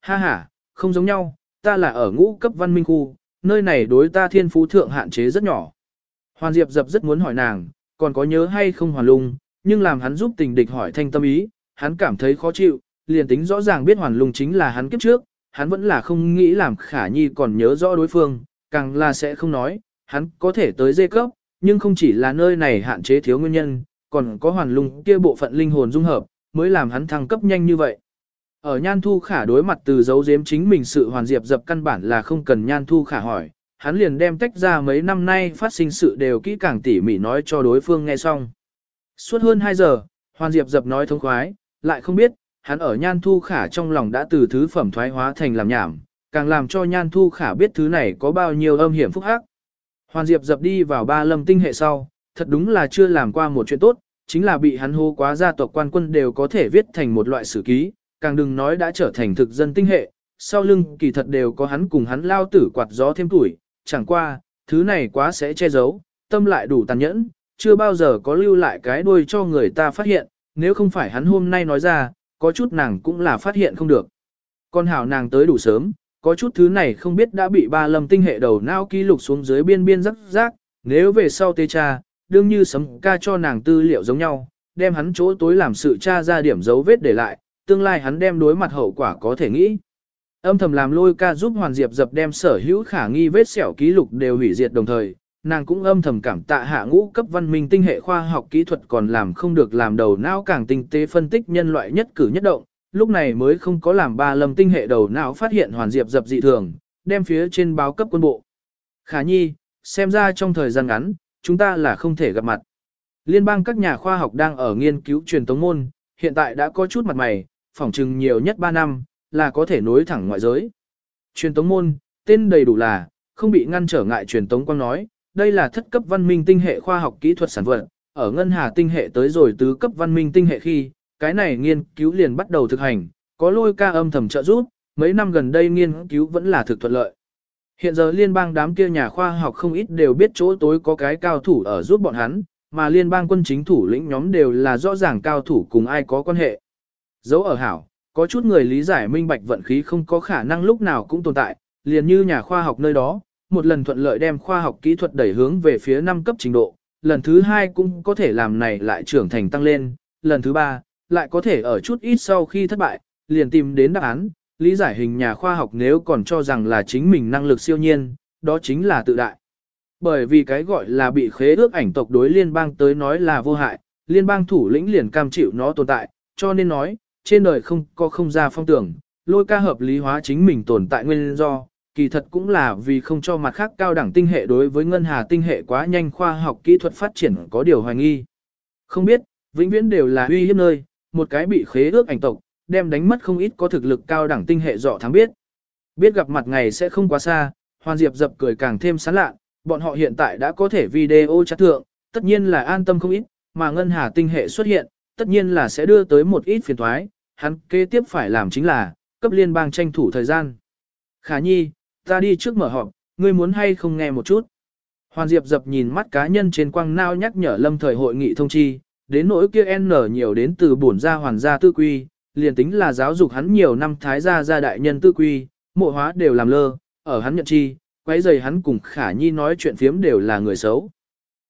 Ha ha, không giống nhau, ta là ở ngũ cấp văn minh khu, nơi này đối ta thiên phú thượng hạn chế rất nhỏ. Hoàn Diệp dập rất muốn hỏi nàng, còn có nhớ hay không hoàn lung, nhưng làm hắn giúp tình địch hỏi thanh tâm ý, hắn cảm thấy khó chịu, liền tính rõ ràng biết hoàn lung chính là hắn kiếp trước, hắn vẫn là không nghĩ làm khả nhi còn nhớ rõ đối phương, càng là sẽ không nói, hắn có thể tới dê cấp, nhưng không chỉ là nơi này hạn chế thiếu nguyên nhân, còn có hoàn lung kia bộ phận linh hồn dung hợp, mới làm hắn thăng cấp nhanh như vậy. Ở Nhan Thu Khả đối mặt từ dấu giếm chính mình sự hoàn diệp dập căn bản là không cần Nhan Thu Khả hỏi, hắn liền đem tách ra mấy năm nay phát sinh sự đều kỹ càng tỉ mỉ nói cho đối phương nghe xong. Suốt hơn 2 giờ, hoàn diệp dập nói thông khoái, lại không biết, hắn ở Nhan Thu Khả trong lòng đã từ thứ phẩm thoái hóa thành làm nhảm, càng làm cho Nhan Thu Khả biết thứ này có bao nhiêu âm hiểm phúc ác. Hoàn diệp dập đi vào ba lâm tinh hệ sau, thật đúng là chưa làm qua một chuyện tốt, chính là bị hắn hô quá gia tộc quan quân đều có thể viết thành một loại sử ký, càng đừng nói đã trở thành thực dân tinh hệ, sau lưng kỳ thật đều có hắn cùng hắn lao tử quạt gió thêm tuổi, chẳng qua, thứ này quá sẽ che giấu, tâm lại đủ tàn nhẫn, chưa bao giờ có lưu lại cái đuôi cho người ta phát hiện, nếu không phải hắn hôm nay nói ra, có chút nàng cũng là phát hiện không được. Con hảo nàng tới đủ sớm, có chút thứ này không biết đã bị ba lâm tinh hệ đầu não ký lục xuống dưới biên biên rắc rác, nếu về sau tê cha, đương như sấm ca cho nàng tư liệu giống nhau, đem hắn chỗ tối làm sự tra ra điểm dấu vết để lại, tương lai hắn đem đối mặt hậu quả có thể nghĩ. Âm thầm làm lôi ca giúp Hoàn Diệp dập đem sở hữu khả nghi vết sẹo ký lục đều hủy diệt đồng thời, nàng cũng âm thầm cảm tạ hạ ngũ cấp văn minh tinh hệ khoa học kỹ thuật còn làm không được làm đầu não càng tinh tế phân tích nhân loại nhất cử nhất động, lúc này mới không có làm ba lâm tinh hệ đầu não phát hiện Hoàn Diệp dập dị thường, đem phía trên báo cấp quân bộ. Khả nhi, xem ra trong thời gian ngắn, chúng ta là không thể gặp mặt. Liên bang các nhà khoa học đang ở nghiên cứu truyền tống môn, hiện tại đã có chút mặt mày, phỏng chừng nhiều nhất 3 năm, là có thể nối thẳng ngoại giới. Truyền tống môn, tên đầy đủ là, không bị ngăn trở ngại truyền tống quang nói, đây là thất cấp văn minh tinh hệ khoa học kỹ thuật sản vật, ở ngân hà tinh hệ tới rồi tứ cấp văn minh tinh hệ khi, cái này nghiên cứu liền bắt đầu thực hành, có lôi ca âm thầm trợ giúp, mấy năm gần đây nghiên cứu vẫn là thực thuận lợi. Hiện giờ liên bang đám kia nhà khoa học không ít đều biết chỗ tối có cái cao thủ ở giúp bọn hắn, mà liên bang quân chính thủ lĩnh nhóm đều là rõ ràng cao thủ cùng ai có quan hệ. Dấu ở hảo, có chút người lý giải minh bạch vận khí không có khả năng lúc nào cũng tồn tại, liền như nhà khoa học nơi đó, một lần thuận lợi đem khoa học kỹ thuật đẩy hướng về phía năm cấp trình độ, lần thứ hai cũng có thể làm này lại trưởng thành tăng lên, lần thứ ba, lại có thể ở chút ít sau khi thất bại, liền tìm đến đáp án, lý giải hình nhà khoa học nếu còn cho rằng là chính mình năng lực siêu nhiên, đó chính là tự đại. Bởi vì cái gọi là bị khế ước ảnh tộc đối liên bang tới nói là vô hại, liên bang thủ lĩnh liền cam chịu nó tồn tại, cho nên nói, trên đời không có không ra phong tưởng, lôi ca hợp lý hóa chính mình tồn tại nguyên do, kỳ thật cũng là vì không cho mặt khác cao đẳng tinh hệ đối với ngân hà tinh hệ quá nhanh khoa học kỹ thuật phát triển có điều hoài nghi. Không biết, vĩnh viễn đều là uy hiếp nơi, một cái bị khế ước ảnh tộc, đem đánh mất không ít có thực lực cao đẳng tinh hệ dọ thắng biết. Biết gặp mặt ngày sẽ không quá xa, Hoàn Diệp dập cười càng thêm sán lạ, bọn họ hiện tại đã có thể video chat thượng, tất nhiên là an tâm không ít, mà ngân hà tinh hệ xuất hiện, tất nhiên là sẽ đưa tới một ít phiền thoái, hắn kế tiếp phải làm chính là, cấp liên bang tranh thủ thời gian. Khả nhi, ta đi trước mở họp, ngươi muốn hay không nghe một chút. Hoàn Diệp dập nhìn mắt cá nhân trên quang nao nhắc nhở lâm thời hội nghị thông chi, đến nỗi kia N nhiều đến từ bổn gia hoàn gia tư quy, liền tính là giáo dục hắn nhiều năm thái gia gia đại nhân tư quy, mộ hóa đều làm lơ, ở hắn nhận chi, quấy giày hắn cùng khả nhi nói chuyện phiếm đều là người xấu.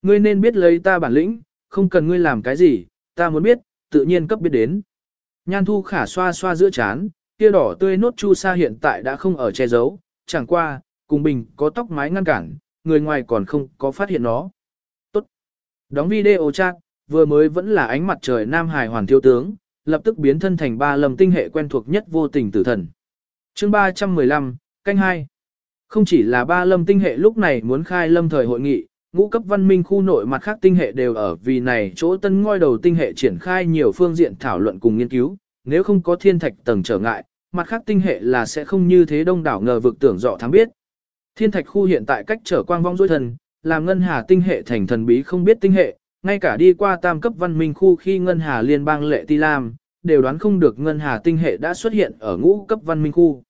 Ngươi nên biết lấy ta bản lĩnh, không cần ngươi làm cái gì, ta muốn biết, tự nhiên cấp biết đến. Nhan thu khả xoa xoa giữa chán, kia đỏ tươi nốt chu sa hiện tại đã không ở che giấu, chẳng qua, cùng bình có tóc mái ngăn cản, người ngoài còn không có phát hiện nó. Tốt. Đóng video chat, vừa mới vẫn là ánh mặt trời Nam Hải hoàn thiếu tướng, lập tức biến thân thành ba lầm tinh hệ quen thuộc nhất vô tình tử thần. chương 315, canh 2. Không chỉ là ba lâm tinh hệ lúc này muốn khai lâm thời hội nghị, ngũ cấp văn minh khu nội mặt khác tinh hệ đều ở vì này chỗ tân ngôi đầu tinh hệ triển khai nhiều phương diện thảo luận cùng nghiên cứu, nếu không có thiên thạch tầng trở ngại, mặt khác tinh hệ là sẽ không như thế đông đảo ngờ vực tưởng dọ thám biết. Thiên thạch khu hiện tại cách trở quang vong dối thần, làm ngân hà tinh hệ thành thần bí không biết tinh hệ, ngay cả đi qua tam cấp văn minh khu khi ngân hà liên bang lệ ti lam, đều đoán không được ngân hà tinh hệ đã xuất hiện ở ngũ cấp văn minh khu.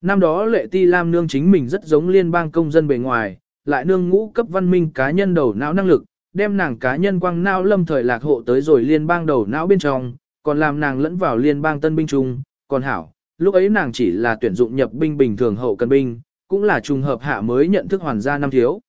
Năm đó lệ ti lam nương chính mình rất giống liên bang công dân bề ngoài, lại nương ngũ cấp văn minh cá nhân đầu não năng lực, đem nàng cá nhân quang não lâm thời lạc hộ tới rồi liên bang đầu não bên trong, còn làm nàng lẫn vào liên bang tân binh trung, còn hảo, lúc ấy nàng chỉ là tuyển dụng nhập binh bình thường hậu cần binh, cũng là trùng hợp hạ mới nhận thức hoàn gia năm thiếu.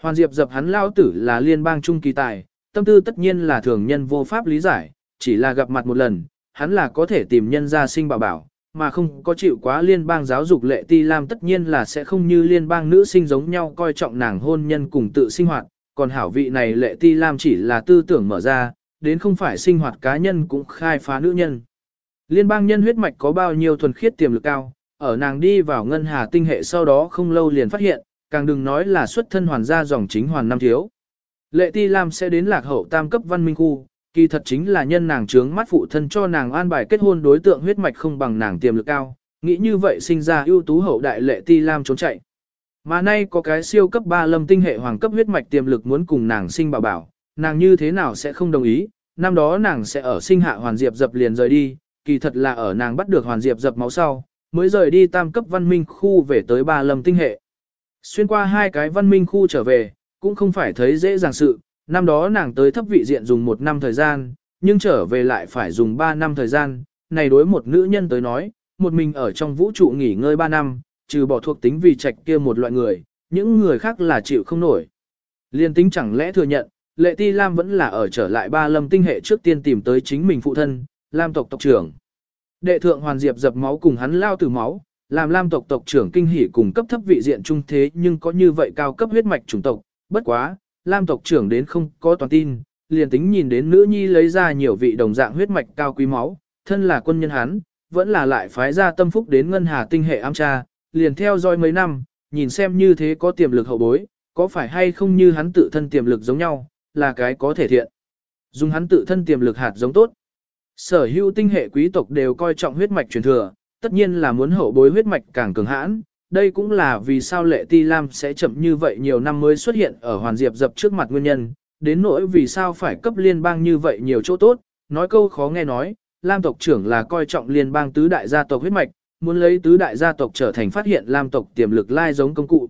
Hoàn Diệp dập hắn lao tử là liên bang trung kỳ tài, tâm tư tất nhiên là thường nhân vô pháp lý giải, chỉ là gặp mặt một lần, hắn là có thể tìm nhân gia sinh bảo bảo, mà không có chịu quá liên bang giáo dục lệ ti lam tất nhiên là sẽ không như liên bang nữ sinh giống nhau coi trọng nàng hôn nhân cùng tự sinh hoạt, còn hảo vị này lệ ti lam chỉ là tư tưởng mở ra, đến không phải sinh hoạt cá nhân cũng khai phá nữ nhân. Liên bang nhân huyết mạch có bao nhiêu thuần khiết tiềm lực cao, ở nàng đi vào ngân hà tinh hệ sau đó không lâu liền phát hiện, càng đừng nói là xuất thân hoàn gia dòng chính hoàn năm thiếu. Lệ Ti Lam sẽ đến lạc hậu tam cấp văn minh khu, kỳ thật chính là nhân nàng trướng mắt phụ thân cho nàng an bài kết hôn đối tượng huyết mạch không bằng nàng tiềm lực cao, nghĩ như vậy sinh ra ưu tú hậu đại Lệ Ti Lam trốn chạy. Mà nay có cái siêu cấp 3 lâm tinh hệ hoàng cấp huyết mạch tiềm lực muốn cùng nàng sinh bảo bảo, nàng như thế nào sẽ không đồng ý, năm đó nàng sẽ ở sinh hạ hoàn diệp dập liền rời đi, kỳ thật là ở nàng bắt được hoàn diệp dập máu sau, mới rời đi tam cấp văn minh khu về tới ba lâm tinh hệ. Xuyên qua hai cái văn minh khu trở về, cũng không phải thấy dễ dàng sự, năm đó nàng tới thấp vị diện dùng một năm thời gian, nhưng trở về lại phải dùng ba năm thời gian, này đối một nữ nhân tới nói, một mình ở trong vũ trụ nghỉ ngơi ba năm, trừ bỏ thuộc tính vì trạch kia một loại người, những người khác là chịu không nổi. Liên tính chẳng lẽ thừa nhận, Lệ Ti Lam vẫn là ở trở lại ba lâm tinh hệ trước tiên tìm tới chính mình phụ thân, Lam tộc tộc trưởng. Đệ thượng Hoàn Diệp dập máu cùng hắn lao từ máu, làm Lam tộc tộc trưởng kinh hỉ cùng cấp thấp vị diện trung thế nhưng có như vậy cao cấp huyết mạch chủng tộc, bất quá, Lam tộc trưởng đến không có toàn tin, liền tính nhìn đến nữ nhi lấy ra nhiều vị đồng dạng huyết mạch cao quý máu, thân là quân nhân hắn, vẫn là lại phái ra tâm phúc đến ngân hà tinh hệ am cha, liền theo dõi mấy năm, nhìn xem như thế có tiềm lực hậu bối, có phải hay không như hắn tự thân tiềm lực giống nhau, là cái có thể thiện. Dùng hắn tự thân tiềm lực hạt giống tốt. Sở hữu tinh hệ quý tộc đều coi trọng huyết mạch truyền thừa, tất nhiên là muốn hậu bối huyết mạch càng cường hãn. Đây cũng là vì sao lệ ti lam sẽ chậm như vậy nhiều năm mới xuất hiện ở hoàn diệp dập trước mặt nguyên nhân, đến nỗi vì sao phải cấp liên bang như vậy nhiều chỗ tốt, nói câu khó nghe nói, lam tộc trưởng là coi trọng liên bang tứ đại gia tộc huyết mạch, muốn lấy tứ đại gia tộc trở thành phát hiện lam tộc tiềm lực lai giống công cụ.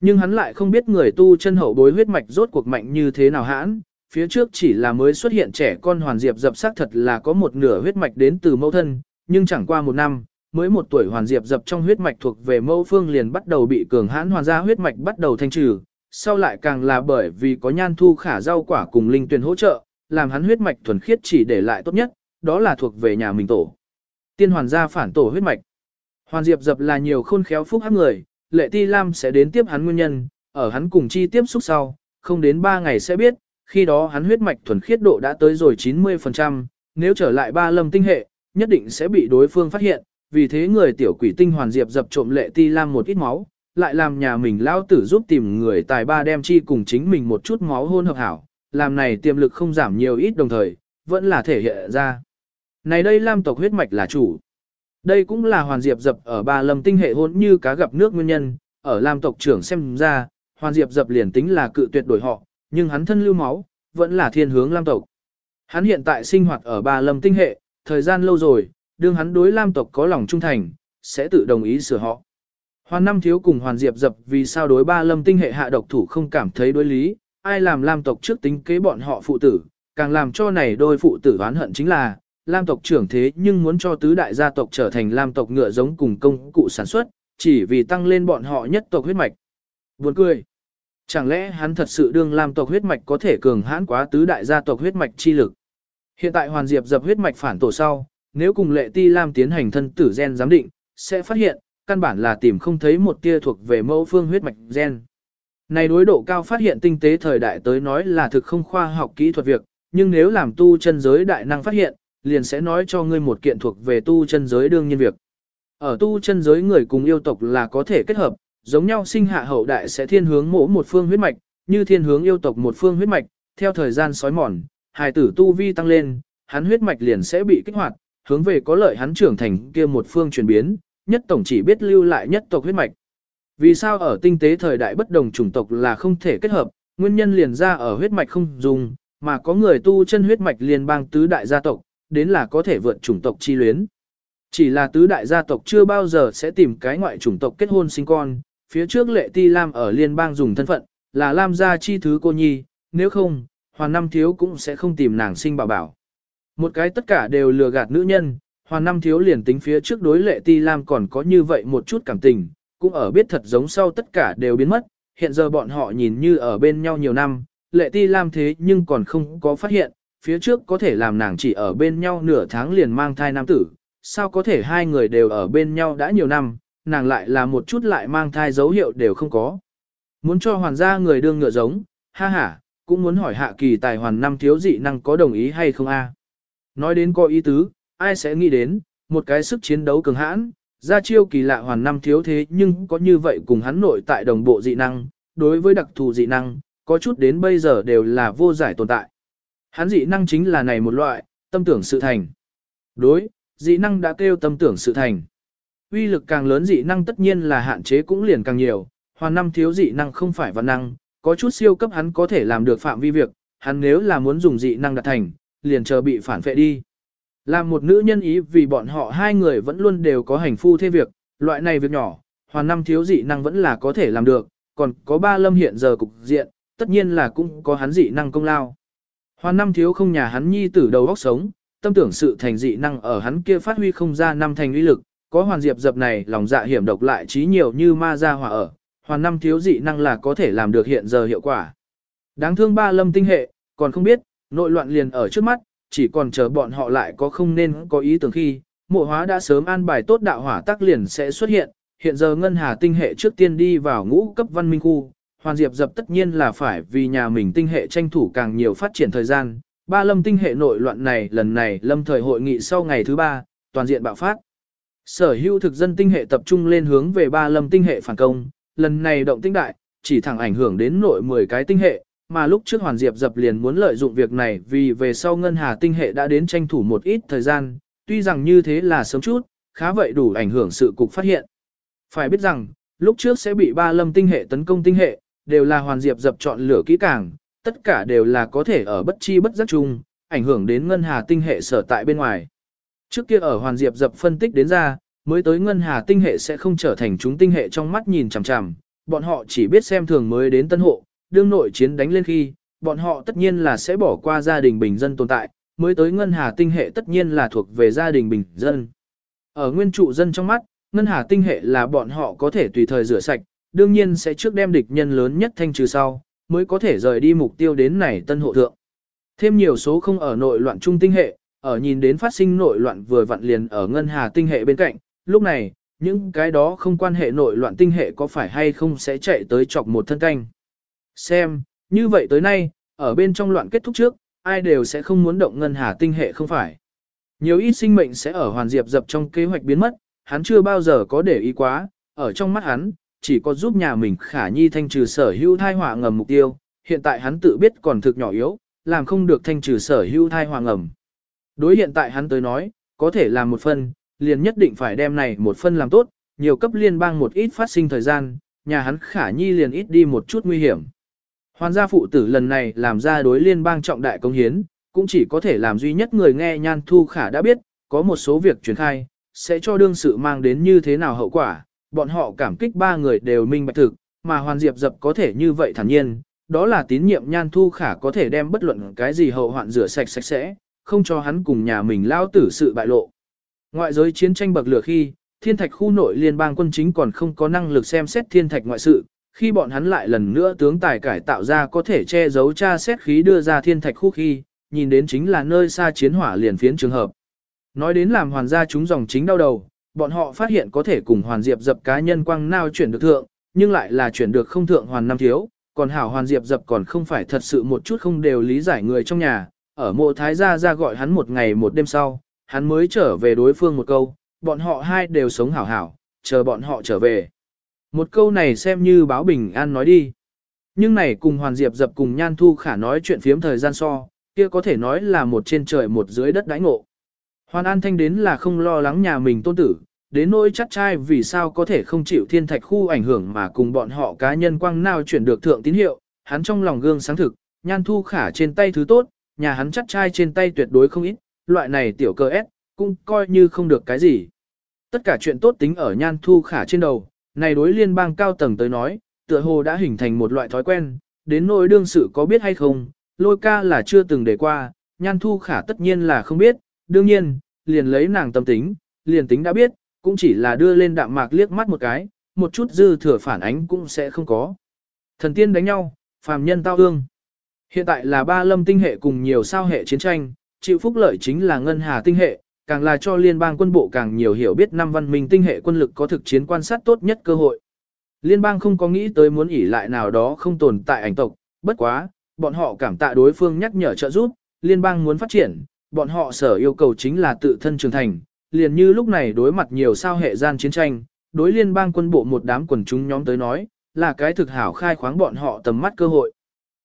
Nhưng hắn lại không biết người tu chân hậu bối huyết mạch rốt cuộc mạnh như thế nào hãn, phía trước chỉ là mới xuất hiện trẻ con hoàn diệp dập xác thật là có một nửa huyết mạch đến từ mẫu thân, nhưng chẳng qua một năm, mới một tuổi hoàn diệp dập trong huyết mạch thuộc về mẫu phương liền bắt đầu bị cường hãn hoàn gia huyết mạch bắt đầu thanh trừ, sau lại càng là bởi vì có nhan thu khả rau quả cùng linh tuyền hỗ trợ, làm hắn huyết mạch thuần khiết chỉ để lại tốt nhất, đó là thuộc về nhà mình tổ. Tiên hoàn gia phản tổ huyết mạch. Hoàn diệp dập là nhiều khôn khéo phúc hắc người, lệ ti lam sẽ đến tiếp hắn nguyên nhân, ở hắn cùng chi tiếp xúc sau, không đến 3 ngày sẽ biết, khi đó hắn huyết mạch thuần khiết độ đã tới rồi 90%, nếu trở lại ba lâm tinh hệ, nhất định sẽ bị đối phương phát hiện, vì thế người tiểu quỷ tinh hoàn diệp dập trộm lệ ti lam một ít máu, lại làm nhà mình lao tử giúp tìm người tài ba đem chi cùng chính mình một chút máu hôn hợp hảo, làm này tiềm lực không giảm nhiều ít đồng thời, vẫn là thể hiện ra. Này đây lam tộc huyết mạch là chủ. Đây cũng là hoàn diệp dập ở ba lâm tinh hệ hôn như cá gặp nước nguyên nhân, ở lam tộc trưởng xem ra, hoàn diệp dập liền tính là cự tuyệt đổi họ, nhưng hắn thân lưu máu, vẫn là thiên hướng lam tộc. Hắn hiện tại sinh hoạt ở ba lâm tinh hệ, thời gian lâu rồi, đương hắn đối lam tộc có lòng trung thành, sẽ tự đồng ý sửa họ. Hoàn năm thiếu cùng hoàn diệp dập vì sao đối ba lâm tinh hệ hạ độc thủ không cảm thấy đối lý, ai làm lam tộc trước tính kế bọn họ phụ tử, càng làm cho này đôi phụ tử oán hận chính là, lam tộc trưởng thế nhưng muốn cho tứ đại gia tộc trở thành lam tộc ngựa giống cùng công cụ sản xuất, chỉ vì tăng lên bọn họ nhất tộc huyết mạch. Buồn cười. Chẳng lẽ hắn thật sự đương lam tộc huyết mạch có thể cường hãn quá tứ đại gia tộc huyết mạch chi lực? Hiện tại hoàn diệp dập huyết mạch phản tổ sau, nếu cùng lệ ti lam tiến hành thân tử gen giám định, sẽ phát hiện, căn bản là tìm không thấy một tia thuộc về mẫu phương huyết mạch gen. Này đối độ cao phát hiện tinh tế thời đại tới nói là thực không khoa học kỹ thuật việc, nhưng nếu làm tu chân giới đại năng phát hiện, liền sẽ nói cho ngươi một kiện thuộc về tu chân giới đương nhiên việc. Ở tu chân giới người cùng yêu tộc là có thể kết hợp, giống nhau sinh hạ hậu đại sẽ thiên hướng mỗ một phương huyết mạch, như thiên hướng yêu tộc một phương huyết mạch, theo thời gian sói mòn, hài tử tu vi tăng lên, hắn huyết mạch liền sẽ bị kích hoạt, hướng về có lợi hắn trưởng thành kia một phương chuyển biến, nhất tổng chỉ biết lưu lại nhất tộc huyết mạch. Vì sao ở tinh tế thời đại bất đồng chủng tộc là không thể kết hợp, nguyên nhân liền ra ở huyết mạch không dùng, mà có người tu chân huyết mạch liền bang tứ đại gia tộc, đến là có thể vượt chủng tộc chi luyến. Chỉ là tứ đại gia tộc chưa bao giờ sẽ tìm cái ngoại chủng tộc kết hôn sinh con, phía trước lệ ti lam ở liên bang dùng thân phận, là lam gia chi thứ cô nhi, nếu không, hoàn năm thiếu cũng sẽ không tìm nàng sinh bảo bảo. Một cái tất cả đều lừa gạt nữ nhân, Hoàn năm thiếu liền tính phía trước đối lệ ti lam còn có như vậy một chút cảm tình, cũng ở biết thật giống sau tất cả đều biến mất, hiện giờ bọn họ nhìn như ở bên nhau nhiều năm, lệ ti lam thế nhưng còn không có phát hiện, phía trước có thể làm nàng chỉ ở bên nhau nửa tháng liền mang thai nam tử, sao có thể hai người đều ở bên nhau đã nhiều năm, nàng lại là một chút lại mang thai dấu hiệu đều không có. Muốn cho hoàn gia người đương ngựa giống, ha ha, cũng muốn hỏi hạ kỳ tài hoàn năm thiếu dị năng có đồng ý hay không a? Nói đến có ý tứ, ai sẽ nghĩ đến, một cái sức chiến đấu cường hãn, ra chiêu kỳ lạ hoàn năm thiếu thế nhưng có như vậy cùng hắn nội tại đồng bộ dị năng, đối với đặc thù dị năng, có chút đến bây giờ đều là vô giải tồn tại. Hắn dị năng chính là này một loại, tâm tưởng sự thành. Đối, dị năng đã kêu tâm tưởng sự thành. Uy lực càng lớn dị năng tất nhiên là hạn chế cũng liền càng nhiều, hoàn năm thiếu dị năng không phải văn năng, có chút siêu cấp hắn có thể làm được phạm vi việc, hắn nếu là muốn dùng dị năng đạt thành, liền chờ bị phản phệ đi. Làm một nữ nhân ý vì bọn họ hai người vẫn luôn đều có hành phu thế việc, loại này việc nhỏ, hoàn năm thiếu dị năng vẫn là có thể làm được, còn có ba lâm hiện giờ cục diện, tất nhiên là cũng có hắn dị năng công lao. Hoàn năm thiếu không nhà hắn nhi tử đầu óc sống, tâm tưởng sự thành dị năng ở hắn kia phát huy không ra năm thành uy lực, có hoàn diệp dập này lòng dạ hiểm độc lại trí nhiều như ma ra hỏa ở, hoàn năm thiếu dị năng là có thể làm được hiện giờ hiệu quả. Đáng thương ba lâm tinh hệ, còn không biết, nội loạn liền ở trước mắt, chỉ còn chờ bọn họ lại có không nên có ý tưởng khi, mộ hóa đã sớm an bài tốt đạo hỏa tác liền sẽ xuất hiện, hiện giờ ngân hà tinh hệ trước tiên đi vào ngũ cấp văn minh khu, hoàn diệp dập tất nhiên là phải vì nhà mình tinh hệ tranh thủ càng nhiều phát triển thời gian. Ba lâm tinh hệ nội loạn này lần này lâm thời hội nghị sau ngày thứ ba, toàn diện bạo phát. Sở hữu thực dân tinh hệ tập trung lên hướng về ba lâm tinh hệ phản công, lần này động tinh đại, chỉ thẳng ảnh hưởng đến nội 10 cái tinh hệ, mà lúc trước Hoàn Diệp dập liền muốn lợi dụng việc này vì về sau ngân hà tinh hệ đã đến tranh thủ một ít thời gian, tuy rằng như thế là sớm chút, khá vậy đủ ảnh hưởng sự cục phát hiện. Phải biết rằng, lúc trước sẽ bị ba lâm tinh hệ tấn công tinh hệ, đều là Hoàn Diệp dập chọn lửa kỹ càng, tất cả đều là có thể ở bất chi bất giác chung, ảnh hưởng đến ngân hà tinh hệ sở tại bên ngoài. Trước kia ở Hoàn Diệp dập phân tích đến ra, mới tới ngân hà tinh hệ sẽ không trở thành chúng tinh hệ trong mắt nhìn chằm chằm, bọn họ chỉ biết xem thường mới đến tân hộ, đương nội chiến đánh lên khi, bọn họ tất nhiên là sẽ bỏ qua gia đình bình dân tồn tại, mới tới ngân hà tinh hệ tất nhiên là thuộc về gia đình bình dân. Ở nguyên trụ dân trong mắt, ngân hà tinh hệ là bọn họ có thể tùy thời rửa sạch, đương nhiên sẽ trước đem địch nhân lớn nhất thanh trừ sau, mới có thể rời đi mục tiêu đến này tân hộ thượng. Thêm nhiều số không ở nội loạn trung tinh hệ, ở nhìn đến phát sinh nội loạn vừa vặn liền ở ngân hà tinh hệ bên cạnh, lúc này, những cái đó không quan hệ nội loạn tinh hệ có phải hay không sẽ chạy tới chọc một thân canh. Xem, như vậy tới nay, ở bên trong loạn kết thúc trước, ai đều sẽ không muốn động ngân hà tinh hệ không phải. Nhiều ít sinh mệnh sẽ ở hoàn diệp dập trong kế hoạch biến mất, hắn chưa bao giờ có để ý quá, ở trong mắt hắn, chỉ có giúp nhà mình khả nhi thanh trừ sở hữu thai họa ngầm mục tiêu, hiện tại hắn tự biết còn thực nhỏ yếu, làm không được thanh trừ sở hữu thai họa ngầm. Đối hiện tại hắn tới nói, có thể làm một phần, liền nhất định phải đem này một phân làm tốt, nhiều cấp liên bang một ít phát sinh thời gian, nhà hắn khả nhi liền ít đi một chút nguy hiểm. Hoàn gia phụ tử lần này làm ra đối liên bang trọng đại công hiến, cũng chỉ có thể làm duy nhất người nghe nhan thu khả đã biết, có một số việc truyền khai, sẽ cho đương sự mang đến như thế nào hậu quả, bọn họ cảm kích ba người đều minh bạch thực, mà hoàn diệp dập có thể như vậy thản nhiên, đó là tín nhiệm nhan thu khả có thể đem bất luận cái gì hậu hoạn rửa sạch sạch sẽ, không cho hắn cùng nhà mình lao tử sự bại lộ. Ngoại giới chiến tranh bậc lửa khi, thiên thạch khu nội liên bang quân chính còn không có năng lực xem xét thiên thạch ngoại sự, khi bọn hắn lại lần nữa tướng tài cải tạo ra có thể che giấu tra xét khí đưa ra thiên thạch khu khi, nhìn đến chính là nơi xa chiến hỏa liền phiến trường hợp. Nói đến làm hoàn gia chúng dòng chính đau đầu, bọn họ phát hiện có thể cùng hoàn diệp dập cá nhân quang nào chuyển được thượng, nhưng lại là chuyển được không thượng hoàn năm thiếu, còn hảo hoàn diệp dập còn không phải thật sự một chút không đều lý giải người trong nhà, ở mộ thái gia ra gọi hắn một ngày một đêm sau, hắn mới trở về đối phương một câu, bọn họ hai đều sống hảo hảo, chờ bọn họ trở về. Một câu này xem như báo bình an nói đi. Nhưng này cùng Hoàn Diệp dập cùng Nhan Thu Khả nói chuyện phiếm thời gian so, kia có thể nói là một trên trời một dưới đất đãi ngộ. Hoàn An Thanh đến là không lo lắng nhà mình tôn tử, đến nỗi chắc trai vì sao có thể không chịu thiên thạch khu ảnh hưởng mà cùng bọn họ cá nhân quang nào chuyển được thượng tín hiệu, hắn trong lòng gương sáng thực, Nhan Thu Khả trên tay thứ tốt, nhà hắn chắc trai trên tay tuyệt đối không ít, loại này tiểu cơ ép, cũng coi như không được cái gì. Tất cả chuyện tốt tính ở Nhan Thu Khả trên đầu, này đối liên bang cao tầng tới nói, tựa hồ đã hình thành một loại thói quen, đến nỗi đương sự có biết hay không, lôi ca là chưa từng để qua, nhan thu khả tất nhiên là không biết, đương nhiên, liền lấy nàng tâm tính, liền tính đã biết, cũng chỉ là đưa lên đạm mạc liếc mắt một cái, một chút dư thừa phản ánh cũng sẽ không có. Thần tiên đánh nhau, phàm nhân tao ương. Hiện tại là ba lâm tinh hệ cùng nhiều sao hệ chiến tranh, chịu phúc lợi chính là ngân hà tinh hệ, càng là cho liên bang quân bộ càng nhiều hiểu biết năm văn minh tinh hệ quân lực có thực chiến quan sát tốt nhất cơ hội. Liên bang không có nghĩ tới muốn ỉ lại nào đó không tồn tại ảnh tộc, bất quá, bọn họ cảm tạ đối phương nhắc nhở trợ giúp, liên bang muốn phát triển, bọn họ sở yêu cầu chính là tự thân trưởng thành, liền như lúc này đối mặt nhiều sao hệ gian chiến tranh, đối liên bang quân bộ một đám quần chúng nhóm tới nói, là cái thực hảo khai khoáng bọn họ tầm mắt cơ hội.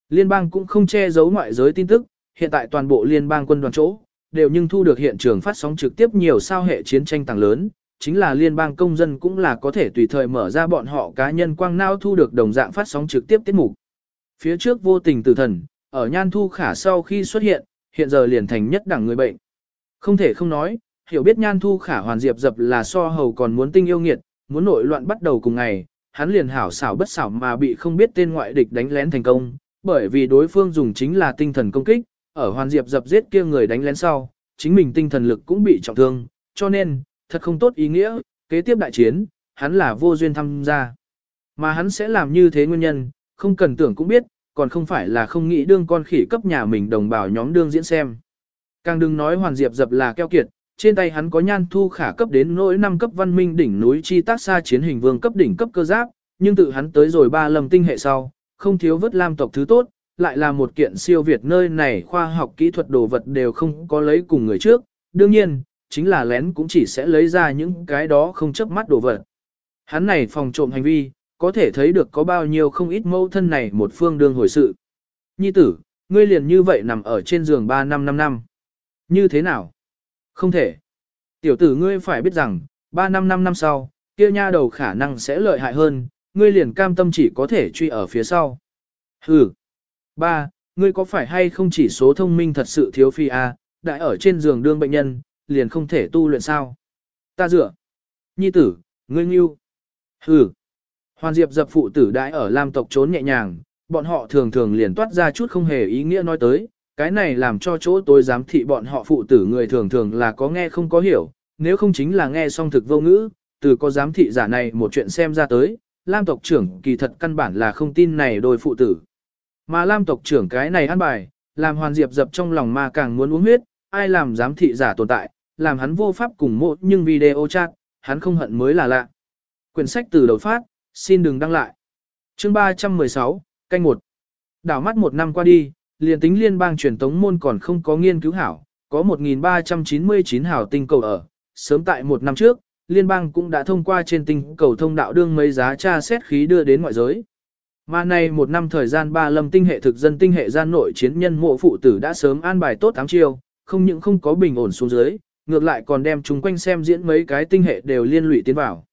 Liên bang cũng không che giấu ngoại giới tin tức, hiện tại toàn bộ liên bang quân đoàn chỗ, đều nhưng thu được hiện trường phát sóng trực tiếp nhiều sao hệ chiến tranh tăng lớn, chính là liên bang công dân cũng là có thể tùy thời mở ra bọn họ cá nhân quang não thu được đồng dạng phát sóng trực tiếp tiết mục. Phía trước vô tình tử thần, ở nhan thu khả sau khi xuất hiện, hiện giờ liền thành nhất đẳng người bệnh. Không thể không nói, hiểu biết nhan thu khả hoàn diệp dập là so hầu còn muốn tinh yêu nghiệt, muốn nội loạn bắt đầu cùng ngày, hắn liền hảo xảo bất xảo mà bị không biết tên ngoại địch đánh lén thành công, bởi vì đối phương dùng chính là tinh thần công kích, ở hoàn diệp dập giết kia người đánh lén sau, chính mình tinh thần lực cũng bị trọng thương, cho nên, thật không tốt ý nghĩa, kế tiếp đại chiến, hắn là vô duyên tham gia. Mà hắn sẽ làm như thế nguyên nhân, không cần tưởng cũng biết, còn không phải là không nghĩ đương con khỉ cấp nhà mình đồng bào nhóm đương diễn xem. Càng đừng nói hoàn diệp dập là keo kiệt, trên tay hắn có nhan thu khả cấp đến nỗi năm cấp văn minh đỉnh núi chi tác xa chiến hình vương cấp đỉnh cấp cơ giáp, nhưng tự hắn tới rồi ba lầm tinh hệ sau, không thiếu vớt lam tộc thứ tốt, lại là một kiện siêu việt nơi này khoa học kỹ thuật đồ vật đều không có lấy cùng người trước, đương nhiên, chính là lén cũng chỉ sẽ lấy ra những cái đó không chấp mắt đồ vật. Hắn này phòng trộm hành vi, có thể thấy được có bao nhiêu không ít mâu thân này một phương đương hồi sự. Nhi tử, ngươi liền như vậy nằm ở trên giường 3 năm 5 năm. Như thế nào? Không thể. Tiểu tử ngươi phải biết rằng, 3 năm 5 năm sau, kia nha đầu khả năng sẽ lợi hại hơn, ngươi liền cam tâm chỉ có thể truy ở phía sau. Hừ. Ba, ngươi có phải hay không chỉ số thông minh thật sự thiếu phi a, à, đại ở trên giường đương bệnh nhân, liền không thể tu luyện sao? Ta dựa. Nhi tử, ngươi nghiêu. Hừ. Hoàn Diệp dập phụ tử đại ở Lam tộc trốn nhẹ nhàng, bọn họ thường thường liền toát ra chút không hề ý nghĩa nói tới, cái này làm cho chỗ tôi giám thị bọn họ phụ tử người thường thường là có nghe không có hiểu, nếu không chính là nghe song thực vô ngữ, từ có giám thị giả này một chuyện xem ra tới, Lam tộc trưởng kỳ thật căn bản là không tin này đôi phụ tử. Mà Lam tộc trưởng cái này ăn bài, làm Hoàn Diệp dập trong lòng mà càng muốn uống huyết, ai làm giám thị giả tồn tại, làm hắn vô pháp cùng mộ nhưng video chat, hắn không hận mới là lạ. Quyển sách từ đầu phát, xin đừng đăng lại. Chương 316, canh 1. Đảo mắt một năm qua đi, liền tính liên bang truyền tống môn còn không có nghiên cứu hảo, có 1.399 hảo tinh cầu ở. Sớm tại một năm trước, liên bang cũng đã thông qua trên tinh cầu thông đạo đương mấy giá tra xét khí đưa đến ngoại giới. Mà này một năm thời gian ba lâm tinh hệ thực dân tinh hệ gian nội chiến nhân mộ phụ tử đã sớm an bài tốt tám chiêu, không những không có bình ổn xuống dưới, ngược lại còn đem chúng quanh xem diễn mấy cái tinh hệ đều liên lụy tiến vào.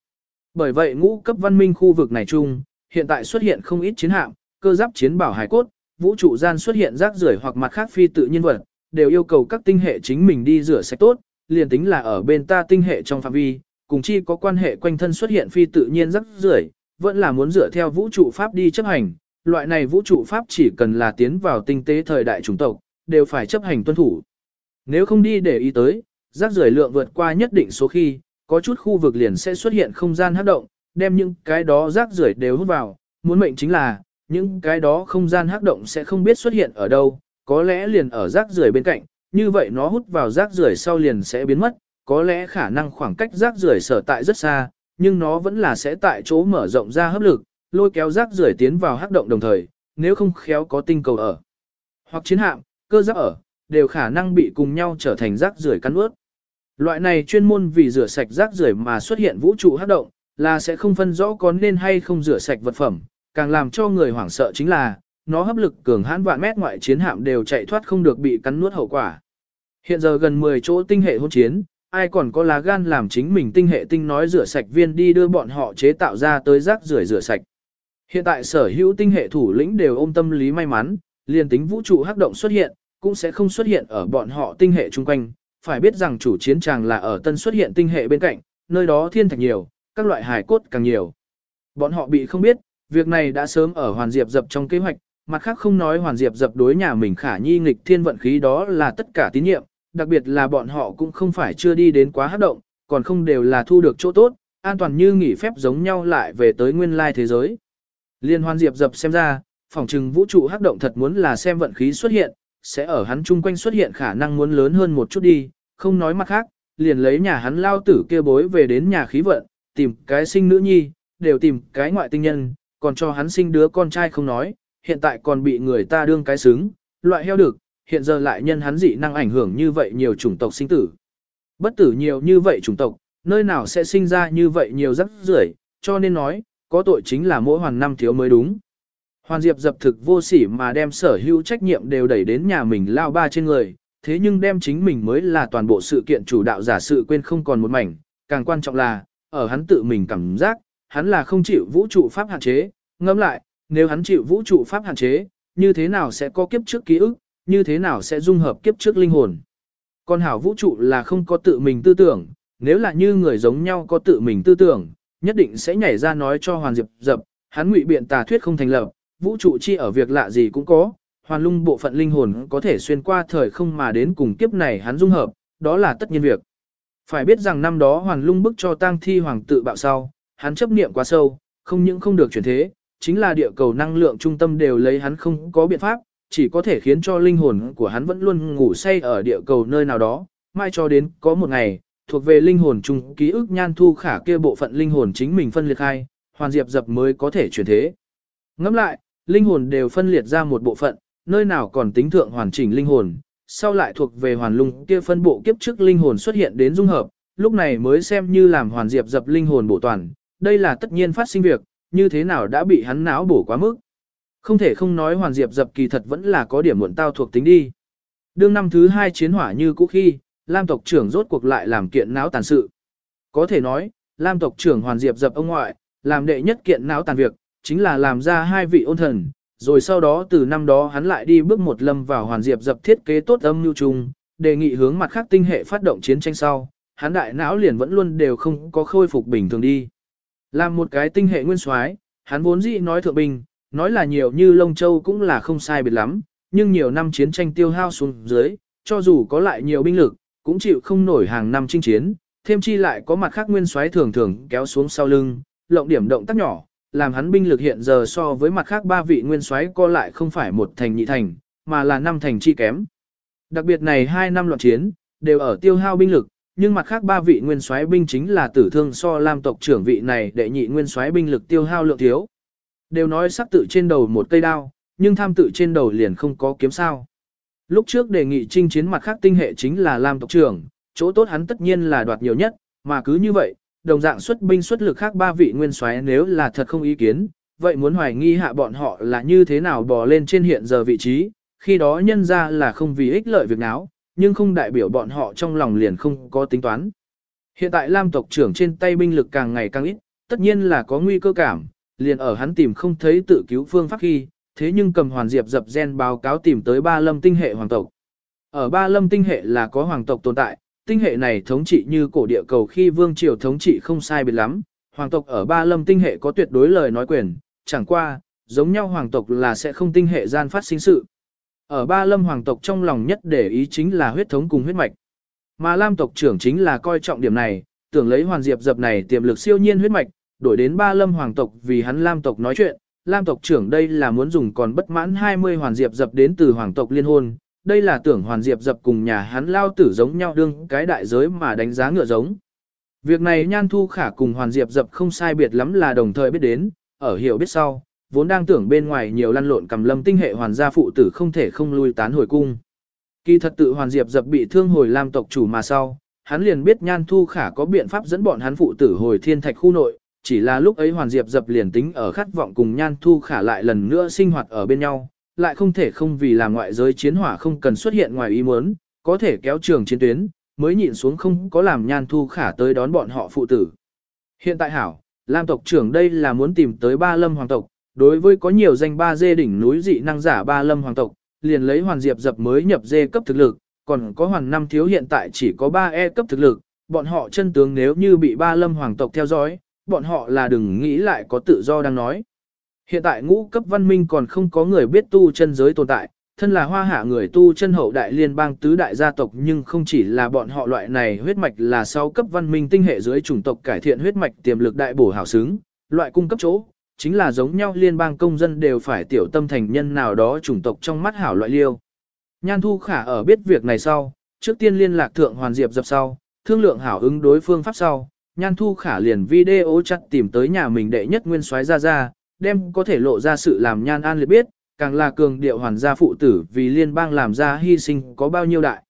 Bởi vậy ngũ cấp văn minh khu vực này chung, hiện tại xuất hiện không ít chiến hạm, cơ giáp chiến bảo hải cốt, vũ trụ gian xuất hiện rác rưởi hoặc mặt khác phi tự nhiên vật, đều yêu cầu các tinh hệ chính mình đi rửa sạch tốt, liền tính là ở bên ta tinh hệ trong phạm vi, cùng chi có quan hệ quanh thân xuất hiện phi tự nhiên rác rưởi, vẫn là muốn dựa theo vũ trụ pháp đi chấp hành, loại này vũ trụ pháp chỉ cần là tiến vào tinh tế thời đại chủng tộc, đều phải chấp hành tuân thủ. Nếu không đi để ý tới, rác rưởi lượng vượt qua nhất định số khi, có chút khu vực liền sẽ xuất hiện không gian hấp động, đem những cái đó rác rưởi đều hút vào, muốn mệnh chính là, những cái đó không gian hấp động sẽ không biết xuất hiện ở đâu, có lẽ liền ở rác rưởi bên cạnh, như vậy nó hút vào rác rưởi sau liền sẽ biến mất, có lẽ khả năng khoảng cách rác rưởi sở tại rất xa, nhưng nó vẫn là sẽ tại chỗ mở rộng ra hấp lực, lôi kéo rác rưởi tiến vào hấp động đồng thời, nếu không khéo có tinh cầu ở. Hoặc chiến hạm, cơ giáp ở, đều khả năng bị cùng nhau trở thành rác rưởi cắn ướt. Loại này chuyên môn vì rửa sạch rác rưởi mà xuất hiện vũ trụ hấp động, là sẽ không phân rõ có nên hay không rửa sạch vật phẩm, càng làm cho người hoảng sợ chính là, nó hấp lực cường hãn vạn mét ngoại chiến hạm đều chạy thoát không được bị cắn nuốt hậu quả. Hiện giờ gần 10 chỗ tinh hệ hôn chiến, ai còn có lá gan làm chính mình tinh hệ tinh nói rửa sạch viên đi đưa bọn họ chế tạo ra tới rác rưởi rửa sạch. Hiện tại sở hữu tinh hệ thủ lĩnh đều ôm tâm lý may mắn, liền tính vũ trụ hắc động xuất hiện, cũng sẽ không xuất hiện ở bọn họ tinh hệ chung quanh, phải biết rằng chủ chiến tràng là ở tân xuất hiện tinh hệ bên cạnh, nơi đó thiên thạch nhiều, các loại hải cốt càng nhiều. Bọn họ bị không biết, việc này đã sớm ở Hoàn Diệp dập trong kế hoạch, mặt khác không nói Hoàn Diệp dập đối nhà mình khả nhi nghịch thiên vận khí đó là tất cả tín nhiệm, đặc biệt là bọn họ cũng không phải chưa đi đến quá hát động, còn không đều là thu được chỗ tốt, an toàn như nghỉ phép giống nhau lại về tới nguyên lai thế giới. Liên hoan diệp dập xem ra, phòng trừng vũ trụ hát động thật muốn là xem vận khí xuất hiện, sẽ ở hắn chung quanh xuất hiện khả năng muốn lớn hơn một chút đi, không nói mặt khác, liền lấy nhà hắn lao tử kia bối về đến nhà khí vận, tìm cái sinh nữ nhi, đều tìm cái ngoại tinh nhân, còn cho hắn sinh đứa con trai không nói, hiện tại còn bị người ta đương cái xứng, loại heo được, hiện giờ lại nhân hắn dị năng ảnh hưởng như vậy nhiều chủng tộc sinh tử. Bất tử nhiều như vậy chủng tộc, nơi nào sẽ sinh ra như vậy nhiều rắc rưởi, cho nên nói, có tội chính là mỗi hoàn năm thiếu mới đúng. Hoàn Diệp dập thực vô sỉ mà đem sở hữu trách nhiệm đều đẩy đến nhà mình lao ba trên người, thế nhưng đem chính mình mới là toàn bộ sự kiện chủ đạo giả sự quên không còn một mảnh, càng quan trọng là, ở hắn tự mình cảm giác, hắn là không chịu vũ trụ pháp hạn chế, ngẫm lại, nếu hắn chịu vũ trụ pháp hạn chế, như thế nào sẽ có kiếp trước ký ức, như thế nào sẽ dung hợp kiếp trước linh hồn. Còn hảo vũ trụ là không có tự mình tư tưởng, nếu là như người giống nhau có tự mình tư tưởng, nhất định sẽ nhảy ra nói cho Hoàn Diệp dập, hắn ngụy biện tà thuyết không thành lập, vũ trụ chi ở việc lạ gì cũng có, hoàn lung bộ phận linh hồn có thể xuyên qua thời không mà đến cùng kiếp này hắn dung hợp, đó là tất nhiên việc. Phải biết rằng năm đó hoàn lung bức cho tang thi hoàng tự bạo sau, hắn chấp niệm quá sâu, không những không được chuyển thế, chính là địa cầu năng lượng trung tâm đều lấy hắn không có biện pháp, chỉ có thể khiến cho linh hồn của hắn vẫn luôn ngủ say ở địa cầu nơi nào đó, mai cho đến có một ngày, thuộc về linh hồn chung ký ức nhan thu khả kia bộ phận linh hồn chính mình phân liệt hai, hoàn diệp dập mới có thể chuyển thế. Ngẫm lại, linh hồn đều phân liệt ra một bộ phận, nơi nào còn tính thượng hoàn chỉnh linh hồn, sau lại thuộc về hoàn lung kia phân bộ kiếp trước linh hồn xuất hiện đến dung hợp, lúc này mới xem như làm hoàn diệp dập linh hồn bổ toàn, đây là tất nhiên phát sinh việc, như thế nào đã bị hắn não bổ quá mức. Không thể không nói hoàn diệp dập kỳ thật vẫn là có điểm muộn tao thuộc tính đi. Đương năm thứ hai chiến hỏa như cũ khi, Lam tộc trưởng rốt cuộc lại làm kiện não tàn sự. Có thể nói, Lam tộc trưởng hoàn diệp dập ông ngoại, làm đệ nhất kiện não tàn việc, chính là làm ra hai vị ôn thần, rồi sau đó từ năm đó hắn lại đi bước một lâm vào hoàn diệp dập thiết kế tốt âm nhu trùng, đề nghị hướng mặt khác tinh hệ phát động chiến tranh sau, hắn đại não liền vẫn luôn đều không có khôi phục bình thường đi. Làm một cái tinh hệ nguyên soái, hắn vốn dĩ nói thượng bình, nói là nhiều như Lông Châu cũng là không sai biệt lắm, nhưng nhiều năm chiến tranh tiêu hao xuống dưới, cho dù có lại nhiều binh lực, cũng chịu không nổi hàng năm chinh chiến, thêm chi lại có mặt khác nguyên soái thường thường kéo xuống sau lưng, lộng điểm động tác nhỏ, làm hắn binh lực hiện giờ so với mặt khác ba vị nguyên soái co lại không phải một thành nhị thành, mà là năm thành chi kém. Đặc biệt này hai năm loạn chiến, đều ở tiêu hao binh lực, nhưng mặt khác ba vị nguyên soái binh chính là tử thương so lam tộc trưởng vị này đệ nhị nguyên soái binh lực tiêu hao lượng thiếu. Đều nói sắc tự trên đầu một cây đao, nhưng tham tự trên đầu liền không có kiếm sao. Lúc trước đề nghị chinh chiến mặt khác tinh hệ chính là lam tộc trưởng, chỗ tốt hắn tất nhiên là đoạt nhiều nhất, mà cứ như vậy, đồng dạng xuất binh xuất lực khác ba vị nguyên soái nếu là thật không ý kiến, vậy muốn hoài nghi hạ bọn họ là như thế nào bò lên trên hiện giờ vị trí, khi đó nhân ra là không vì ích lợi việc náo, nhưng không đại biểu bọn họ trong lòng liền không có tính toán. Hiện tại Lam tộc trưởng trên tay binh lực càng ngày càng ít, tất nhiên là có nguy cơ cảm, liền ở hắn tìm không thấy tự cứu phương pháp khi, thế nhưng cầm hoàn diệp dập gen báo cáo tìm tới ba lâm tinh hệ hoàng tộc. Ở ba lâm tinh hệ là có hoàng tộc tồn tại, tinh hệ này thống trị như cổ địa cầu khi vương triều thống trị không sai biệt lắm, hoàng tộc ở ba lâm tinh hệ có tuyệt đối lời nói quyền, chẳng qua, giống nhau hoàng tộc là sẽ không tinh hệ gian phát sinh sự. Ở ba lâm hoàng tộc trong lòng nhất để ý chính là huyết thống cùng huyết mạch. Mà lam tộc trưởng chính là coi trọng điểm này, tưởng lấy hoàn diệp dập này tiềm lực siêu nhiên huyết mạch, đổi đến ba lâm hoàng tộc vì hắn lam tộc nói chuyện. Lam tộc trưởng đây là muốn dùng còn bất mãn 20 hoàn diệp dập đến từ hoàng tộc liên hôn, đây là tưởng hoàn diệp dập cùng nhà hắn lao tử giống nhau đương cái đại giới mà đánh giá ngựa giống. Việc này nhan thu khả cùng hoàn diệp dập không sai biệt lắm là đồng thời biết đến, ở hiểu biết sau, vốn đang tưởng bên ngoài nhiều lăn lộn cầm lâm tinh hệ hoàn gia phụ tử không thể không lui tán hồi cung. Kỳ thật tự hoàn diệp dập bị thương hồi lam tộc chủ mà sau, hắn liền biết nhan thu khả có biện pháp dẫn bọn hắn phụ tử hồi thiên thạch khu nội, chỉ là lúc ấy hoàn diệp dập liền tính ở khát vọng cùng nhan thu khả lại lần nữa sinh hoạt ở bên nhau, lại không thể không vì là ngoại giới chiến hỏa không cần xuất hiện ngoài ý muốn, có thể kéo trường chiến tuyến, mới nhịn xuống không có làm nhan thu khả tới đón bọn họ phụ tử. Hiện tại hảo, Lam tộc trưởng đây là muốn tìm tới ba lâm hoàng tộc, đối với có nhiều danh ba dê đỉnh núi dị năng giả ba lâm hoàng tộc, liền lấy hoàn diệp dập mới nhập dê cấp thực lực, còn có hoàn năm thiếu hiện tại chỉ có 3 e cấp thực lực, bọn họ chân tướng nếu như bị ba lâm hoàng tộc theo dõi, bọn họ là đừng nghĩ lại có tự do đang nói. Hiện tại ngũ cấp văn minh còn không có người biết tu chân giới tồn tại, thân là hoa hạ người tu chân hậu đại liên bang tứ đại gia tộc nhưng không chỉ là bọn họ loại này huyết mạch là sau cấp văn minh tinh hệ dưới chủng tộc cải thiện huyết mạch tiềm lực đại bổ hảo xứng, loại cung cấp chỗ, chính là giống nhau liên bang công dân đều phải tiểu tâm thành nhân nào đó chủng tộc trong mắt hảo loại liêu. Nhan Thu Khả ở biết việc này sau, trước tiên liên lạc thượng Hoàn Diệp dập sau, thương lượng hảo ứng đối phương pháp sau, Nhan Thu Khả liền video chặt tìm tới nhà mình đệ nhất nguyên soái ra ra, đem có thể lộ ra sự làm Nhan An liệt biết, càng là cường điệu hoàn gia phụ tử vì liên bang làm ra hy sinh có bao nhiêu đại.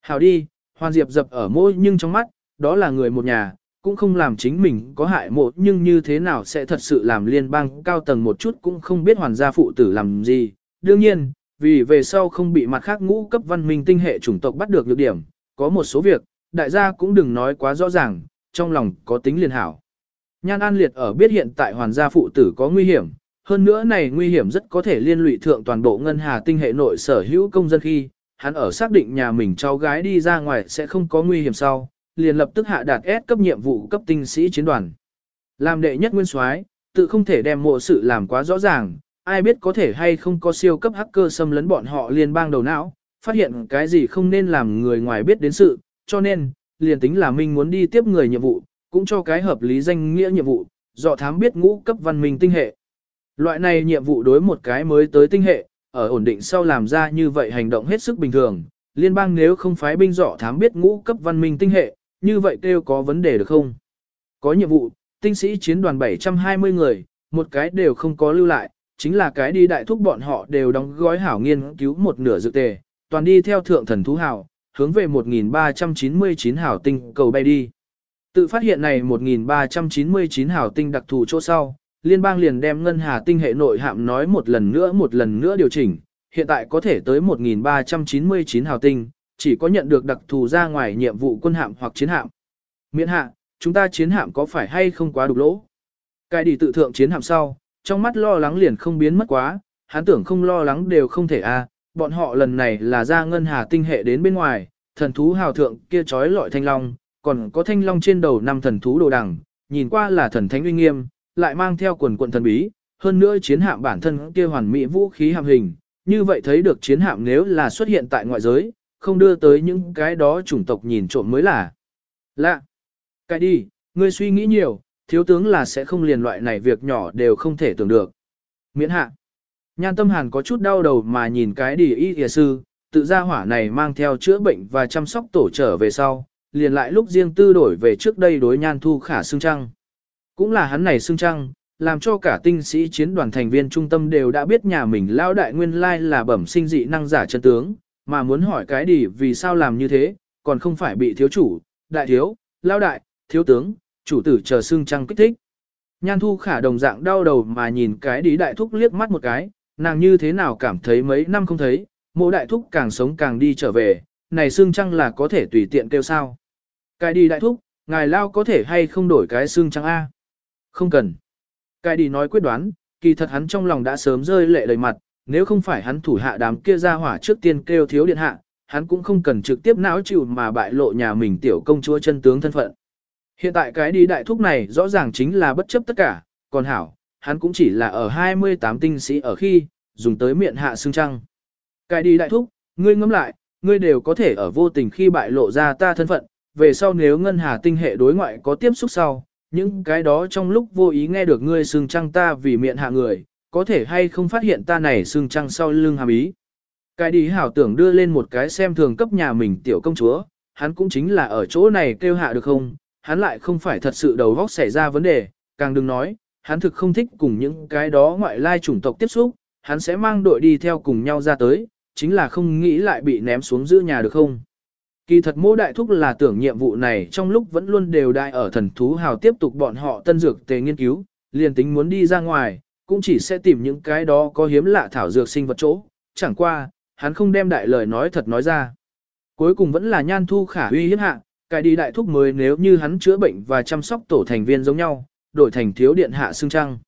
Hảo đi, Hoàn Diệp dập ở môi nhưng trong mắt, đó là người một nhà, cũng không làm chính mình có hại một nhưng như thế nào sẽ thật sự làm liên bang cao tầng một chút cũng không biết hoàn gia phụ tử làm gì. Đương nhiên, vì về sau không bị mặt khác ngũ cấp văn minh tinh hệ chủng tộc bắt được nhược điểm, có một số việc, đại gia cũng đừng nói quá rõ ràng, trong lòng có tính liên hảo. Nhan An Liệt ở biết hiện tại hoàn gia phụ tử có nguy hiểm, hơn nữa này nguy hiểm rất có thể liên lụy thượng toàn bộ ngân hà tinh hệ nội sở hữu công dân khi, hắn ở xác định nhà mình cháu gái đi ra ngoài sẽ không có nguy hiểm sau, liền lập tức hạ đạt S cấp nhiệm vụ cấp tinh sĩ chiến đoàn. Làm đệ nhất nguyên soái, tự không thể đem mộ sự làm quá rõ ràng, ai biết có thể hay không có siêu cấp hacker xâm lấn bọn họ liên bang đầu não, phát hiện cái gì không nên làm người ngoài biết đến sự, cho nên, liền tính là mình muốn đi tiếp người nhiệm vụ, cũng cho cái hợp lý danh nghĩa nhiệm vụ, dọ thám biết ngũ cấp văn minh tinh hệ. Loại này nhiệm vụ đối một cái mới tới tinh hệ, ở ổn định sau làm ra như vậy hành động hết sức bình thường, liên bang nếu không phái binh dọ thám biết ngũ cấp văn minh tinh hệ, như vậy kêu có vấn đề được không? Có nhiệm vụ, tinh sĩ chiến đoàn 720 người, một cái đều không có lưu lại, chính là cái đi đại thúc bọn họ đều đóng gói hảo nghiên cứu một nửa dự tề, toàn đi theo thượng thần thú hảo, hướng về 1399 hảo tinh cầu bay đi. Tự phát hiện này 1399 hảo tinh đặc thù chỗ sau, liên bang liền đem ngân hà tinh hệ nội hạm nói một lần nữa một lần nữa điều chỉnh, hiện tại có thể tới 1399 hảo tinh, chỉ có nhận được đặc thù ra ngoài nhiệm vụ quân hạm hoặc chiến hạm. Miễn hạ, chúng ta chiến hạm có phải hay không quá đục lỗ? Cái đi tự thượng chiến hạm sau, trong mắt lo lắng liền không biến mất quá, hắn tưởng không lo lắng đều không thể a bọn họ lần này là ra ngân hà tinh hệ đến bên ngoài, thần thú hào thượng kia trói lọi thanh long, còn có thanh long trên đầu năm thần thú đồ đằng, nhìn qua là thần thánh uy nghiêm, lại mang theo quần quận thần bí, hơn nữa chiến hạm bản thân kia hoàn mỹ vũ khí hạm hình, như vậy thấy được chiến hạm nếu là xuất hiện tại ngoại giới, không đưa tới những cái đó chủng tộc nhìn trộm mới là. Lạ. Cái đi, ngươi suy nghĩ nhiều, thiếu tướng là sẽ không liền loại này việc nhỏ đều không thể tưởng được. Miễn hạ. Nhan tâm hàn có chút đau đầu mà nhìn cái đi y thìa sư, tự ra hỏa này mang theo chữa bệnh và chăm sóc tổ trở về sau, liền lại lúc riêng tư đổi về trước đây đối nhan thu khả xương trăng. Cũng là hắn này xương trăng, làm cho cả tinh sĩ chiến đoàn thành viên trung tâm đều đã biết nhà mình lao đại nguyên lai là bẩm sinh dị năng giả chân tướng, mà muốn hỏi cái đi vì sao làm như thế, còn không phải bị thiếu chủ, đại thiếu, lao đại, thiếu tướng, chủ tử chờ xương trăng kích thích. Nhan thu khả đồng dạng đau đầu mà nhìn cái đi đại thúc liếc mắt một cái, nàng như thế nào cảm thấy mấy năm không thấy, mộ đại thúc càng sống càng đi trở về, này xương trăng là có thể tùy tiện kêu sao. Cái đi đại thúc, ngài lao có thể hay không đổi cái xương trăng A. Không cần. Cái đi nói quyết đoán, kỳ thật hắn trong lòng đã sớm rơi lệ đầy mặt, nếu không phải hắn thủ hạ đám kia ra hỏa trước tiên kêu thiếu điện hạ, hắn cũng không cần trực tiếp não chịu mà bại lộ nhà mình tiểu công chúa chân tướng thân phận. Hiện tại cái đi đại thúc này rõ ràng chính là bất chấp tất cả, còn hảo, hắn cũng chỉ là ở 28 tinh sĩ ở khi, dùng tới miệng hạ xương trăng. Cái đi đại thúc, ngươi ngẫm lại, ngươi đều có thể ở vô tình khi bại lộ ra ta thân phận, về sau nếu ngân hà tinh hệ đối ngoại có tiếp xúc sau, những cái đó trong lúc vô ý nghe được ngươi xương trăng ta vì miệng hạ người, có thể hay không phát hiện ta này xương trăng sau lưng hàm ý. Cái đi hảo tưởng đưa lên một cái xem thường cấp nhà mình tiểu công chúa, hắn cũng chính là ở chỗ này kêu hạ được không, hắn lại không phải thật sự đầu góc xảy ra vấn đề, càng đừng nói, hắn thực không thích cùng những cái đó ngoại lai chủng tộc tiếp xúc, hắn sẽ mang đội đi theo cùng nhau ra tới, chính là không nghĩ lại bị ném xuống giữa nhà được không. Kỳ thật mô đại thúc là tưởng nhiệm vụ này trong lúc vẫn luôn đều đại ở thần thú hào tiếp tục bọn họ tân dược tề nghiên cứu, liền tính muốn đi ra ngoài, cũng chỉ sẽ tìm những cái đó có hiếm lạ thảo dược sinh vật chỗ, chẳng qua, hắn không đem đại lời nói thật nói ra. Cuối cùng vẫn là nhan thu khả uy hiếp hạ, cái đi đại thúc mới nếu như hắn chữa bệnh và chăm sóc tổ thành viên giống nhau, đổi thành thiếu điện hạ xương trăng.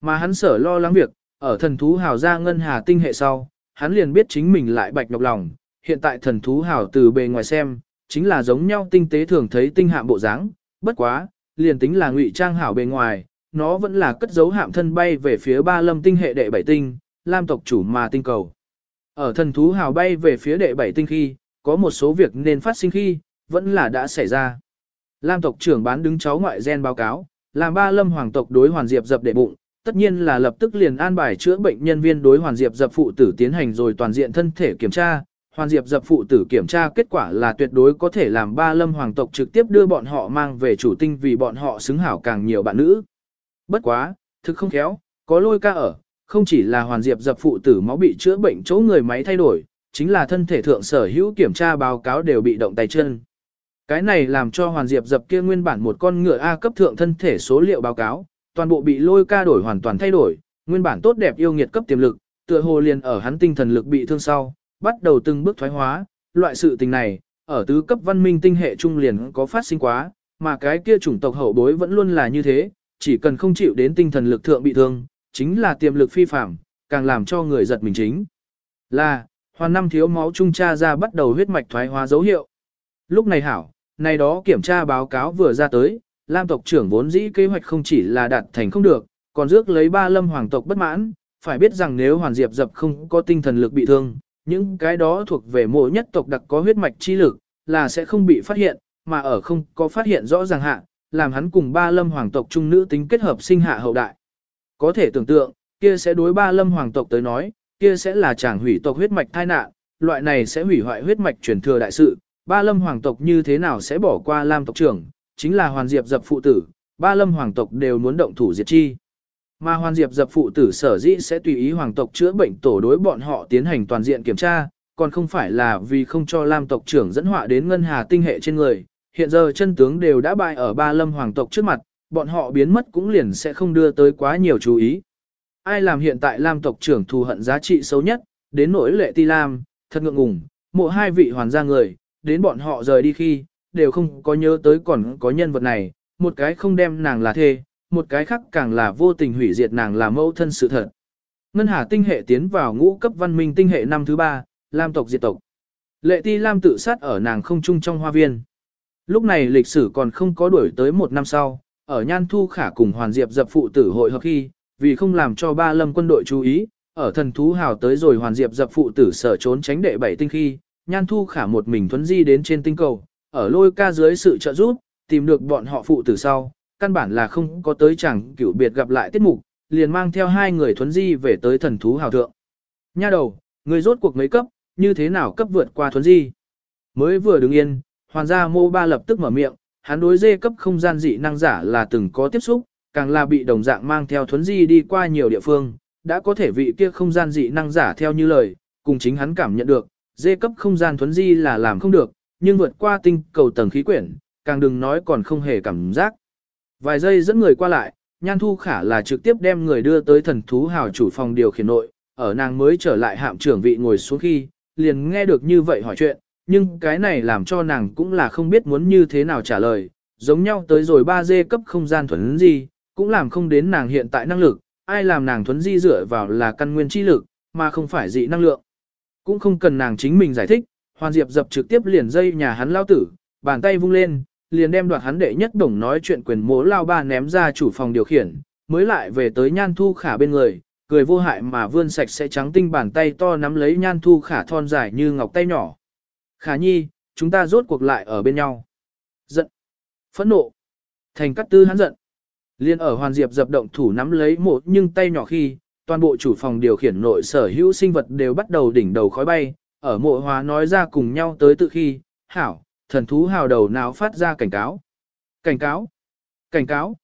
Mà hắn sở lo lắng việc, ở thần thú hào ra ngân hà tinh hệ sau, hắn liền biết chính mình lại bạch nhọc lòng, hiện tại thần thú hào từ bề ngoài xem, chính là giống nhau tinh tế thường thấy tinh hạm bộ dáng, bất quá, liền tính là ngụy trang hảo bề ngoài, nó vẫn là cất giấu hạm thân bay về phía ba lâm tinh hệ đệ bảy tinh, lam tộc chủ mà tinh cầu. Ở thần thú hào bay về phía đệ bảy tinh khi, có một số việc nên phát sinh khi, vẫn là đã xảy ra. Lam tộc trưởng bán đứng cháu ngoại gen báo cáo, làm ba lâm hoàng tộc đối hoàn diệp dập đệ bụng, tất nhiên là lập tức liền an bài chữa bệnh nhân viên đối hoàn diệp dập phụ tử tiến hành rồi toàn diện thân thể kiểm tra. Hoàn diệp dập phụ tử kiểm tra kết quả là tuyệt đối có thể làm ba lâm hoàng tộc trực tiếp đưa bọn họ mang về chủ tinh vì bọn họ xứng hảo càng nhiều bạn nữ. Bất quá, thực không khéo, có lôi ca ở, không chỉ là hoàn diệp dập phụ tử máu bị chữa bệnh chỗ người máy thay đổi, chính là thân thể thượng sở hữu kiểm tra báo cáo đều bị động tay chân. Cái này làm cho hoàn diệp dập kia nguyên bản một con ngựa A cấp thượng thân thể số liệu báo cáo, toàn bộ bị lôi ca đổi hoàn toàn thay đổi, nguyên bản tốt đẹp yêu nghiệt cấp tiềm lực, tựa hồ liền ở hắn tinh thần lực bị thương sau, bắt đầu từng bước thoái hóa, loại sự tình này, ở tứ cấp văn minh tinh hệ trung liền có phát sinh quá, mà cái kia chủng tộc hậu bối vẫn luôn là như thế, chỉ cần không chịu đến tinh thần lực thượng bị thương, chính là tiềm lực phi phạm, càng làm cho người giật mình chính. Là, hoàn năm thiếu máu trung tra ra bắt đầu huyết mạch thoái hóa dấu hiệu. Lúc này hảo, này đó kiểm tra báo cáo vừa ra tới, Lam tộc trưởng vốn dĩ kế hoạch không chỉ là đạt thành không được, còn rước lấy ba lâm hoàng tộc bất mãn, phải biết rằng nếu hoàn diệp dập không có tinh thần lực bị thương, những cái đó thuộc về mỗi nhất tộc đặc có huyết mạch chi lực, là sẽ không bị phát hiện, mà ở không có phát hiện rõ ràng hạ, làm hắn cùng ba lâm hoàng tộc trung nữ tính kết hợp sinh hạ hậu đại. Có thể tưởng tượng, kia sẽ đối ba lâm hoàng tộc tới nói, kia sẽ là chàng hủy tộc huyết mạch thai nạn, loại này sẽ hủy hoại huyết mạch truyền thừa đại sự, ba lâm hoàng tộc như thế nào sẽ bỏ qua lam tộc trưởng, chính là hoàn diệp dập phụ tử, ba lâm hoàng tộc đều muốn động thủ diệt chi. Mà hoàn diệp dập phụ tử sở dĩ sẽ tùy ý hoàng tộc chữa bệnh tổ đối bọn họ tiến hành toàn diện kiểm tra, còn không phải là vì không cho lam tộc trưởng dẫn họa đến ngân hà tinh hệ trên người. Hiện giờ chân tướng đều đã bại ở ba lâm hoàng tộc trước mặt, bọn họ biến mất cũng liền sẽ không đưa tới quá nhiều chú ý. Ai làm hiện tại lam tộc trưởng thù hận giá trị xấu nhất, đến nỗi lệ ti lam, thật ngượng ngùng, mộ hai vị hoàn gia người, đến bọn họ rời đi khi, đều không có nhớ tới còn có nhân vật này, một cái không đem nàng là thê, một cái khác càng là vô tình hủy diệt nàng là mẫu thân sự thật. Ngân Hà tinh hệ tiến vào ngũ cấp văn minh tinh hệ năm thứ ba, Lam tộc diệt tộc. Lệ Ti Lam tự sát ở nàng không trung trong hoa viên. Lúc này lịch sử còn không có đuổi tới một năm sau, ở Nhan Thu Khả cùng Hoàn Diệp dập phụ tử hội hợp khi, vì không làm cho ba lâm quân đội chú ý, ở thần thú hào tới rồi Hoàn Diệp dập phụ tử sở trốn tránh đệ bảy tinh khi, Nhan Thu Khả một mình thuấn di đến trên tinh cầu, ở lôi ca dưới sự trợ giúp, tìm được bọn họ phụ tử sau, căn bản là không có tới chẳng cửu biệt gặp lại tiết mục, liền mang theo hai người thuấn di về tới thần thú hào thượng. Nha đầu, người rốt cuộc mấy cấp, như thế nào cấp vượt qua thuấn di? Mới vừa đứng yên, hoàn gia mô ba lập tức mở miệng, hắn đối dê cấp không gian dị năng giả là từng có tiếp xúc, càng là bị đồng dạng mang theo thuấn di đi qua nhiều địa phương, đã có thể vị kia không gian dị năng giả theo như lời, cùng chính hắn cảm nhận được, dê cấp không gian thuấn di là làm không được, nhưng vượt qua tinh cầu tầng khí quyển, càng đừng nói còn không hề cảm giác. Vài giây dẫn người qua lại, Nhan Thu Khả là trực tiếp đem người đưa tới thần thú hào chủ phòng điều khiển nội, ở nàng mới trở lại hạm trưởng vị ngồi xuống khi, liền nghe được như vậy hỏi chuyện, nhưng cái này làm cho nàng cũng là không biết muốn như thế nào trả lời, giống nhau tới rồi 3D cấp không gian thuấn di, cũng làm không đến nàng hiện tại năng lực, ai làm nàng thuấn di dựa vào là căn nguyên chi lực, mà không phải dị năng lượng. Cũng không cần nàng chính mình giải thích, Hoàn Diệp dập trực tiếp liền dây nhà hắn lao tử, bàn tay vung lên, liền đem đoạt hắn đệ nhất đồng nói chuyện quyền mố lao ba ném ra chủ phòng điều khiển, mới lại về tới nhan thu khả bên người, cười vô hại mà vươn sạch sẽ trắng tinh bàn tay to nắm lấy nhan thu khả thon dài như ngọc tay nhỏ. Khả nhi, chúng ta rốt cuộc lại ở bên nhau. Giận. Phẫn nộ. Thành cắt tư hắn giận. Liên ở hoàn diệp dập động thủ nắm lấy một nhưng tay nhỏ khi, toàn bộ chủ phòng điều khiển nội sở hữu sinh vật đều bắt đầu đỉnh đầu khói bay, ở mộ hóa nói ra cùng nhau tới tự khi, hảo, thần thú hào đầu nào phát ra cảnh cáo. Cảnh cáo! Cảnh cáo!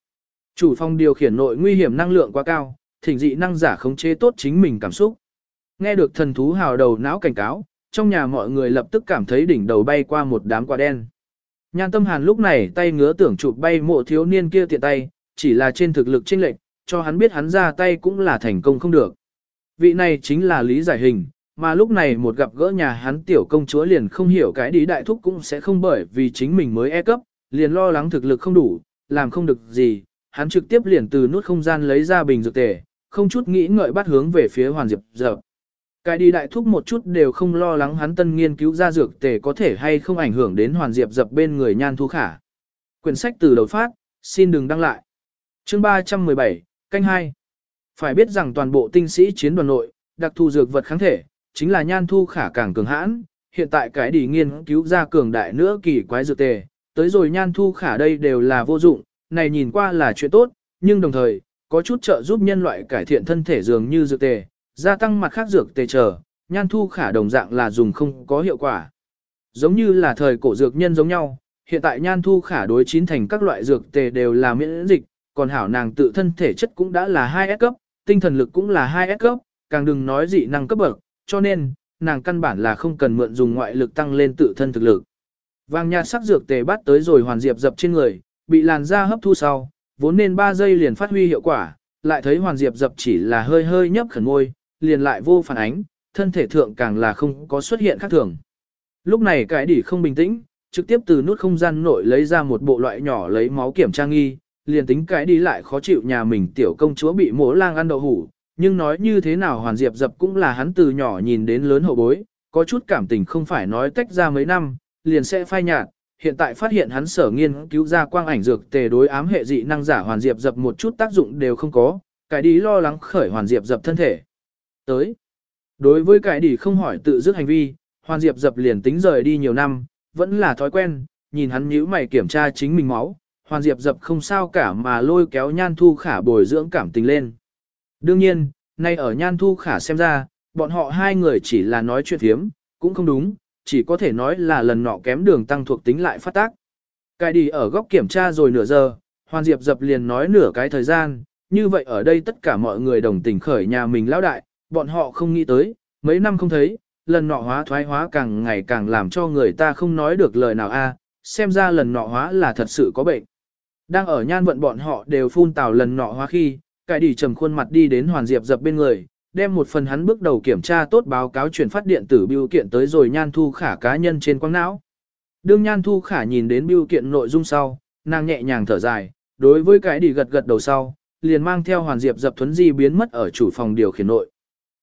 Chủ phòng điều khiển nội nguy hiểm năng lượng quá cao, thỉnh dị năng giả khống chế tốt chính mình cảm xúc. Nghe được thần thú hào đầu não cảnh cáo, trong nhà mọi người lập tức cảm thấy đỉnh đầu bay qua một đám quả đen. Nhan tâm hàn lúc này tay ngứa tưởng chụp bay mộ thiếu niên kia tiện tay, chỉ là trên thực lực chênh lệch, cho hắn biết hắn ra tay cũng là thành công không được. Vị này chính là lý giải hình, mà lúc này một gặp gỡ nhà hắn tiểu công chúa liền không hiểu cái đi đại thúc cũng sẽ không bởi vì chính mình mới e cấp, liền lo lắng thực lực không đủ, làm không được gì, hắn trực tiếp liền từ nút không gian lấy ra bình dược tề, không chút nghĩ ngợi bắt hướng về phía hoàn diệp dập. Cái đi đại thúc một chút đều không lo lắng hắn tân nghiên cứu ra dược tề có thể hay không ảnh hưởng đến hoàn diệp dập bên người nhan thu khả. Quyển sách từ đầu phát, xin đừng đăng lại. Chương 317, canh hai, Phải biết rằng toàn bộ tinh sĩ chiến đoàn nội, đặc thù dược vật kháng thể, chính là nhan thu khả càng cường hãn, hiện tại cái đi nghiên cứu ra cường đại nữa kỳ quái dược tề, tới rồi nhan thu khả đây đều là vô dụng, này nhìn qua là chuyện tốt, nhưng đồng thời, có chút trợ giúp nhân loại cải thiện thân thể dường như dược tề, gia tăng mặt khác dược tề chờ, nhan thu khả đồng dạng là dùng không có hiệu quả. Giống như là thời cổ dược nhân giống nhau, hiện tại nhan thu khả đối chín thành các loại dược tề đều là miễn dịch, còn hảo nàng tự thân thể chất cũng đã là 2S cấp, tinh thần lực cũng là 2S cấp, càng đừng nói dị năng cấp bậc, cho nên, nàng căn bản là không cần mượn dùng ngoại lực tăng lên tự thân thực lực. Vàng nhạt sắc dược tề bắt tới rồi hoàn diệp dập trên người, bị làn da hấp thu sau, vốn nên 3 giây liền phát huy hiệu quả, lại thấy hoàn diệp dập chỉ là hơi hơi nhấp khẩn môi, liền lại vô phản ánh, thân thể thượng càng là không có xuất hiện khác thường. Lúc này cái đỉ không bình tĩnh, trực tiếp từ nút không gian nội lấy ra một bộ loại nhỏ lấy máu kiểm tra nghi, liền tính cái đi lại khó chịu nhà mình tiểu công chúa bị mỗ lang ăn đậu hủ, nhưng nói như thế nào hoàn diệp dập cũng là hắn từ nhỏ nhìn đến lớn hậu bối, có chút cảm tình không phải nói tách ra mấy năm, liền sẽ phai nhạt, hiện tại phát hiện hắn sở nghiên cứu ra quang ảnh dược tề đối ám hệ dị năng giả hoàn diệp dập một chút tác dụng đều không có, cái đi lo lắng khởi hoàn diệp dập thân thể. Tới, đối với cái đi không hỏi tự dứt hành vi, hoàn diệp dập liền tính rời đi nhiều năm, vẫn là thói quen, nhìn hắn nhíu mày kiểm tra chính mình máu, hoàn diệp dập không sao cả mà lôi kéo nhan thu khả bồi dưỡng cảm tình lên. Đương nhiên, nay ở nhan thu khả xem ra, bọn họ hai người chỉ là nói chuyện thiếm, cũng không đúng, chỉ có thể nói là lần nọ kém đường tăng thuộc tính lại phát tác. Cái đi ở góc kiểm tra rồi nửa giờ, hoàn diệp dập liền nói nửa cái thời gian, như vậy ở đây tất cả mọi người đồng tình khởi nhà mình lão đại, bọn họ không nghĩ tới, mấy năm không thấy, lần nọ hóa thoái hóa càng ngày càng làm cho người ta không nói được lời nào a xem ra lần nọ hóa là thật sự có bệnh. Đang ở nhan vận bọn họ đều phun tào lần nọ hóa khi, cải đỉ trầm khuôn mặt đi đến hoàn diệp dập bên người, đem một phần hắn bước đầu kiểm tra tốt báo cáo truyền phát điện tử biêu kiện tới rồi nhan thu khả cá nhân trên quang não. Đương nhan thu khả nhìn đến biêu kiện nội dung sau, nàng nhẹ nhàng thở dài, đối với cái đi gật gật đầu sau, liền mang theo hoàn diệp dập thuấn di biến mất ở chủ phòng điều khiển nội.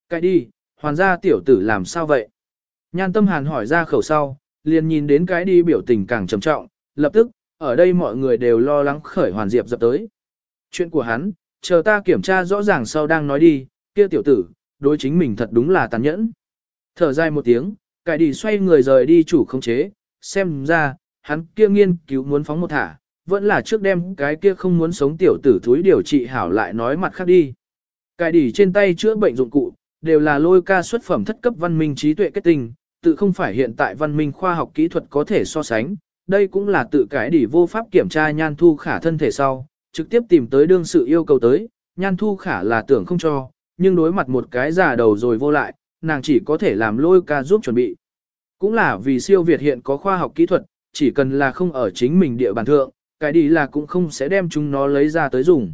Cái đi, hoàn gia tiểu tử làm sao vậy? Nhan tâm hàn hỏi ra khẩu sau, liền nhìn đến cái đi biểu tình càng trầm trọng, lập tức, ở đây mọi người đều lo lắng khởi hoàn diệp dập tới. Chuyện của hắn, chờ ta kiểm tra rõ ràng sau đang nói đi, kia tiểu tử, đối chính mình thật đúng là tàn nhẫn. Thở dài một tiếng, cải đi xoay người rời đi chủ không chế, xem ra, hắn kia nghiên cứu muốn phóng một thả, vẫn là trước đem cái kia không muốn sống tiểu tử thúi điều trị hảo lại nói mặt khác đi. Cải đi trên tay chữa bệnh dụng cụ, đều là lôi ca xuất phẩm thất cấp văn minh trí tuệ kết tinh, tự không phải hiện tại văn minh khoa học kỹ thuật có thể so sánh, đây cũng là tự cái đỉ vô pháp kiểm tra nhan thu khả thân thể sau, trực tiếp tìm tới đương sự yêu cầu tới, nhan thu khả là tưởng không cho, nhưng đối mặt một cái giả đầu rồi vô lại, nàng chỉ có thể làm lôi ca giúp chuẩn bị. Cũng là vì siêu Việt hiện có khoa học kỹ thuật, chỉ cần là không ở chính mình địa bàn thượng, cái đi là cũng không sẽ đem chúng nó lấy ra tới dùng.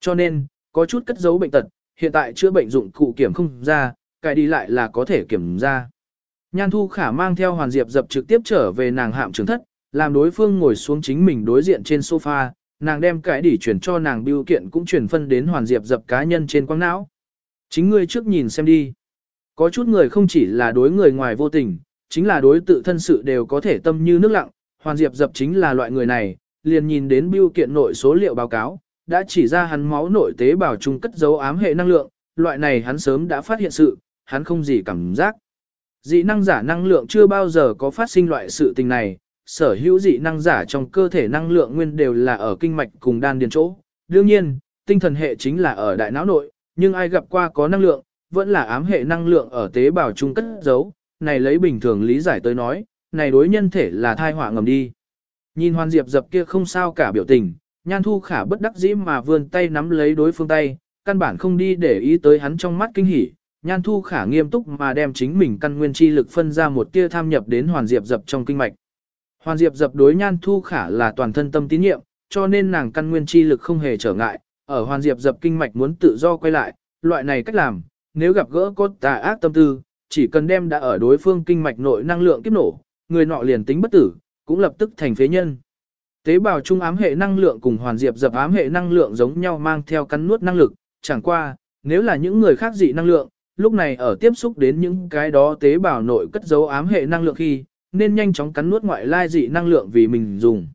Cho nên, có chút cất giấu bệnh tật, hiện tại chữa bệnh dụng cụ kiểm không ra, cái đi lại là có thể kiểm ra. Nhan Thu Khả mang theo Hoàn Diệp dập trực tiếp trở về nàng hạm trường thất, làm đối phương ngồi xuống chính mình đối diện trên sofa, nàng đem cái đỉ chuyển cho nàng biêu kiện cũng chuyển phân đến Hoàn Diệp dập cá nhân trên quang não. Chính ngươi trước nhìn xem đi. Có chút người không chỉ là đối người ngoài vô tình, chính là đối tự thân sự đều có thể tâm như nước lặng, Hoàn Diệp dập chính là loại người này, liền nhìn đến biêu kiện nội số liệu báo cáo, đã chỉ ra hắn máu nội tế bào trung cất dấu ám hệ năng lượng, loại này hắn sớm đã phát hiện sự, hắn không gì cảm giác. Dị năng giả năng lượng chưa bao giờ có phát sinh loại sự tình này, sở hữu dị năng giả trong cơ thể năng lượng nguyên đều là ở kinh mạch cùng đan điền chỗ. Đương nhiên, tinh thần hệ chính là ở đại não nội, nhưng ai gặp qua có năng lượng, vẫn là ám hệ năng lượng ở tế bào trung cất giấu, này lấy bình thường lý giải tới nói, này đối nhân thể là thai họa ngầm đi. Nhìn Hoàn Diệp dập kia không sao cả biểu tình, Nhan Thu Khả bất đắc dĩ mà vươn tay nắm lấy đối phương tay, căn bản không đi để ý tới hắn trong mắt kinh hỉ. Nhan Thu Khả nghiêm túc mà đem chính mình căn nguyên chi lực phân ra một tia tham nhập đến Hoàn Diệp dập trong kinh mạch. Hoàn Diệp dập đối Nhan Thu Khả là toàn thân tâm tín nhiệm, cho nên nàng căn nguyên chi lực không hề trở ngại, ở Hoàn Diệp dập kinh mạch muốn tự do quay lại, loại này cách làm, nếu gặp gỡ có tà ác tâm tư, chỉ cần đem đã ở đối phương kinh mạch nội năng lượng kiếp nổ, người nọ liền tính bất tử, cũng lập tức thành phế nhân. Tế bào trung ám hệ năng lượng cùng hoàn diệp dập ám hệ năng lượng giống nhau mang theo cắn nuốt năng lực, chẳng qua, nếu là những người khác dị năng lượng, lúc này ở tiếp xúc đến những cái đó tế bào nội cất dấu ám hệ năng lượng khi, nên nhanh chóng cắn nuốt ngoại lai dị năng lượng vì mình dùng.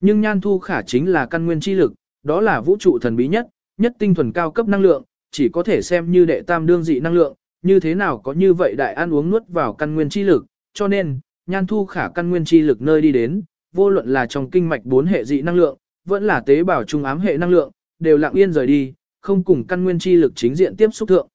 Nhưng nhan thu khả chính là căn nguyên chi lực, đó là vũ trụ thần bí nhất, nhất tinh thuần cao cấp năng lượng, chỉ có thể xem như đệ tam đương dị năng lượng, như thế nào có như vậy đại ăn uống nuốt vào căn nguyên chi lực, cho nên, nhan thu khả căn nguyên chi lực nơi đi đến, vô luận là trong kinh mạch bốn hệ dị năng lượng, vẫn là tế bào trung ám hệ năng lượng, đều lặng yên rời đi, không cùng căn nguyên chi lực chính diện tiếp xúc thượng.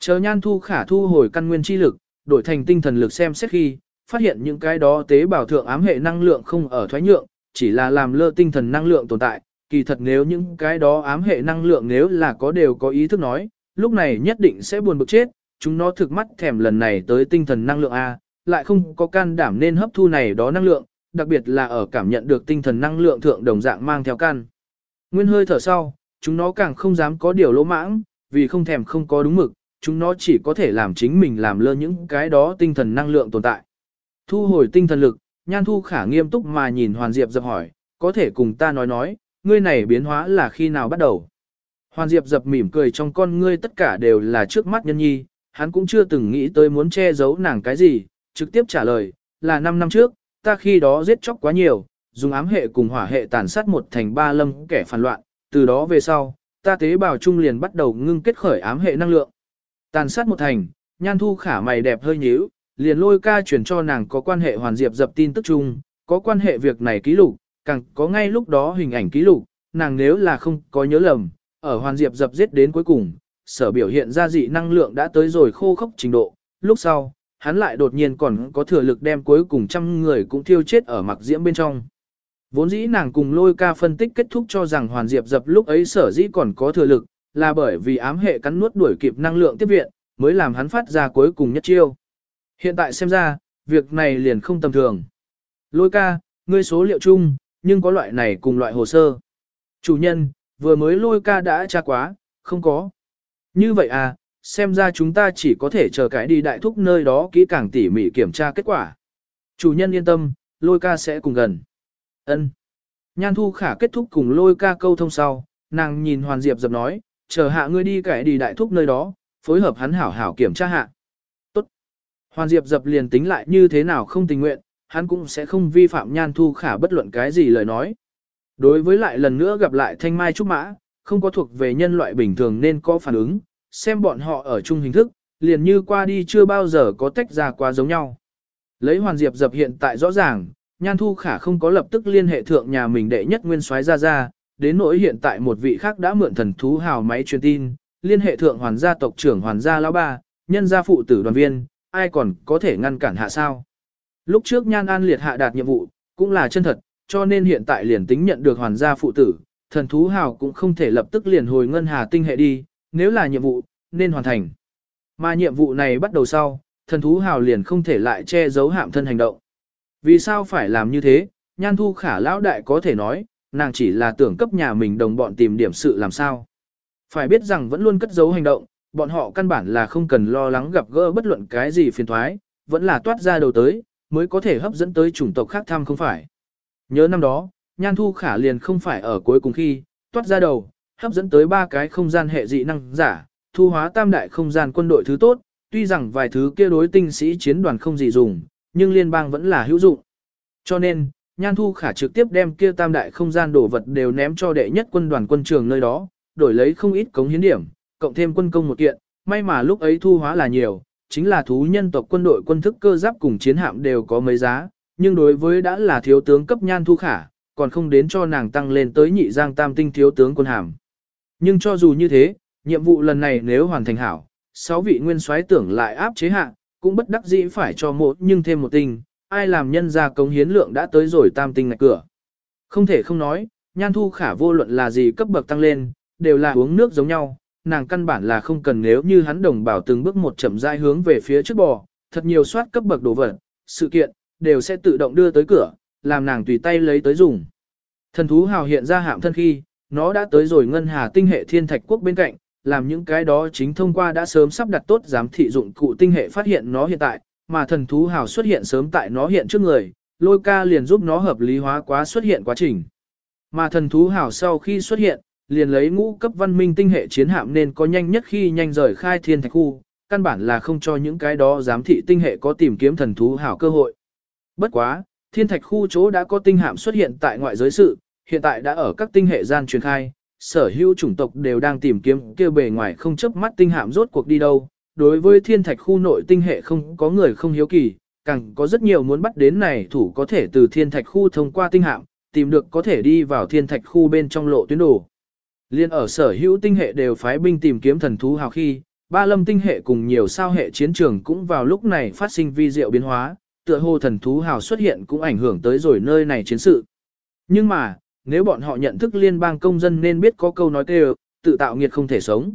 Chờ nhan thu khả thu hồi căn nguyên chi lực, đổi thành tinh thần lực xem xét khi, phát hiện những cái đó tế bào thượng ám hệ năng lượng không ở thoái nhượng, chỉ là làm lơ tinh thần năng lượng tồn tại, kỳ thật nếu những cái đó ám hệ năng lượng nếu là có đều có ý thức nói, lúc này nhất định sẽ buồn bực chết, chúng nó thực mắt thèm lần này tới tinh thần năng lượng A, lại không có can đảm nên hấp thu này đó năng lượng, đặc biệt là ở cảm nhận được tinh thần năng lượng thượng đồng dạng mang theo can. Nguyên hơi thở sau, chúng nó càng không dám có điều lỗ mãng, vì không thèm không có đúng mực, chúng nó chỉ có thể làm chính mình làm lơ những cái đó tinh thần năng lượng tồn tại. Thu hồi tinh thần lực, nhan thu khả nghiêm túc mà nhìn Hoàn Diệp dập hỏi, có thể cùng ta nói nói, ngươi này biến hóa là khi nào bắt đầu. Hoàn Diệp dập mỉm cười trong con ngươi tất cả đều là trước mắt nhân nhi, hắn cũng chưa từng nghĩ tới muốn che giấu nàng cái gì, trực tiếp trả lời, là 5 năm trước, ta khi đó giết chóc quá nhiều, dùng ám hệ cùng hỏa hệ tàn sát một thành ba lâm kẻ phản loạn, từ đó về sau, ta tế bào trung liền bắt đầu ngưng kết khởi ám hệ năng lượng. Tàn sát một thành, nhan thu khả mày đẹp hơi nhíu, liền lôi ca chuyển cho nàng có quan hệ hoàn diệp dập tin tức chung, có quan hệ việc này ký lục, càng có ngay lúc đó hình ảnh ký lục, nàng nếu là không có nhớ lầm, ở hoàn diệp dập giết đến cuối cùng, sở biểu hiện ra dị năng lượng đã tới rồi khô khốc trình độ, lúc sau, hắn lại đột nhiên còn có thừa lực đem cuối cùng trăm người cũng thiêu chết ở mặc diễm bên trong. Vốn dĩ nàng cùng lôi ca phân tích kết thúc cho rằng hoàn diệp dập lúc ấy sở dĩ còn có thừa lực, là bởi vì ám hệ cắn nuốt đuổi kịp năng lượng tiếp viện, mới làm hắn phát ra cuối cùng nhất chiêu. Hiện tại xem ra, việc này liền không tầm thường. Lôi ca, ngươi số liệu chung, nhưng có loại này cùng loại hồ sơ. Chủ nhân, vừa mới lôi ca đã tra quá, không có. Như vậy à, xem ra chúng ta chỉ có thể chờ cái đi đại thúc nơi đó kỹ càng tỉ mỉ kiểm tra kết quả. Chủ nhân yên tâm, lôi ca sẽ cùng gần. ân Nhan thu khả kết thúc cùng lôi ca câu thông sau, nàng nhìn Hoàn Diệp dập nói, chờ hạ ngươi đi cái đi đại thúc nơi đó, phối hợp hắn hảo hảo kiểm tra hạ. Hoàn Diệp dập liền tính lại như thế nào không tình nguyện, hắn cũng sẽ không vi phạm nhan thu khả bất luận cái gì lời nói. Đối với lại lần nữa gặp lại thanh mai trúc mã, không có thuộc về nhân loại bình thường nên có phản ứng, xem bọn họ ở chung hình thức, liền như qua đi chưa bao giờ có tách ra quá giống nhau. Lấy Hoàn Diệp dập hiện tại rõ ràng, Nhan Thu Khả không có lập tức liên hệ thượng nhà mình đệ nhất nguyên soái ra ra, đến nỗi hiện tại một vị khác đã mượn thần thú hào máy truyền tin, liên hệ thượng hoàn gia tộc trưởng hoàn gia lão ba, nhân gia phụ tử đoàn viên, ai còn có thể ngăn cản hạ sao. Lúc trước Nhan An liệt hạ đạt nhiệm vụ, cũng là chân thật, cho nên hiện tại liền tính nhận được hoàn gia phụ tử, thần thú hào cũng không thể lập tức liền hồi ngân hà tinh hệ đi, nếu là nhiệm vụ, nên hoàn thành. Mà nhiệm vụ này bắt đầu sau, thần thú hào liền không thể lại che giấu hạm thân hành động. Vì sao phải làm như thế, nhan thu khả lão đại có thể nói, nàng chỉ là tưởng cấp nhà mình đồng bọn tìm điểm sự làm sao. Phải biết rằng vẫn luôn cất giấu hành động, bọn họ căn bản là không cần lo lắng gặp gỡ bất luận cái gì phiền thoái, vẫn là toát ra đầu tới, mới có thể hấp dẫn tới chủng tộc khác thăm không phải. Nhớ năm đó, Nhan Thu Khả liền không phải ở cuối cùng khi, toát ra đầu, hấp dẫn tới ba cái không gian hệ dị năng giả, thu hóa tam đại không gian quân đội thứ tốt, tuy rằng vài thứ kia đối tinh sĩ chiến đoàn không gì dùng, nhưng liên bang vẫn là hữu dụng. Cho nên, Nhan Thu Khả trực tiếp đem kia tam đại không gian đồ vật đều ném cho đệ nhất quân đoàn quân trường nơi đó, đổi lấy không ít cống hiến điểm, cộng thêm quân công một kiện, may mà lúc ấy thu hóa là nhiều, chính là thú nhân tộc quân đội quân thức cơ giáp cùng chiến hạm đều có mấy giá, nhưng đối với đã là thiếu tướng cấp Nhan Thu Khả, còn không đến cho nàng tăng lên tới nhị giang tam tinh thiếu tướng quân hàm. Nhưng cho dù như thế, nhiệm vụ lần này nếu hoàn thành hảo, sáu vị nguyên soái tưởng lại áp chế hạ, cũng bất đắc dĩ phải cho một nhưng thêm một tinh, ai làm nhân ra cống hiến lượng đã tới rồi tam tinh ngạch cửa. Không thể không nói, nhan thu khả vô luận là gì cấp bậc tăng lên, đều là uống nước giống nhau, nàng căn bản là không cần nếu như hắn đồng bảo từng bước một chậm rãi hướng về phía trước bò, thật nhiều soát cấp bậc đồ vật, sự kiện, đều sẽ tự động đưa tới cửa, làm nàng tùy tay lấy tới dùng. Thần thú hào hiện ra hạm thân khi, nó đã tới rồi ngân hà tinh hệ thiên thạch quốc bên cạnh, làm những cái đó chính thông qua đã sớm sắp đặt tốt giám thị dụng cụ tinh hệ phát hiện nó hiện tại, mà thần thú hào xuất hiện sớm tại nó hiện trước người, lôi ca liền giúp nó hợp lý hóa quá xuất hiện quá trình. Mà thần thú hào sau khi xuất hiện, liền lấy ngũ cấp văn minh tinh hệ chiến hạm nên có nhanh nhất khi nhanh rời khai thiên thạch khu, căn bản là không cho những cái đó giám thị tinh hệ có tìm kiếm thần thú hào cơ hội. Bất quá, thiên thạch khu chỗ đã có tinh hạm xuất hiện tại ngoại giới sự, hiện tại đã ở các tinh hệ gian truyền khai, sở hữu chủng tộc đều đang tìm kiếm kêu bề ngoài không chấp mắt tinh hạm rốt cuộc đi đâu, đối với thiên thạch khu nội tinh hệ không có người không hiếu kỳ, càng có rất nhiều muốn bắt đến này thủ có thể từ thiên thạch khu thông qua tinh hạm, tìm được có thể đi vào thiên thạch khu bên trong lộ tuyến đồ. Liên ở sở hữu tinh hệ đều phái binh tìm kiếm thần thú hào khi, ba lâm tinh hệ cùng nhiều sao hệ chiến trường cũng vào lúc này phát sinh vi diệu biến hóa, tựa hồ thần thú hào xuất hiện cũng ảnh hưởng tới rồi nơi này chiến sự. Nhưng mà, nếu bọn họ nhận thức liên bang công dân nên biết có câu nói kêu, tự tạo nghiệt không thể sống.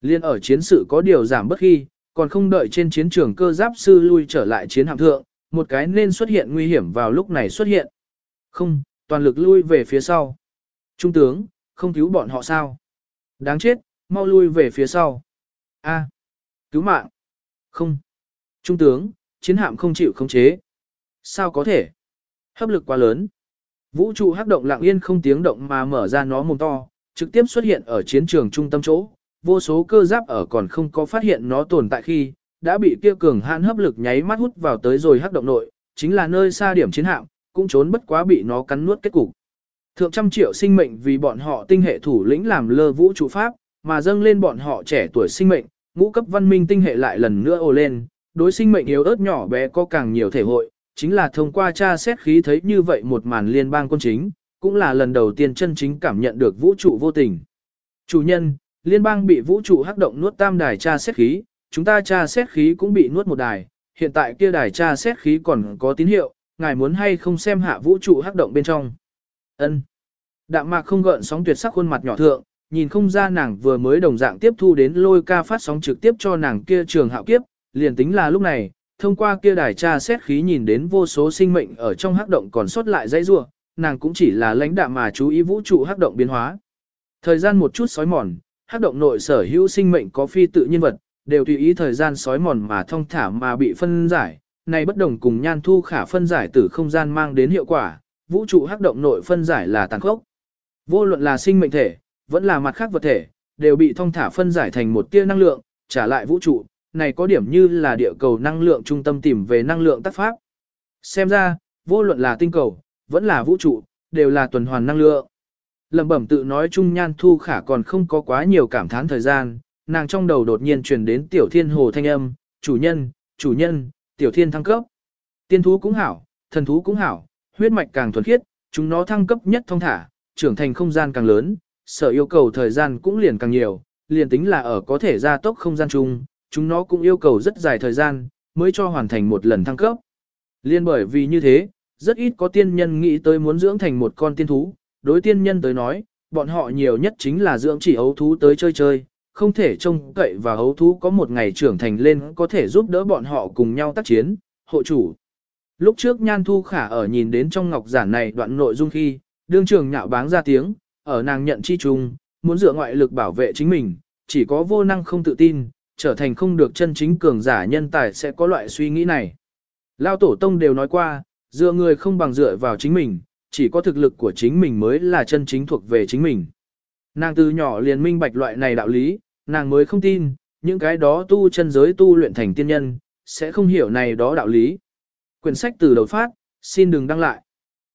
Liên ở chiến sự có điều giảm bất khi, còn không đợi trên chiến trường cơ giáp sư lui trở lại chiến hạm thượng, một cái nên xuất hiện nguy hiểm vào lúc này xuất hiện. Không, toàn lực lui về phía sau. Trung tướng, không cứu bọn họ sao? Đáng chết, mau lui về phía sau. A, cứu mạng. Không. Trung tướng, chiến hạm không chịu khống chế. Sao có thể? Hấp lực quá lớn. Vũ trụ hắc động lặng yên không tiếng động mà mở ra nó mồm to, trực tiếp xuất hiện ở chiến trường trung tâm chỗ. Vô số cơ giáp ở còn không có phát hiện nó tồn tại khi, đã bị kia cường hãn hấp lực nháy mắt hút vào tới rồi hắc động nội, chính là nơi xa điểm chiến hạm, cũng trốn bất quá bị nó cắn nuốt kết cục. Thượng trăm triệu sinh mệnh vì bọn họ tinh hệ thủ lĩnh làm lơ vũ trụ pháp, mà dâng lên bọn họ trẻ tuổi sinh mệnh, ngũ cấp văn minh tinh hệ lại lần nữa ồ lên, đối sinh mệnh yếu ớt nhỏ bé có càng nhiều thể hội, chính là thông qua tra xét khí thấy như vậy một màn liên bang quân chính, cũng là lần đầu tiên chân chính cảm nhận được vũ trụ vô tình. Chủ nhân, liên bang bị vũ trụ hắc động nuốt tam đài tra xét khí, chúng ta tra xét khí cũng bị nuốt một đài, hiện tại kia đài tra xét khí còn có tín hiệu, ngài muốn hay không xem hạ vũ trụ hắc động bên trong. Ân. Đạm mạc không gợn sóng tuyệt sắc khuôn mặt nhỏ thượng, nhìn không ra nàng vừa mới đồng dạng tiếp thu đến lôi ca phát sóng trực tiếp cho nàng kia trường hạo kiếp, liền tính là lúc này, thông qua kia đài tra xét khí nhìn đến vô số sinh mệnh ở trong hắc động còn sót lại dây rua, nàng cũng chỉ là lãnh đạm mà chú ý vũ trụ hắc động biến hóa. Thời gian một chút sói mòn, hắc động nội sở hữu sinh mệnh có phi tự nhiên vật, đều tùy ý thời gian sói mòn mà thông thả mà bị phân giải, này bất đồng cùng nhan thu khả phân giải từ không gian mang đến hiệu quả, vũ trụ hắc động nội phân giải là tàn khốc. Vô luận là sinh mệnh thể, vẫn là mặt khác vật thể, đều bị thông thả phân giải thành một tia năng lượng, trả lại vũ trụ, này có điểm như là địa cầu năng lượng trung tâm tìm về năng lượng tác pháp. Xem ra, vô luận là tinh cầu, vẫn là vũ trụ, đều là tuần hoàn năng lượng. Lẩm bẩm tự nói chung nhan thu khả còn không có quá nhiều cảm thán thời gian, nàng trong đầu đột nhiên truyền đến tiểu thiên hồ thanh âm, chủ nhân, chủ nhân, tiểu thiên thăng cấp. Tiên thú cũng hảo, thần thú cũng hảo, huyết mạch càng thuần khiết, chúng nó thăng cấp nhất thông thả, trưởng thành không gian càng lớn, sở yêu cầu thời gian cũng liền càng nhiều, liền tính là ở có thể gia tốc không gian chung, chúng nó cũng yêu cầu rất dài thời gian, mới cho hoàn thành một lần thăng cấp. Liên bởi vì như thế, rất ít có tiên nhân nghĩ tới muốn dưỡng thành một con tiên thú, đối tiên nhân tới nói, bọn họ nhiều nhất chính là dưỡng chỉ ấu thú tới chơi chơi, không thể trông cậy và ấu thú có một ngày trưởng thành lên có thể giúp đỡ bọn họ cùng nhau tác chiến, hộ chủ. Lúc trước Nhan Thu Khả ở nhìn đến trong ngọc giản này đoạn nội dung khi, đương trường nhạo báng ra tiếng, ở nàng nhận chi chung, muốn dựa ngoại lực bảo vệ chính mình, chỉ có vô năng không tự tin, trở thành không được chân chính cường giả nhân tài sẽ có loại suy nghĩ này. Lao tổ tông đều nói qua, dựa người không bằng dựa vào chính mình, chỉ có thực lực của chính mình mới là chân chính thuộc về chính mình. Nàng từ nhỏ liền minh bạch loại này đạo lý, nàng mới không tin, những cái đó tu chân giới tu luyện thành tiên nhân, sẽ không hiểu này đó đạo lý. Quyển sách từ đầu phát, xin đừng đăng lại.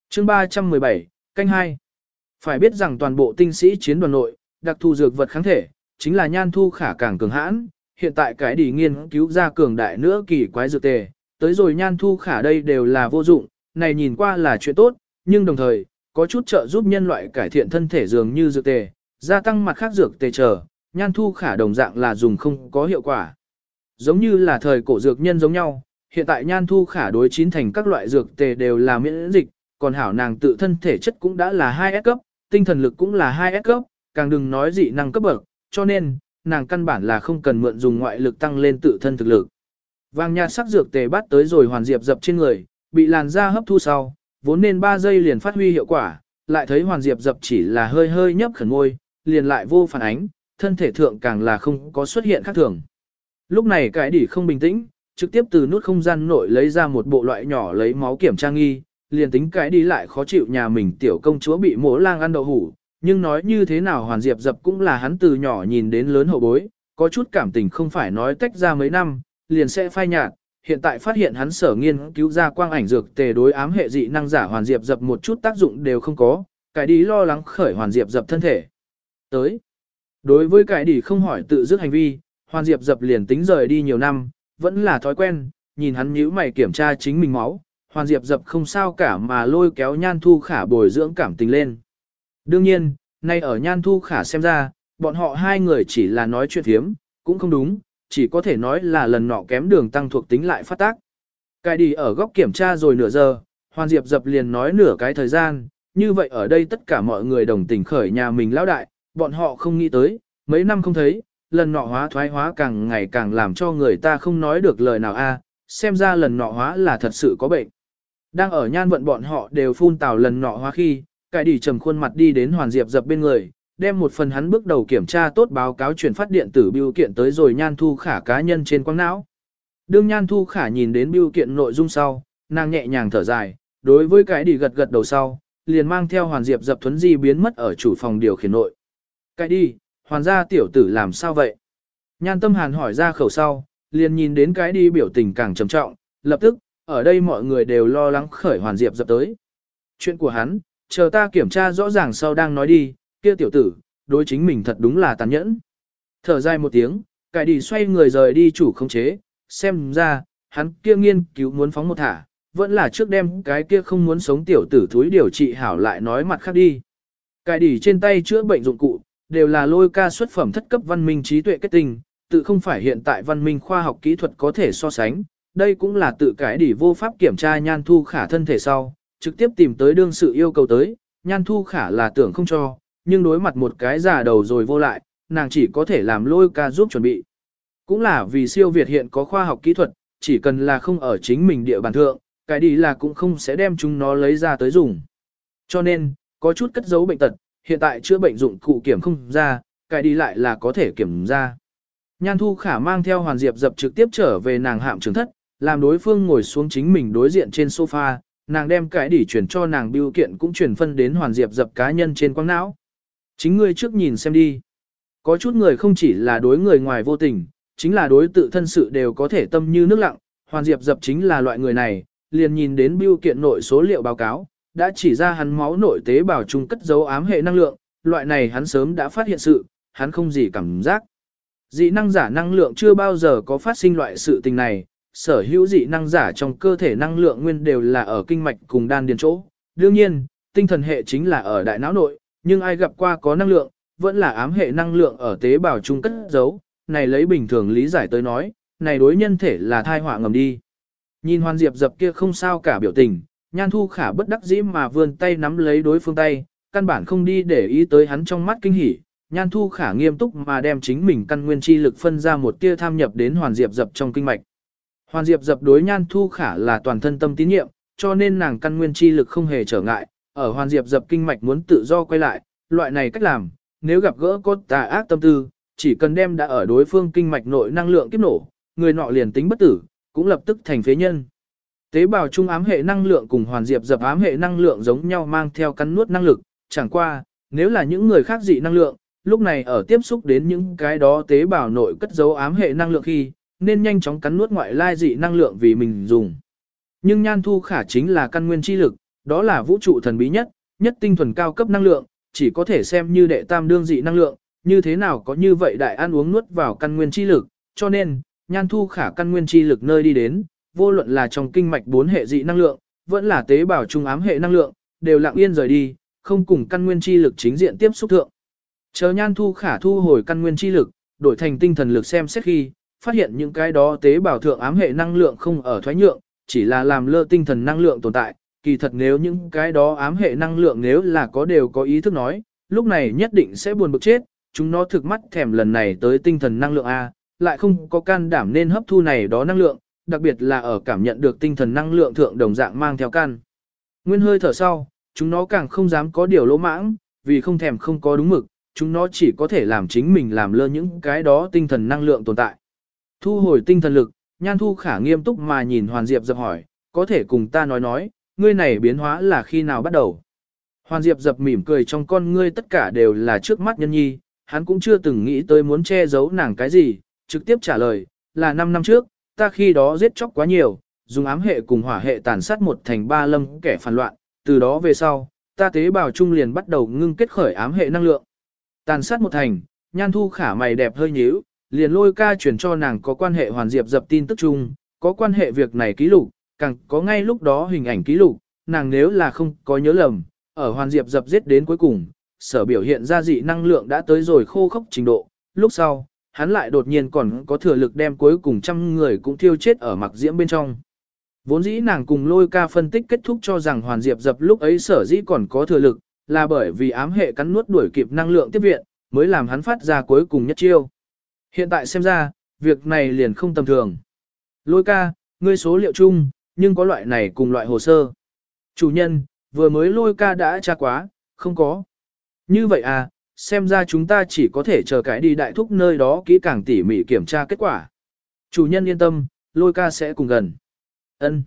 Chương 317, canh 2. Phải biết rằng toàn bộ tinh sĩ chiến đoàn nội, đặc thù dược vật kháng thể, chính là nhan thu khả càng cường hãn, hiện tại cái đi nghiên cứu ra cường đại nữa kỳ quái dược tề, tới rồi nhan thu khả đây đều là vô dụng, này nhìn qua là chuyện tốt, nhưng đồng thời, có chút trợ giúp nhân loại cải thiện thân thể dường như dược tề, gia tăng mặt khác dược tề chờ, nhan thu khả đồng dạng là dùng không có hiệu quả. Giống như là thời cổ dược nhân giống nhau, hiện tại nhan thu khả đối chín thành các loại dược tề đều là miễn dịch, còn hảo nàng tự thân thể chất cũng đã là 2S cấp, tinh thần lực cũng là 2S cấp, càng đừng nói dị năng cấp bậc, cho nên, nàng căn bản là không cần mượn dùng ngoại lực tăng lên tự thân thực lực. Vàng nhạt sắc dược tề bắt tới rồi hoàn diệp dập trên người, bị làn da hấp thu sau, vốn nên 3 giây liền phát huy hiệu quả, lại thấy hoàn diệp dập chỉ là hơi hơi nhấp khẩn môi, liền lại vô phản ánh, thân thể thượng càng là không có xuất hiện khác thường. Lúc này cái đỉ không bình tĩnh, trực tiếp từ nút không gian nội lấy ra một bộ loại nhỏ lấy máu kiểm tra nghi, liền tính cái đi lại khó chịu nhà mình tiểu công chúa bị mổ lang ăn đậu hủ, nhưng nói như thế nào hoàn diệp dập cũng là hắn từ nhỏ nhìn đến lớn hậu bối, có chút cảm tình không phải nói tách ra mấy năm, liền sẽ phai nhạt, hiện tại phát hiện hắn sở nghiên cứu ra quang ảnh dược tề đối ám hệ dị năng giả hoàn diệp dập một chút tác dụng đều không có, cái đi lo lắng khởi hoàn diệp dập thân thể. Tới, đối với cái đi không hỏi tự dứt hành vi, Hoàn Diệp dập liền tính rời đi nhiều năm, vẫn là thói quen, nhìn hắn nhíu mày kiểm tra chính mình máu, Hoàn Diệp dập không sao cả mà lôi kéo Nhan Thu Khả bồi dưỡng cảm tình lên. Đương nhiên, nay ở Nhan Thu Khả xem ra, bọn họ hai người chỉ là nói chuyện thiếm, cũng không đúng, chỉ có thể nói là lần nọ kém đường tăng thuộc tính lại phát tác. Cái đi ở góc kiểm tra rồi nửa giờ, Hoàn Diệp dập liền nói nửa cái thời gian, như vậy ở đây tất cả mọi người đồng tình khởi nhà mình lão đại, bọn họ không nghĩ tới, mấy năm không thấy, lần nọ hóa thoái hóa càng ngày càng làm cho người ta không nói được lời nào a, à, xem ra lần nọ hóa là thật sự có bệnh. Đang ở nhan vận bọn họ đều phun tào lần nọ hóa khi, cải đi trầm khuôn mặt đi đến Hoàn Diệp dập bên người, đem một phần hắn bước đầu kiểm tra tốt báo cáo chuyển phát điện tử biểu kiện tới rồi nhan thu khả cá nhân trên quang não. Đương nhan thu khả nhìn đến biểu kiện nội dung sau, nàng nhẹ nhàng thở dài, đối với cái đi gật gật đầu sau, liền mang theo Hoàn Diệp dập thuấn di biến mất ở chủ phòng điều khiển nội. Cái đi, hoàn gia tiểu tử làm sao vậy? Nhan tâm hàn hỏi ra khẩu sau, liền nhìn đến cái đi biểu tình càng trầm trọng, lập tức, ở đây mọi người đều lo lắng khởi hoàn diệp dập tới. Chuyện của hắn, chờ ta kiểm tra rõ ràng sau đang nói đi, kia tiểu tử, đối chính mình thật đúng là tàn nhẫn. Thở dài một tiếng, cái đi xoay người rời đi chủ không chế, xem ra, hắn kia nghiên cứu muốn phóng một thả, vẫn là trước đem cái kia không muốn sống tiểu tử thúi điều trị hảo lại nói mặt khác đi. Cái đi trên tay chữa bệnh dụng cụ, đều là lôi ca xuất phẩm thất cấp văn minh trí tuệ kết tinh, tự không phải hiện tại văn minh khoa học kỹ thuật có thể so sánh. Đây cũng là tự cái đỉ vô pháp kiểm tra nhan thu khả thân thể sau, trực tiếp tìm tới đương sự yêu cầu tới, nhan thu khả là tưởng không cho, nhưng đối mặt một cái giả đầu rồi vô lại, nàng chỉ có thể làm lôi ca giúp chuẩn bị. Cũng là vì siêu Việt hiện có khoa học kỹ thuật, chỉ cần là không ở chính mình địa bàn thượng, cái đi là cũng không sẽ đem chúng nó lấy ra tới dùng. Cho nên, có chút cất giấu bệnh tật, hiện tại chữa bệnh dụng cụ kiểm không ra, cái đi lại là có thể kiểm ra. Nhan Thu Khả mang theo Hoàn Diệp dập trực tiếp trở về nàng hạm trường thất, làm đối phương ngồi xuống chính mình đối diện trên sofa, nàng đem cái đỉ chuyển cho nàng biêu kiện cũng chuyển phân đến Hoàn Diệp dập cá nhân trên quang não. Chính ngươi trước nhìn xem đi. Có chút người không chỉ là đối người ngoài vô tình, chính là đối tự thân sự đều có thể tâm như nước lặng, Hoàn Diệp dập chính là loại người này, liền nhìn đến biêu kiện nội số liệu báo cáo, đã chỉ ra hắn máu nội tế bào trung cất dấu ám hệ năng lượng, loại này hắn sớm đã phát hiện sự, hắn không gì cảm giác. Dị năng giả năng lượng chưa bao giờ có phát sinh loại sự tình này, sở hữu dị năng giả trong cơ thể năng lượng nguyên đều là ở kinh mạch cùng đan điền chỗ. Đương nhiên, tinh thần hệ chính là ở đại não nội, nhưng ai gặp qua có năng lượng, vẫn là ám hệ năng lượng ở tế bào trung cất giấu, này lấy bình thường lý giải tới nói, này đối nhân thể là thai họa ngầm đi. Nhìn Hoàn Diệp dập kia không sao cả biểu tình, Nhan Thu Khả bất đắc dĩ mà vươn tay nắm lấy đối phương tay, căn bản không đi để ý tới hắn trong mắt kinh hỉ. Nhan Thu Khả nghiêm túc mà đem chính mình căn nguyên chi lực phân ra một tia tham nhập đến Hoàn Diệp dập trong kinh mạch. Hoàn Diệp dập đối Nhan Thu Khả là toàn thân tâm tín nhiệm, cho nên nàng căn nguyên chi lực không hề trở ngại, ở Hoàn Diệp dập kinh mạch muốn tự do quay lại, loại này cách làm, nếu gặp gỡ có tà ác tâm tư, chỉ cần đem đã ở đối phương kinh mạch nội năng lượng kiếp nổ, người nọ liền tính bất tử, cũng lập tức thành phế nhân. Tế bào trung ám hệ năng lượng cùng hoàn diệp dập ám hệ năng lượng giống nhau mang theo cắn nuốt năng lực, chẳng qua, nếu là những người khác dị năng lượng, lúc này ở tiếp xúc đến những cái đó tế bào nội cất dấu ám hệ năng lượng khi, nên nhanh chóng cắn nuốt ngoại lai dị năng lượng vì mình dùng. Nhưng nhan thu khả chính là căn nguyên chi lực, đó là vũ trụ thần bí nhất, nhất tinh thuần cao cấp năng lượng, chỉ có thể xem như đệ tam đương dị năng lượng, như thế nào có như vậy đại ăn uống nuốt vào căn nguyên chi lực, cho nên, nhan thu khả căn nguyên chi lực nơi đi đến, vô luận là trong kinh mạch bốn hệ dị năng lượng, vẫn là tế bào trung ám hệ năng lượng, đều lặng yên rời đi, không cùng căn nguyên chi lực chính diện tiếp xúc thượng. Chờ nhan thu khả thu hồi căn nguyên chi lực, đổi thành tinh thần lực xem xét khi, phát hiện những cái đó tế bào thượng ám hệ năng lượng không ở thoái nhượng, chỉ là làm lơ tinh thần năng lượng tồn tại. Kỳ thật nếu những cái đó ám hệ năng lượng nếu là có đều có ý thức nói, lúc này nhất định sẽ buồn bực chết, chúng nó thực mắt thèm lần này tới tinh thần năng lượng A, lại không có can đảm nên hấp thu này đó năng lượng, đặc biệt là ở cảm nhận được tinh thần năng lượng thượng đồng dạng mang theo can. Nguyên hơi thở sau, chúng nó càng không dám có điều lỗ mãng, vì không thèm không có đúng mực, chúng nó chỉ có thể làm chính mình làm lơ những cái đó tinh thần năng lượng tồn tại. Thu hồi tinh thần lực, nhan thu khả nghiêm túc mà nhìn Hoàn Diệp dập hỏi, có thể cùng ta nói nói, ngươi này biến hóa là khi nào bắt đầu. Hoàn Diệp dập mỉm cười trong con ngươi tất cả đều là trước mắt nhân nhi, hắn cũng chưa từng nghĩ tới muốn che giấu nàng cái gì, trực tiếp trả lời, là 5 năm trước, ta khi đó giết chóc quá nhiều, dùng ám hệ cùng hỏa hệ tàn sát một thành ba lâm kẻ phản loạn, từ đó về sau, ta tế bào trung liền bắt đầu ngưng kết khởi ám hệ năng lượng. Tàn sát một thành, nhan thu khả mày đẹp hơi nhíu, liền lôi ca chuyển cho nàng có quan hệ hoàn diệp dập tin tức chung, có quan hệ việc này ký lục, càng có ngay lúc đó hình ảnh ký lục, nàng nếu là không có nhớ lầm, ở hoàn diệp dập giết đến cuối cùng, sở biểu hiện ra dị năng lượng đã tới rồi khô khốc trình độ, lúc sau, hắn lại đột nhiên còn có thừa lực đem cuối cùng trăm người cũng thiêu chết ở mặc diễm bên trong. Vốn dĩ nàng cùng lôi ca phân tích kết thúc cho rằng hoàn diệp dập lúc ấy sở dĩ còn có thừa lực, là bởi vì ám hệ cắn nuốt đuổi kịp năng lượng tiếp viện, mới làm hắn phát ra cuối cùng nhất chiêu. Hiện tại xem ra, việc này liền không tầm thường. Lôi ca, ngươi số liệu chung, nhưng có loại này cùng loại hồ sơ. Chủ nhân, vừa mới lôi ca đã tra quá, không có. Như vậy à, xem ra chúng ta chỉ có thể chờ cái đi đại thúc nơi đó kỹ càng tỉ mỉ kiểm tra kết quả. Chủ nhân yên tâm, lôi ca sẽ cùng gần. ân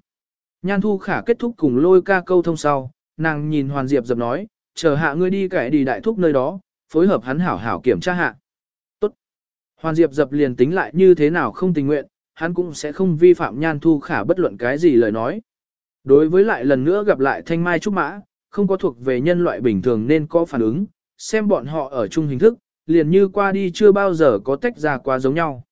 Nhan thu khả kết thúc cùng lôi ca câu thông sau, nàng nhìn Hoàn Diệp dập nói, chờ hạ ngươi đi cái đi đại thúc nơi đó, phối hợp hắn hảo hảo kiểm tra hạ. Tốt. Hoàn Diệp dập liền tính lại như thế nào không tình nguyện, hắn cũng sẽ không vi phạm nhan thu khả bất luận cái gì lời nói. Đối với lại lần nữa gặp lại thanh mai trúc mã, không có thuộc về nhân loại bình thường nên có phản ứng, xem bọn họ ở chung hình thức, liền như qua đi chưa bao giờ có tách ra quá giống nhau.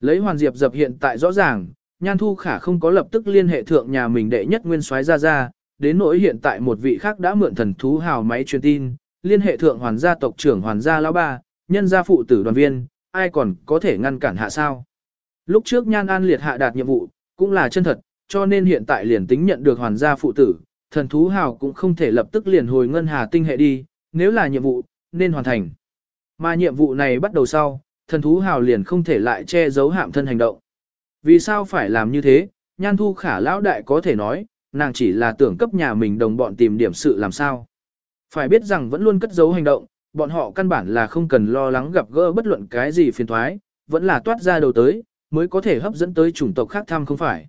Lấy Hoàn Diệp dập hiện tại rõ ràng, Nhan Thu Khả không có lập tức liên hệ thượng nhà mình đệ nhất nguyên soái ra ra, đến nỗi hiện tại một vị khác đã mượn thần thú hào máy truyền tin, liên hệ thượng hoàn gia tộc trưởng hoàn gia lão ba, nhân gia phụ tử đoàn viên, ai còn có thể ngăn cản hạ sao. Lúc trước Nhan An liệt hạ đạt nhiệm vụ, cũng là chân thật, cho nên hiện tại liền tính nhận được hoàn gia phụ tử, thần thú hào cũng không thể lập tức liền hồi ngân hà tinh hệ đi, nếu là nhiệm vụ, nên hoàn thành. Mà nhiệm vụ này bắt đầu sau, thần thú hào liền không thể lại che giấu hạm thân hành động. Vì sao phải làm như thế, nhan thu khả lão đại có thể nói, nàng chỉ là tưởng cấp nhà mình đồng bọn tìm điểm sự làm sao. Phải biết rằng vẫn luôn cất giấu hành động, bọn họ căn bản là không cần lo lắng gặp gỡ bất luận cái gì phiền thoái, vẫn là toát ra đầu tới, mới có thể hấp dẫn tới chủng tộc khác thăm không phải.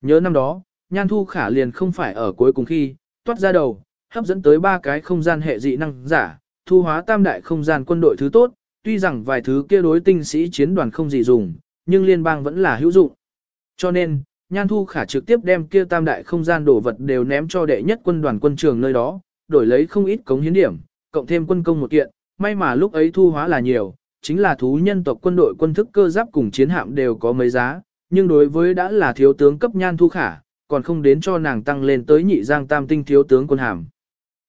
Nhớ năm đó, Nhan Thu Khả liền không phải ở cuối cùng khi, toát ra đầu, hấp dẫn tới ba cái không gian hệ dị năng giả, thu hóa tam đại không gian quân đội thứ tốt, tuy rằng vài thứ kia đối tinh sĩ chiến đoàn không gì dùng, nhưng liên bang vẫn là hữu dụng. Cho nên, Nhan Thu Khả trực tiếp đem kia tam đại không gian đồ vật đều ném cho đệ nhất quân đoàn quân trường nơi đó, đổi lấy không ít cống hiến điểm, cộng thêm quân công một kiện, may mà lúc ấy thu hóa là nhiều, chính là thú nhân tộc quân đội quân thức cơ giáp cùng chiến hạm đều có mấy giá, nhưng đối với đã là thiếu tướng cấp Nhan Thu Khả, còn không đến cho nàng tăng lên tới nhị giang tam tinh thiếu tướng quân hàm.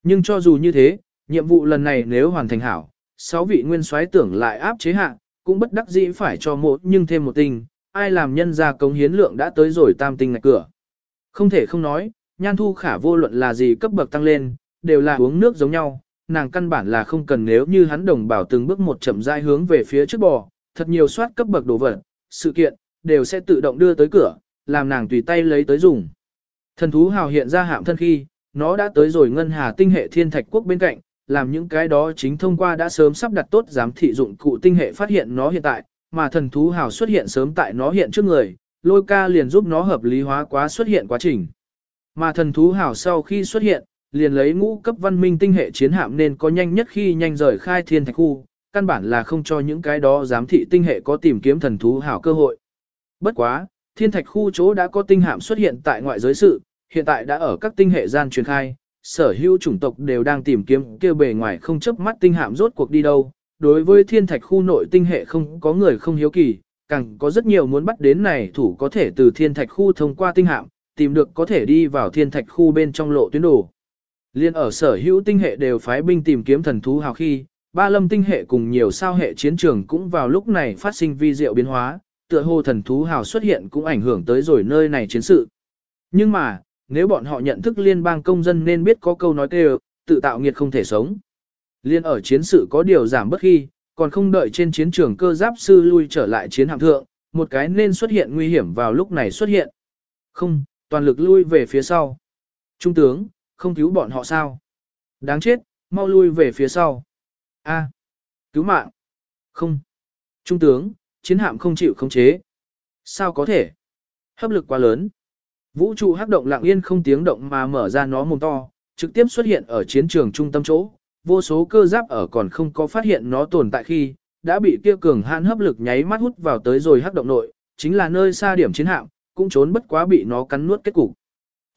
Nhưng cho dù như thế, nhiệm vụ lần này nếu hoàn thành hảo, sáu vị nguyên soái tưởng lại áp chế hạ, cũng bất đắc dĩ phải cho một nhưng thêm một tinh, ai làm nhân ra cống hiến lượng đã tới rồi tam tinh ngạch cửa. Không thể không nói, nhan thu khả vô luận là gì cấp bậc tăng lên, đều là uống nước giống nhau, nàng căn bản là không cần nếu như hắn đồng bảo từng bước một chậm rãi hướng về phía trước bò, thật nhiều soát cấp bậc đồ vật, sự kiện, đều sẽ tự động đưa tới cửa, làm nàng tùy tay lấy tới dùng. Thần thú hào hiện ra hạm thân khi, nó đã tới rồi ngân hà tinh hệ thiên thạch quốc bên cạnh, làm những cái đó chính thông qua đã sớm sắp đặt tốt giám thị dụng cụ tinh hệ phát hiện nó hiện tại, mà thần thú hào xuất hiện sớm tại nó hiện trước người, lôi ca liền giúp nó hợp lý hóa quá xuất hiện quá trình. Mà thần thú hào sau khi xuất hiện, liền lấy ngũ cấp văn minh tinh hệ chiến hạm nên có nhanh nhất khi nhanh rời khai thiên thạch khu, căn bản là không cho những cái đó giám thị tinh hệ có tìm kiếm thần thú hào cơ hội. Bất quá, thiên thạch khu chỗ đã có tinh hạm xuất hiện tại ngoại giới sự, hiện tại đã ở các tinh hệ gian truyền khai, sở hữu chủng tộc đều đang tìm kiếm kia bề ngoài không chấp mắt tinh hạm rốt cuộc đi đâu. Đối với thiên thạch khu nội tinh hệ không có người không hiếu kỳ, càng có rất nhiều muốn bắt đến này thủ có thể từ thiên thạch khu thông qua tinh hạm, tìm được có thể đi vào thiên thạch khu bên trong lộ tuyến đồ. Liên ở sở hữu tinh hệ đều phái binh tìm kiếm thần thú hào khi, ba lâm tinh hệ cùng nhiều sao hệ chiến trường cũng vào lúc này phát sinh vi diệu biến hóa, tựa hồ thần thú hào xuất hiện cũng ảnh hưởng tới rồi nơi này chiến sự. Nhưng mà, nếu bọn họ nhận thức liên bang công dân nên biết có câu nói kêu, tự tạo nghiệt không thể sống. Liên ở chiến sự có điều giảm bất khi, còn không đợi trên chiến trường cơ giáp sư lui trở lại chiến hạm thượng, một cái nên xuất hiện nguy hiểm vào lúc này xuất hiện. Không, toàn lực lui về phía sau. Trung tướng, không cứu bọn họ sao? Đáng chết, mau lui về phía sau. A, cứu mạng. Không. Trung tướng, chiến hạm không chịu khống chế. Sao có thể? Hấp lực quá lớn. Vũ trụ hắc động lặng yên không tiếng động mà mở ra nó mồm to, trực tiếp xuất hiện ở chiến trường trung tâm chỗ. Vô số cơ giáp ở còn không có phát hiện nó tồn tại khi, đã bị kia cường hãn hấp lực nháy mắt hút vào tới rồi hắc động nội, chính là nơi xa điểm chiến hạm, cũng trốn bất quá bị nó cắn nuốt kết cục.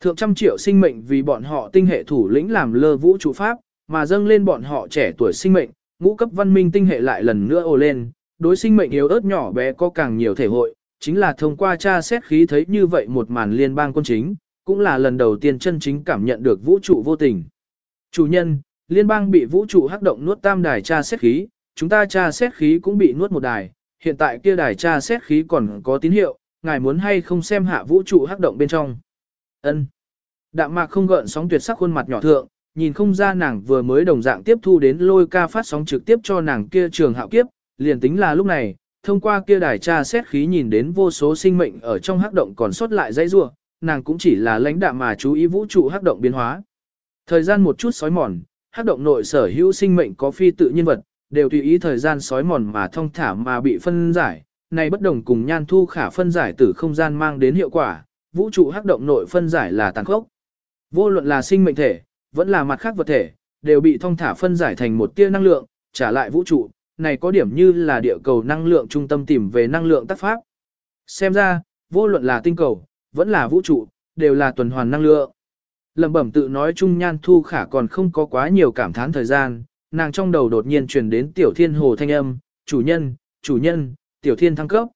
Thượng trăm triệu sinh mệnh vì bọn họ tinh hệ thủ lĩnh làm lơ vũ trụ pháp, mà dâng lên bọn họ trẻ tuổi sinh mệnh, ngũ cấp văn minh tinh hệ lại lần nữa ồ lên, đối sinh mệnh yếu ớt nhỏ bé có càng nhiều thể hội, chính là thông qua tra xét khí thấy như vậy một màn liên bang quân chính, cũng là lần đầu tiên chân chính cảm nhận được vũ trụ vô tình. Chủ nhân, liên bang bị vũ trụ hắc động nuốt tam đài tra xét khí, chúng ta tra xét khí cũng bị nuốt một đài, hiện tại kia đài tra xét khí còn có tín hiệu, ngài muốn hay không xem hạ vũ trụ hắc động bên trong. Ân. Đạm mạc không gợn sóng tuyệt sắc khuôn mặt nhỏ thượng, nhìn không ra nàng vừa mới đồng dạng tiếp thu đến lôi ca phát sóng trực tiếp cho nàng kia trường hạo kiếp, liền tính là lúc này, thông qua kia đài tra xét khí nhìn đến vô số sinh mệnh ở trong hắc động còn sót lại dãy rua, nàng cũng chỉ là lãnh đạm mà chú ý vũ trụ hắc động biến hóa. Thời gian một chút sói mòn, hắc động nội sở hữu sinh mệnh có phi tự nhiên vật, đều tùy ý thời gian sói mòn mà thông thả mà bị phân giải, này bất đồng cùng nhan thu khả phân giải từ không gian mang đến hiệu quả, vũ trụ hắc động nội phân giải là tàn khốc. Vô luận là sinh mệnh thể, vẫn là mặt khác vật thể, đều bị thông thả phân giải thành một tia năng lượng, trả lại vũ trụ, này có điểm như là địa cầu năng lượng trung tâm tìm về năng lượng tác pháp. Xem ra, vô luận là tinh cầu, vẫn là vũ trụ, đều là tuần hoàn năng lượng. Lẩm bẩm tự nói chung nhan thu khả còn không có quá nhiều cảm thán thời gian, nàng trong đầu đột nhiên truyền đến tiểu thiên hồ thanh âm, chủ nhân, chủ nhân, tiểu thiên thăng cấp.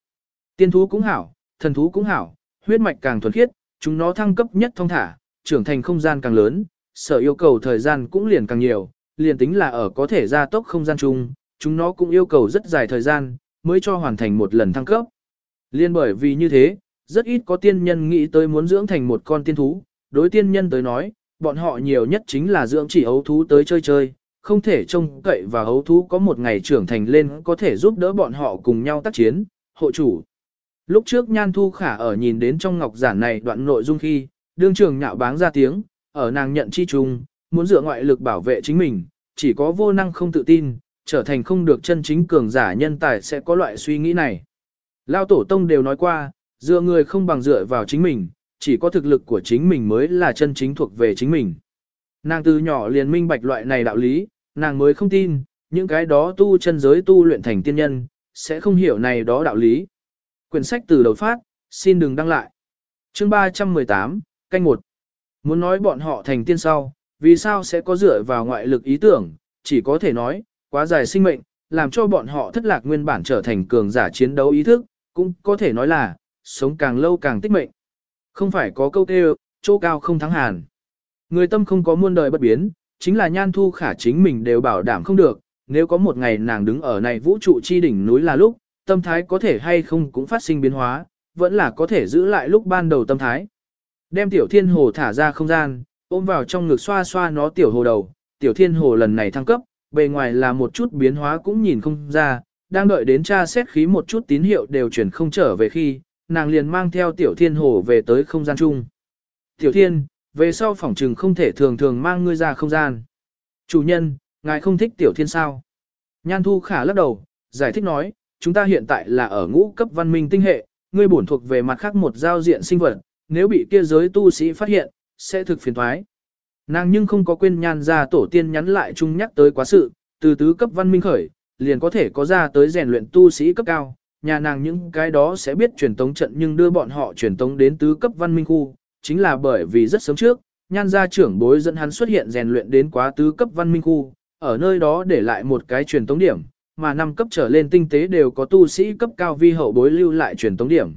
Tiên thú cũng hảo, thần thú cũng hảo, huyết mạch càng thuần khiết, chúng nó thăng cấp nhất thông thả, trưởng thành không gian càng lớn, sở yêu cầu thời gian cũng liền càng nhiều, liền tính là ở có thể gia tốc không gian chung, chúng nó cũng yêu cầu rất dài thời gian, mới cho hoàn thành một lần thăng cấp. Liên bởi vì như thế, rất ít có tiên nhân nghĩ tới muốn dưỡng thành một con tiên thú, đối tiên nhân tới nói, bọn họ nhiều nhất chính là dưỡng chỉ ấu thú tới chơi chơi, không thể trông cậy và ấu thú có một ngày trưởng thành lên có thể giúp đỡ bọn họ cùng nhau tác chiến, hộ chủ. Lúc trước Nhan Thu Khả ở nhìn đến trong ngọc giản này đoạn nội dung khi, đương trường nhạo báng ra tiếng, ở nàng nhận chi trùng muốn dựa ngoại lực bảo vệ chính mình, chỉ có vô năng không tự tin, trở thành không được chân chính cường giả nhân tài sẽ có loại suy nghĩ này. Lao tổ tông đều nói qua, dựa người không bằng dựa vào chính mình, chỉ có thực lực của chính mình mới là chân chính thuộc về chính mình. Nàng từ nhỏ liền minh bạch loại này đạo lý, nàng mới không tin, những cái đó tu chân giới tu luyện thành tiên nhân, sẽ không hiểu này đó đạo lý. Quyển sách từ đầu phát, xin đừng đăng lại. Chương 318, canh 1. Muốn nói bọn họ thành tiên sau, vì sao sẽ có dựa vào ngoại lực ý tưởng, chỉ có thể nói, quá dài sinh mệnh, làm cho bọn họ thất lạc nguyên bản trở thành cường giả chiến đấu ý thức, cũng có thể nói là, sống càng lâu càng tích mệnh. Không phải có câu kêu, chỗ cao không thắng hàn. Người tâm không có muôn đời bất biến, chính là nhan thu khả chính mình đều bảo đảm không được, nếu có một ngày nàng đứng ở này vũ trụ chi đỉnh núi là lúc, tâm thái có thể hay không cũng phát sinh biến hóa, vẫn là có thể giữ lại lúc ban đầu tâm thái. Đem tiểu thiên hồ thả ra không gian, ôm vào trong ngực xoa xoa nó tiểu hồ đầu, tiểu thiên hồ lần này thăng cấp, bề ngoài là một chút biến hóa cũng nhìn không ra, đang đợi đến tra xét khí một chút tín hiệu đều chuyển không trở về khi, nàng liền mang theo tiểu thiên hồ về tới không gian chung. Tiểu thiên, về sau phòng trừng không thể thường thường mang ngươi ra không gian. Chủ nhân, ngài không thích tiểu thiên sao? Nhan thu khả lắc đầu, giải thích nói, chúng ta hiện tại là ở ngũ cấp văn minh tinh hệ, ngươi bổn thuộc về mặt khác một giao diện sinh vật, nếu bị kia giới tu sĩ phát hiện, sẽ thực phiền thoái. Nàng nhưng không có quên nhan ra tổ tiên nhắn lại chung nhắc tới quá sự, từ tứ cấp văn minh khởi, liền có thể có ra tới rèn luyện tu sĩ cấp cao, nhà nàng những cái đó sẽ biết truyền tống trận nhưng đưa bọn họ truyền tống đến tứ cấp văn minh khu, chính là bởi vì rất sớm trước, nhan gia trưởng bối dẫn hắn xuất hiện rèn luyện đến quá tứ cấp văn minh khu, ở nơi đó để lại một cái truyền tống điểm, mà năm cấp trở lên tinh tế đều có tu sĩ cấp cao vi hậu bối lưu lại truyền tống điểm.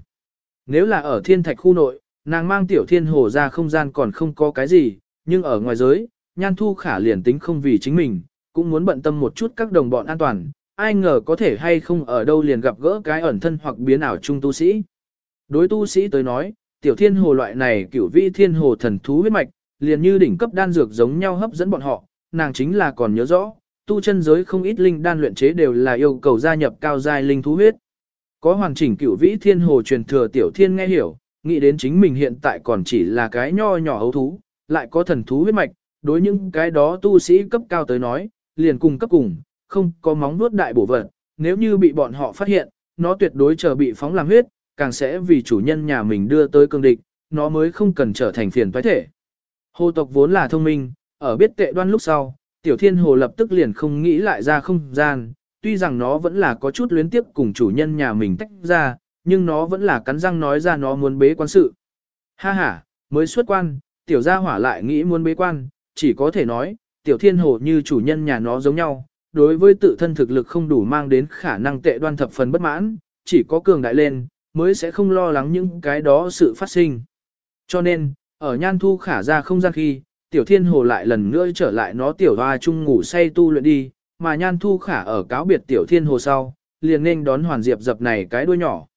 Nếu là ở thiên thạch khu nội, nàng mang tiểu thiên hồ ra không gian còn không có cái gì, nhưng ở ngoài giới, nhan thu khả liền tính không vì chính mình, cũng muốn bận tâm một chút các đồng bọn an toàn, ai ngờ có thể hay không ở đâu liền gặp gỡ cái ẩn thân hoặc biến ảo chung tu sĩ. Đối tu sĩ tới nói, tiểu thiên hồ loại này cửu vi thiên hồ thần thú huyết mạch, liền như đỉnh cấp đan dược giống nhau hấp dẫn bọn họ, nàng chính là còn nhớ rõ, tu chân giới không ít linh đan luyện chế đều là yêu cầu gia nhập cao giai linh thú huyết. Có hoàn chỉnh cửu vĩ thiên hồ truyền thừa tiểu thiên nghe hiểu, nghĩ đến chính mình hiện tại còn chỉ là cái nho nhỏ hấu thú, lại có thần thú huyết mạch, đối những cái đó tu sĩ cấp cao tới nói, liền cùng cấp cùng, không có móng vuốt đại bổ vật, nếu như bị bọn họ phát hiện, nó tuyệt đối chờ bị phóng làm huyết, càng sẽ vì chủ nhân nhà mình đưa tới cương địch, nó mới không cần trở thành phiền toái thể. Hồ tộc vốn là thông minh, ở biết tệ đoan lúc sau, tiểu thiên hồ lập tức liền không nghĩ lại ra không gian, tuy rằng nó vẫn là có chút luyến tiếp cùng chủ nhân nhà mình tách ra, nhưng nó vẫn là cắn răng nói ra nó muốn bế quan sự. Ha ha, mới xuất quan, tiểu gia hỏa lại nghĩ muốn bế quan, chỉ có thể nói, tiểu thiên hồ như chủ nhân nhà nó giống nhau, đối với tự thân thực lực không đủ mang đến khả năng tệ đoan thập phần bất mãn, chỉ có cường đại lên, mới sẽ không lo lắng những cái đó sự phát sinh. Cho nên, ở nhan thu khả ra không gian khi, tiểu thiên hồ lại lần nữa trở lại nó tiểu hoa chung ngủ say tu luyện đi, mà nhan thu khả ở cáo biệt tiểu thiên hồ sau, liền nên đón hoàn diệp dập này cái đuôi nhỏ.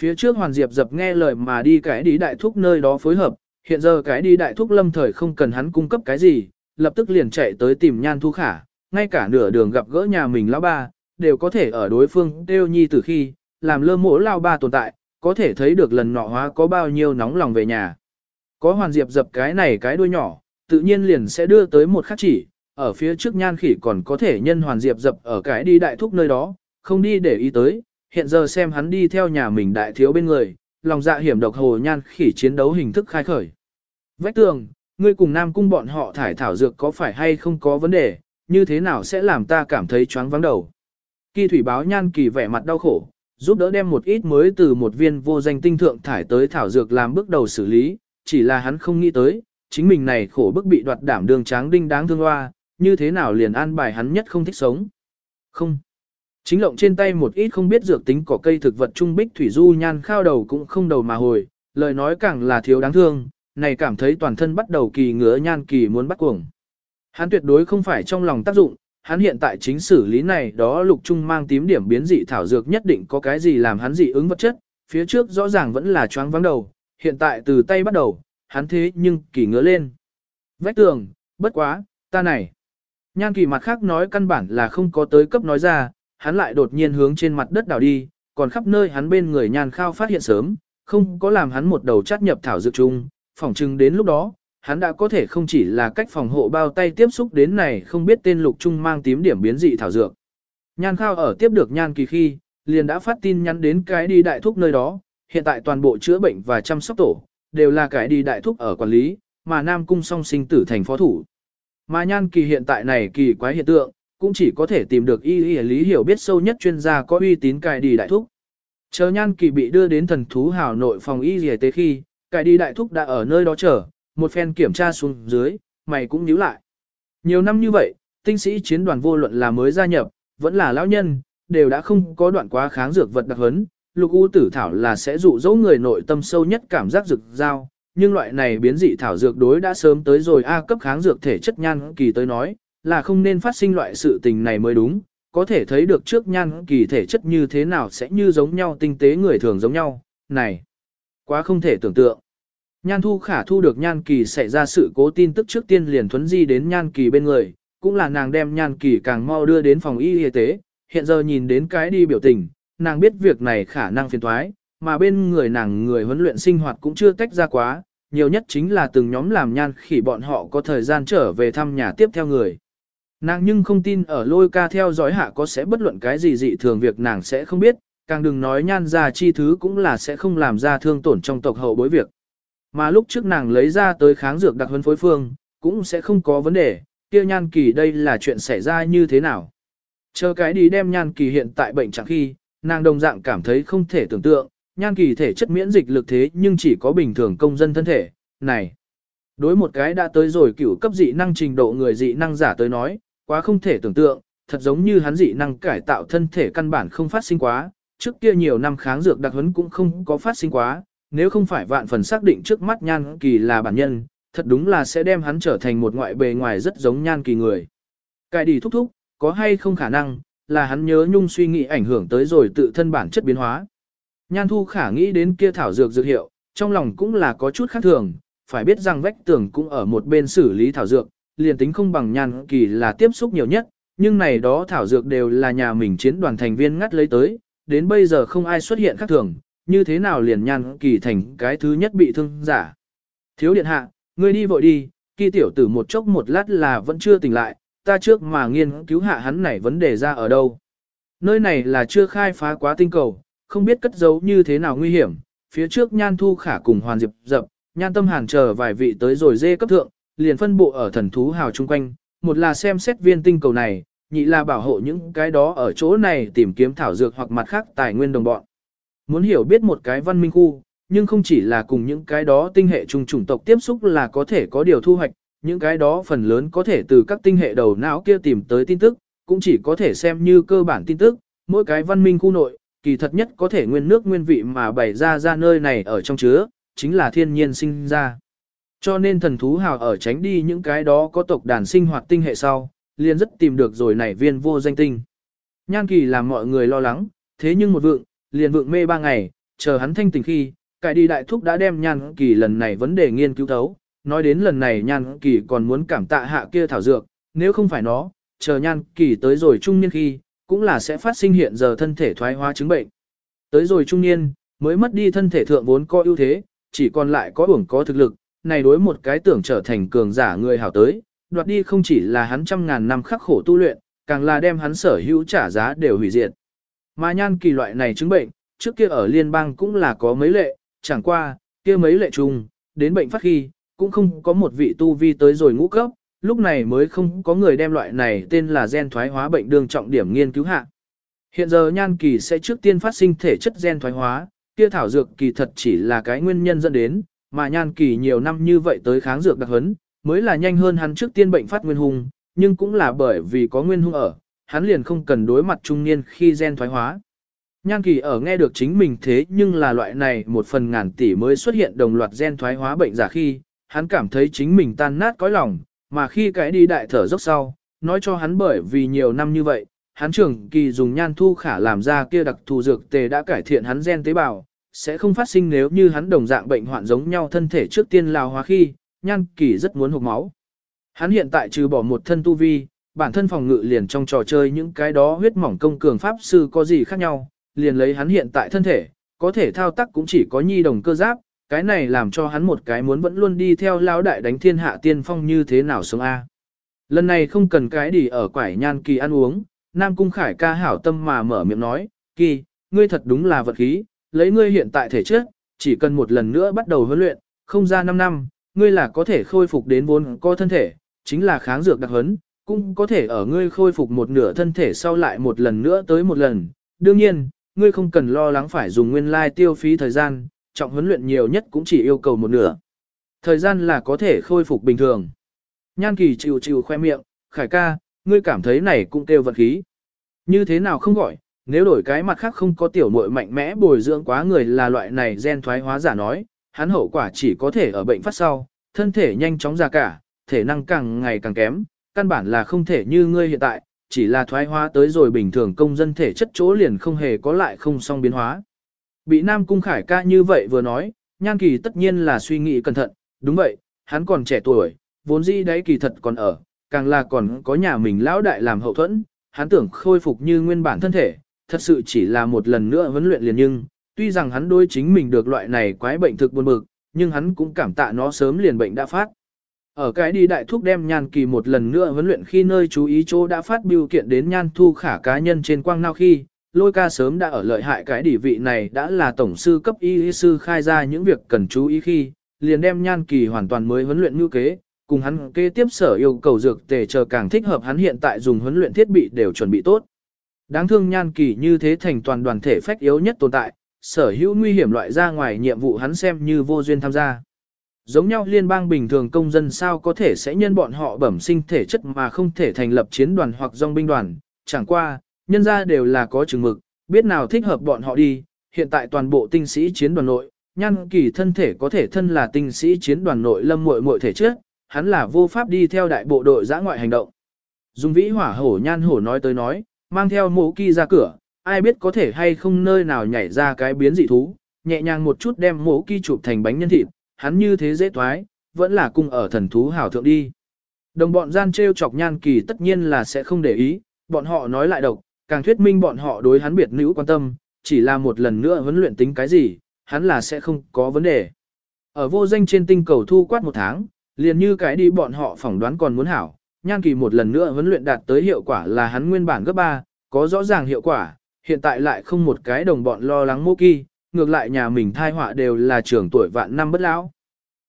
Phía trước hoàn diệp dập nghe lời mà đi cái đi đại thúc nơi đó phối hợp, hiện giờ cái đi đại thúc lâm thời không cần hắn cung cấp cái gì, lập tức liền chạy tới tìm nhan thu khả, ngay cả nửa đường gặp gỡ nhà mình lão ba, đều có thể ở đối phương đeo nhi từ khi, làm lơ mỗ lao ba tồn tại, có thể thấy được lần nọ hóa có bao nhiêu nóng lòng về nhà. Có hoàn diệp dập cái này cái đuôi nhỏ, tự nhiên liền sẽ đưa tới một khắc chỉ, ở phía trước nhan khỉ còn có thể nhân hoàn diệp dập ở cái đi đại thúc nơi đó, không đi để ý tới, hiện giờ xem hắn đi theo nhà mình đại thiếu bên người, lòng dạ hiểm độc hồ nhan khỉ chiến đấu hình thức khai khởi. Vách tường, ngươi cùng nam cung bọn họ thải thảo dược có phải hay không có vấn đề, như thế nào sẽ làm ta cảm thấy choáng vắng đầu. Kỳ thủy báo nhan kỳ vẻ mặt đau khổ, giúp đỡ đem một ít mới từ một viên vô danh tinh thượng thải tới thảo dược làm bước đầu xử lý, chỉ là hắn không nghĩ tới, chính mình này khổ bức bị đoạt đảm đường tráng đinh đáng thương hoa, như thế nào liền an bài hắn nhất không thích sống. Không. Chính lộng trên tay một ít không biết dược tính cỏ cây thực vật trung bích thủy du nhan khao đầu cũng không đầu mà hồi, lời nói càng là thiếu đáng thương, này cảm thấy toàn thân bắt đầu kỳ ngứa nhan kỳ muốn bắt cuồng. Hắn tuyệt đối không phải trong lòng tác dụng, hắn hiện tại chính xử lý này đó lục trung mang tím điểm biến dị thảo dược nhất định có cái gì làm hắn dị ứng vật chất, phía trước rõ ràng vẫn là choáng vắng đầu, hiện tại từ tay bắt đầu, hắn thế nhưng kỳ ngứa lên. Vách tường, bất quá, ta này. Nhan kỳ mặt khác nói căn bản là không có tới cấp nói ra, hắn lại đột nhiên hướng trên mặt đất đào đi, còn khắp nơi hắn bên người nhan khao phát hiện sớm, không có làm hắn một đầu chát nhập thảo dược chung, phỏng chừng đến lúc đó, hắn đã có thể không chỉ là cách phòng hộ bao tay tiếp xúc đến này không biết tên lục trung mang tím điểm biến dị thảo dược. Nhan khao ở tiếp được nhan kỳ khi, liền đã phát tin nhắn đến cái đi đại thúc nơi đó, hiện tại toàn bộ chữa bệnh và chăm sóc tổ, đều là cái đi đại thúc ở quản lý, mà Nam Cung song sinh tử thành phó thủ. Mà nhan kỳ hiện tại này kỳ quái hiện tượng, cũng chỉ có thể tìm được y y lý hiểu biết sâu nhất chuyên gia có uy tín cài đi đại thúc. Chờ nhan kỳ bị đưa đến thần thú hào nội phòng y y tế khi, cài đi đại thúc đã ở nơi đó chờ, một phen kiểm tra xuống dưới, mày cũng nhíu lại. Nhiều năm như vậy, tinh sĩ chiến đoàn vô luận là mới gia nhập, vẫn là lão nhân, đều đã không có đoạn quá kháng dược vật đặc hấn, lục u tử thảo là sẽ dụ dỗ người nội tâm sâu nhất cảm giác rực giao, nhưng loại này biến dị thảo dược đối đã sớm tới rồi A cấp kháng dược thể chất nhan kỳ tới nói, là không nên phát sinh loại sự tình này mới đúng, có thể thấy được trước nhan kỳ thể chất như thế nào sẽ như giống nhau tinh tế người thường giống nhau, này, quá không thể tưởng tượng. Nhan thu khả thu được nhan kỳ xảy ra sự cố tin tức trước tiên liền thuấn di đến nhan kỳ bên người, cũng là nàng đem nhan kỳ càng mau đưa đến phòng y y tế, hiện giờ nhìn đến cái đi biểu tình, nàng biết việc này khả năng phiền thoái, mà bên người nàng người huấn luyện sinh hoạt cũng chưa tách ra quá, nhiều nhất chính là từng nhóm làm nhan khỉ bọn họ có thời gian trở về thăm nhà tiếp theo người. Nàng nhưng không tin ở lôi ca theo dõi hạ có sẽ bất luận cái gì dị thường việc nàng sẽ không biết, càng đừng nói nhan ra chi thứ cũng là sẽ không làm ra thương tổn trong tộc hậu bối việc. Mà lúc trước nàng lấy ra tới kháng dược đặc huấn phối phương, cũng sẽ không có vấn đề, kia nhan kỳ đây là chuyện xảy ra như thế nào. Chờ cái đi đem nhan kỳ hiện tại bệnh chẳng khi, nàng đồng dạng cảm thấy không thể tưởng tượng, nhan kỳ thể chất miễn dịch lực thế nhưng chỉ có bình thường công dân thân thể, này. Đối một cái đã tới rồi cửu cấp dị năng trình độ người dị năng giả tới nói, quá không thể tưởng tượng, thật giống như hắn dị năng cải tạo thân thể căn bản không phát sinh quá, trước kia nhiều năm kháng dược đặc huấn cũng không có phát sinh quá, nếu không phải vạn phần xác định trước mắt nhan kỳ là bản nhân, thật đúng là sẽ đem hắn trở thành một ngoại bề ngoài rất giống nhan kỳ người. Cải đi thúc thúc, có hay không khả năng, là hắn nhớ nhung suy nghĩ ảnh hưởng tới rồi tự thân bản chất biến hóa. Nhan thu khả nghĩ đến kia thảo dược dược hiệu, trong lòng cũng là có chút khác thường, phải biết rằng vách tường cũng ở một bên xử lý thảo dược, liền tính không bằng nhan kỳ là tiếp xúc nhiều nhất, nhưng này đó thảo dược đều là nhà mình chiến đoàn thành viên ngắt lấy tới, đến bây giờ không ai xuất hiện khác thường, như thế nào liền nhan kỳ thành cái thứ nhất bị thương giả. Thiếu điện hạ, ngươi đi vội đi, kỳ tiểu tử một chốc một lát là vẫn chưa tỉnh lại, ta trước mà nghiên cứu hạ hắn này vấn đề ra ở đâu. Nơi này là chưa khai phá quá tinh cầu, không biết cất giấu như thế nào nguy hiểm, phía trước nhan thu khả cùng hoàn diệp dập, nhan tâm hàn chờ vài vị tới rồi dê cấp thượng, liền phân bộ ở thần thú hào chung quanh, một là xem xét viên tinh cầu này, nhị là bảo hộ những cái đó ở chỗ này tìm kiếm thảo dược hoặc mặt khác tài nguyên đồng bọn. Muốn hiểu biết một cái văn minh khu, nhưng không chỉ là cùng những cái đó tinh hệ trùng chủng tộc tiếp xúc là có thể có điều thu hoạch, những cái đó phần lớn có thể từ các tinh hệ đầu não kia tìm tới tin tức, cũng chỉ có thể xem như cơ bản tin tức, mỗi cái văn minh khu nội, kỳ thật nhất có thể nguyên nước nguyên vị mà bày ra ra nơi này ở trong chứa, chính là thiên nhiên sinh ra. Cho nên thần thú hào ở tránh đi những cái đó có tộc đàn sinh hoạt tinh hệ sau, liền rất tìm được rồi nảy viên vô danh tinh. Nhan kỳ làm mọi người lo lắng, thế nhưng một vượng, liền vượng mê ba ngày, chờ hắn thanh tỉnh khi, cải đi đại thúc đã đem nhan kỳ lần này vấn đề nghiên cứu thấu, nói đến lần này nhan kỳ còn muốn cảm tạ hạ kia thảo dược, nếu không phải nó, chờ nhan kỳ tới rồi trung niên khi, cũng là sẽ phát sinh hiện giờ thân thể thoái hóa chứng bệnh. Tới rồi trung niên, mới mất đi thân thể thượng vốn có ưu thế, chỉ còn lại có uổng có thực lực, này đối một cái tưởng trở thành cường giả người hảo tới, đoạt đi không chỉ là hắn trăm ngàn năm khắc khổ tu luyện, càng là đem hắn sở hữu trả giá đều hủy diệt. Mà nhan kỳ loại này chứng bệnh, trước kia ở liên bang cũng là có mấy lệ, chẳng qua, kia mấy lệ chung, đến bệnh phát khi, cũng không có một vị tu vi tới rồi ngũ cấp, lúc này mới không có người đem loại này tên là gen thoái hóa bệnh đương trọng điểm nghiên cứu hạ. Hiện giờ nhan kỳ sẽ trước tiên phát sinh thể chất gen thoái hóa, kia thảo dược kỳ thật chỉ là cái nguyên nhân dẫn đến, mà nhan kỳ nhiều năm như vậy tới kháng dược đặc hấn, mới là nhanh hơn hắn trước tiên bệnh phát nguyên hung, nhưng cũng là bởi vì có nguyên hung ở, hắn liền không cần đối mặt trung niên khi gen thoái hóa. Nhan kỳ ở nghe được chính mình thế nhưng là loại này một phần ngàn tỷ mới xuất hiện đồng loạt gen thoái hóa bệnh giả khi, hắn cảm thấy chính mình tan nát cõi lòng, mà khi cái đi đại thở dốc sau, nói cho hắn bởi vì nhiều năm như vậy, hắn trưởng kỳ dùng nhan thu khả làm ra kia đặc thù dược tề đã cải thiện hắn gen tế bào, sẽ không phát sinh nếu như hắn đồng dạng bệnh hoạn giống nhau thân thể trước tiên lao hóa khi, nhan kỳ rất muốn hụt máu. Hắn hiện tại trừ bỏ một thân tu vi, bản thân phòng ngự liền trong trò chơi những cái đó huyết mỏng công cường pháp sư có gì khác nhau, liền lấy hắn hiện tại thân thể, có thể thao tác cũng chỉ có nhi đồng cơ giáp, cái này làm cho hắn một cái muốn vẫn luôn đi theo lão đại đánh thiên hạ tiên phong như thế nào sống A. Lần này không cần cái đi ở quải nhan kỳ ăn uống, Nam Cung Khải ca hảo tâm mà mở miệng nói, kỳ, ngươi thật đúng là vật khí, lấy ngươi hiện tại thể chất, chỉ cần một lần nữa bắt đầu huấn luyện, không ra 5 năm, ngươi là có thể khôi phục đến vốn có thân thể, chính là kháng dược đặc huấn, cũng có thể ở ngươi khôi phục một nửa thân thể sau lại một lần nữa tới một lần. Đương nhiên, ngươi không cần lo lắng phải dùng nguyên lai tiêu phí thời gian, trọng huấn luyện nhiều nhất cũng chỉ yêu cầu một nửa. Thời gian là có thể khôi phục bình thường. Nhan kỳ chịu chịu khoe miệng, khải ca, ngươi cảm thấy này cũng kêu vật khí. Như thế nào không gọi, nếu đổi cái mặt khác không có tiểu muội mạnh mẽ bồi dưỡng quá người là loại này gen thoái hóa giả nói, hắn hậu quả chỉ có thể ở bệnh phát sau, thân thể nhanh chóng già cả, thể năng càng ngày càng kém, căn bản là không thể như ngươi hiện tại, chỉ là thoái hóa tới rồi bình thường công dân thể chất chỗ liền không hề có lại không song biến hóa. Bị Nam Cung Khải ca như vậy vừa nói, Nhan Kỳ tất nhiên là suy nghĩ cẩn thận, đúng vậy, hắn còn trẻ tuổi, vốn dĩ đấy kỳ thật còn ở, càng là còn có nhà mình lão đại làm hậu thuẫn, hắn tưởng khôi phục như nguyên bản thân thể, thật sự chỉ là một lần nữa huấn luyện liền nhưng, tuy rằng hắn đối chính mình được loại này quái bệnh thực buồn bực, nhưng hắn cũng cảm tạ nó sớm liền bệnh đã phát. Ở cái đi đại thúc đem nhan kỳ một lần nữa huấn luyện khi nơi chú ý chỗ đã phát biểu kiện đến nhan thu khả cá nhân trên quang nao khi, lôi ca sớm đã ở lợi hại cái đỉ vị này đã là tổng sư cấp y sư khai ra những việc cần chú ý khi, liền đem nhan kỳ hoàn toàn mới huấn luyện như kế, cùng hắn kế tiếp sở yêu cầu dược tề chờ càng thích hợp hắn hiện tại dùng huấn luyện thiết bị đều chuẩn bị tốt. Đáng thương nhan kỳ như thế thành toàn đoàn thể phách yếu nhất tồn tại, sở hữu nguy hiểm loại ra ngoài nhiệm vụ hắn xem như vô duyên tham gia. Giống nhau liên bang bình thường công dân sao có thể sẽ nhân bọn họ bẩm sinh thể chất mà không thể thành lập chiến đoàn hoặc dòng binh đoàn, chẳng qua, nhân ra đều là có chừng mực, biết nào thích hợp bọn họ đi, hiện tại toàn bộ tinh sĩ chiến đoàn nội, nhan kỳ thân thể có thể thân là tinh sĩ chiến đoàn nội lâm muội muội thể chất, hắn là vô pháp đi theo đại bộ đội giã ngoại hành động. Dung vĩ hỏa hổ nhan hổ nói tới nói, mang theo mộ kỳ ra cửa, ai biết có thể hay không nơi nào nhảy ra cái biến dị thú, nhẹ nhàng một chút đem mộ kỳ chụp thành bánh nhân thịt, hắn như thế dễ toái, vẫn là cung ở thần thú hảo thượng đi. Đồng bọn gian treo chọc nhan kỳ tất nhiên là sẽ không để ý, bọn họ nói lại độc, càng thuyết minh bọn họ đối hắn biệt nữ quan tâm, chỉ là một lần nữa huấn luyện tính cái gì, hắn là sẽ không có vấn đề. Ở vô danh trên tinh cầu thu quát một tháng, liền như cái đi bọn họ phỏng đoán còn muốn hảo, nhan kỳ một lần nữa huấn luyện đạt tới hiệu quả là hắn nguyên bản gấp 3, có rõ ràng hiệu quả, hiện tại lại không một cái đồng bọn lo lắng mô kỳ, ngược lại nhà mình thai họa đều là trưởng tuổi vạn năm bất lão.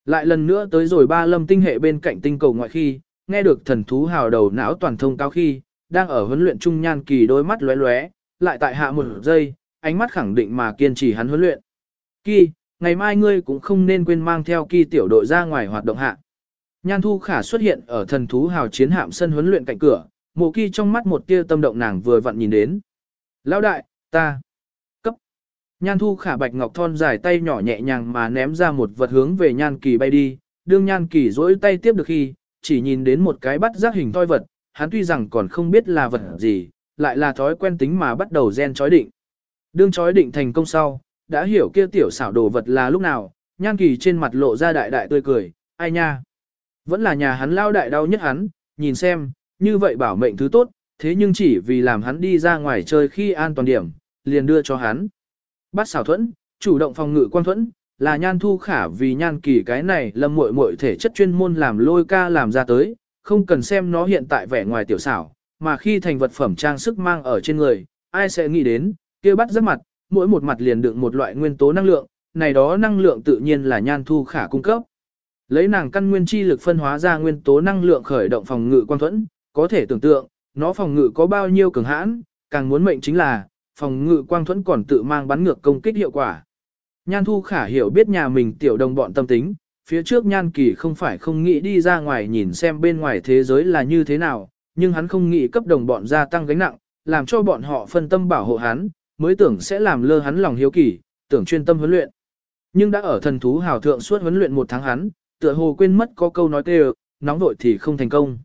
Lại lần nữa tới rồi ba lâm tinh hệ bên cạnh tinh cầu ngoại khi, nghe được thần thú hào đầu não toàn thông cao khi, đang ở huấn luyện trung nhan kỳ đôi mắt lóe lóe, lại tại hạ một giây, ánh mắt khẳng định mà kiên trì hắn huấn luyện. Kỳ, ngày mai ngươi cũng không nên quên mang theo kỳ tiểu đội ra ngoài hoạt động hạ. Nhan thu khả xuất hiện ở thần thú hào chiến hạm sân huấn luyện cạnh cửa, mộ kỳ trong mắt một tia tâm động nàng vừa vặn nhìn đến. Lão đại, ta, cấp. Nhan thu khả bạch ngọc thon dài tay nhỏ nhẹ nhàng mà ném ra một vật hướng về nhan kỳ bay đi, đương nhan kỳ dỗi tay tiếp được khi, chỉ nhìn đến một cái bắt giác hình toi vật, hắn tuy rằng còn không biết là vật gì, lại là thói quen tính mà bắt đầu gen chói định. Đương chói định thành công sau, đã hiểu kia tiểu xảo đồ vật là lúc nào, nhan kỳ trên mặt lộ ra đại đại tươi cười, ai nha. Vẫn là nhà hắn lao đại đau nhất hắn, nhìn xem, như vậy bảo mệnh thứ tốt, thế nhưng chỉ vì làm hắn đi ra ngoài chơi khi an toàn điểm, liền đưa cho hắn. Bắt xảo thuẫn, chủ động phòng ngự quan thuẫn, là nhan thu khả vì nhan kỳ cái này lâm muội muội thể chất chuyên môn làm lôi ca làm ra tới, không cần xem nó hiện tại vẻ ngoài tiểu xảo, mà khi thành vật phẩm trang sức mang ở trên người, ai sẽ nghĩ đến, kia bắt rất mặt, mỗi một mặt liền đựng một loại nguyên tố năng lượng, này đó năng lượng tự nhiên là nhan thu khả cung cấp. Lấy nàng căn nguyên chi lực phân hóa ra nguyên tố năng lượng khởi động phòng ngự quan thuẫn, có thể tưởng tượng, nó phòng ngự có bao nhiêu cường hãn, càng muốn mệnh chính là, phòng ngự quang thuẫn còn tự mang bắn ngược công kích hiệu quả. Nhan Thu Khả hiểu biết nhà mình tiểu đồng bọn tâm tính, phía trước Nhan Kỳ không phải không nghĩ đi ra ngoài nhìn xem bên ngoài thế giới là như thế nào, nhưng hắn không nghĩ cấp đồng bọn gia tăng gánh nặng, làm cho bọn họ phân tâm bảo hộ hắn, mới tưởng sẽ làm lơ hắn lòng hiếu kỳ, tưởng chuyên tâm huấn luyện. Nhưng đã ở thần thú hào thượng suốt huấn luyện một tháng hắn, tựa hồ quên mất có câu nói kêu, nóng vội thì không thành công.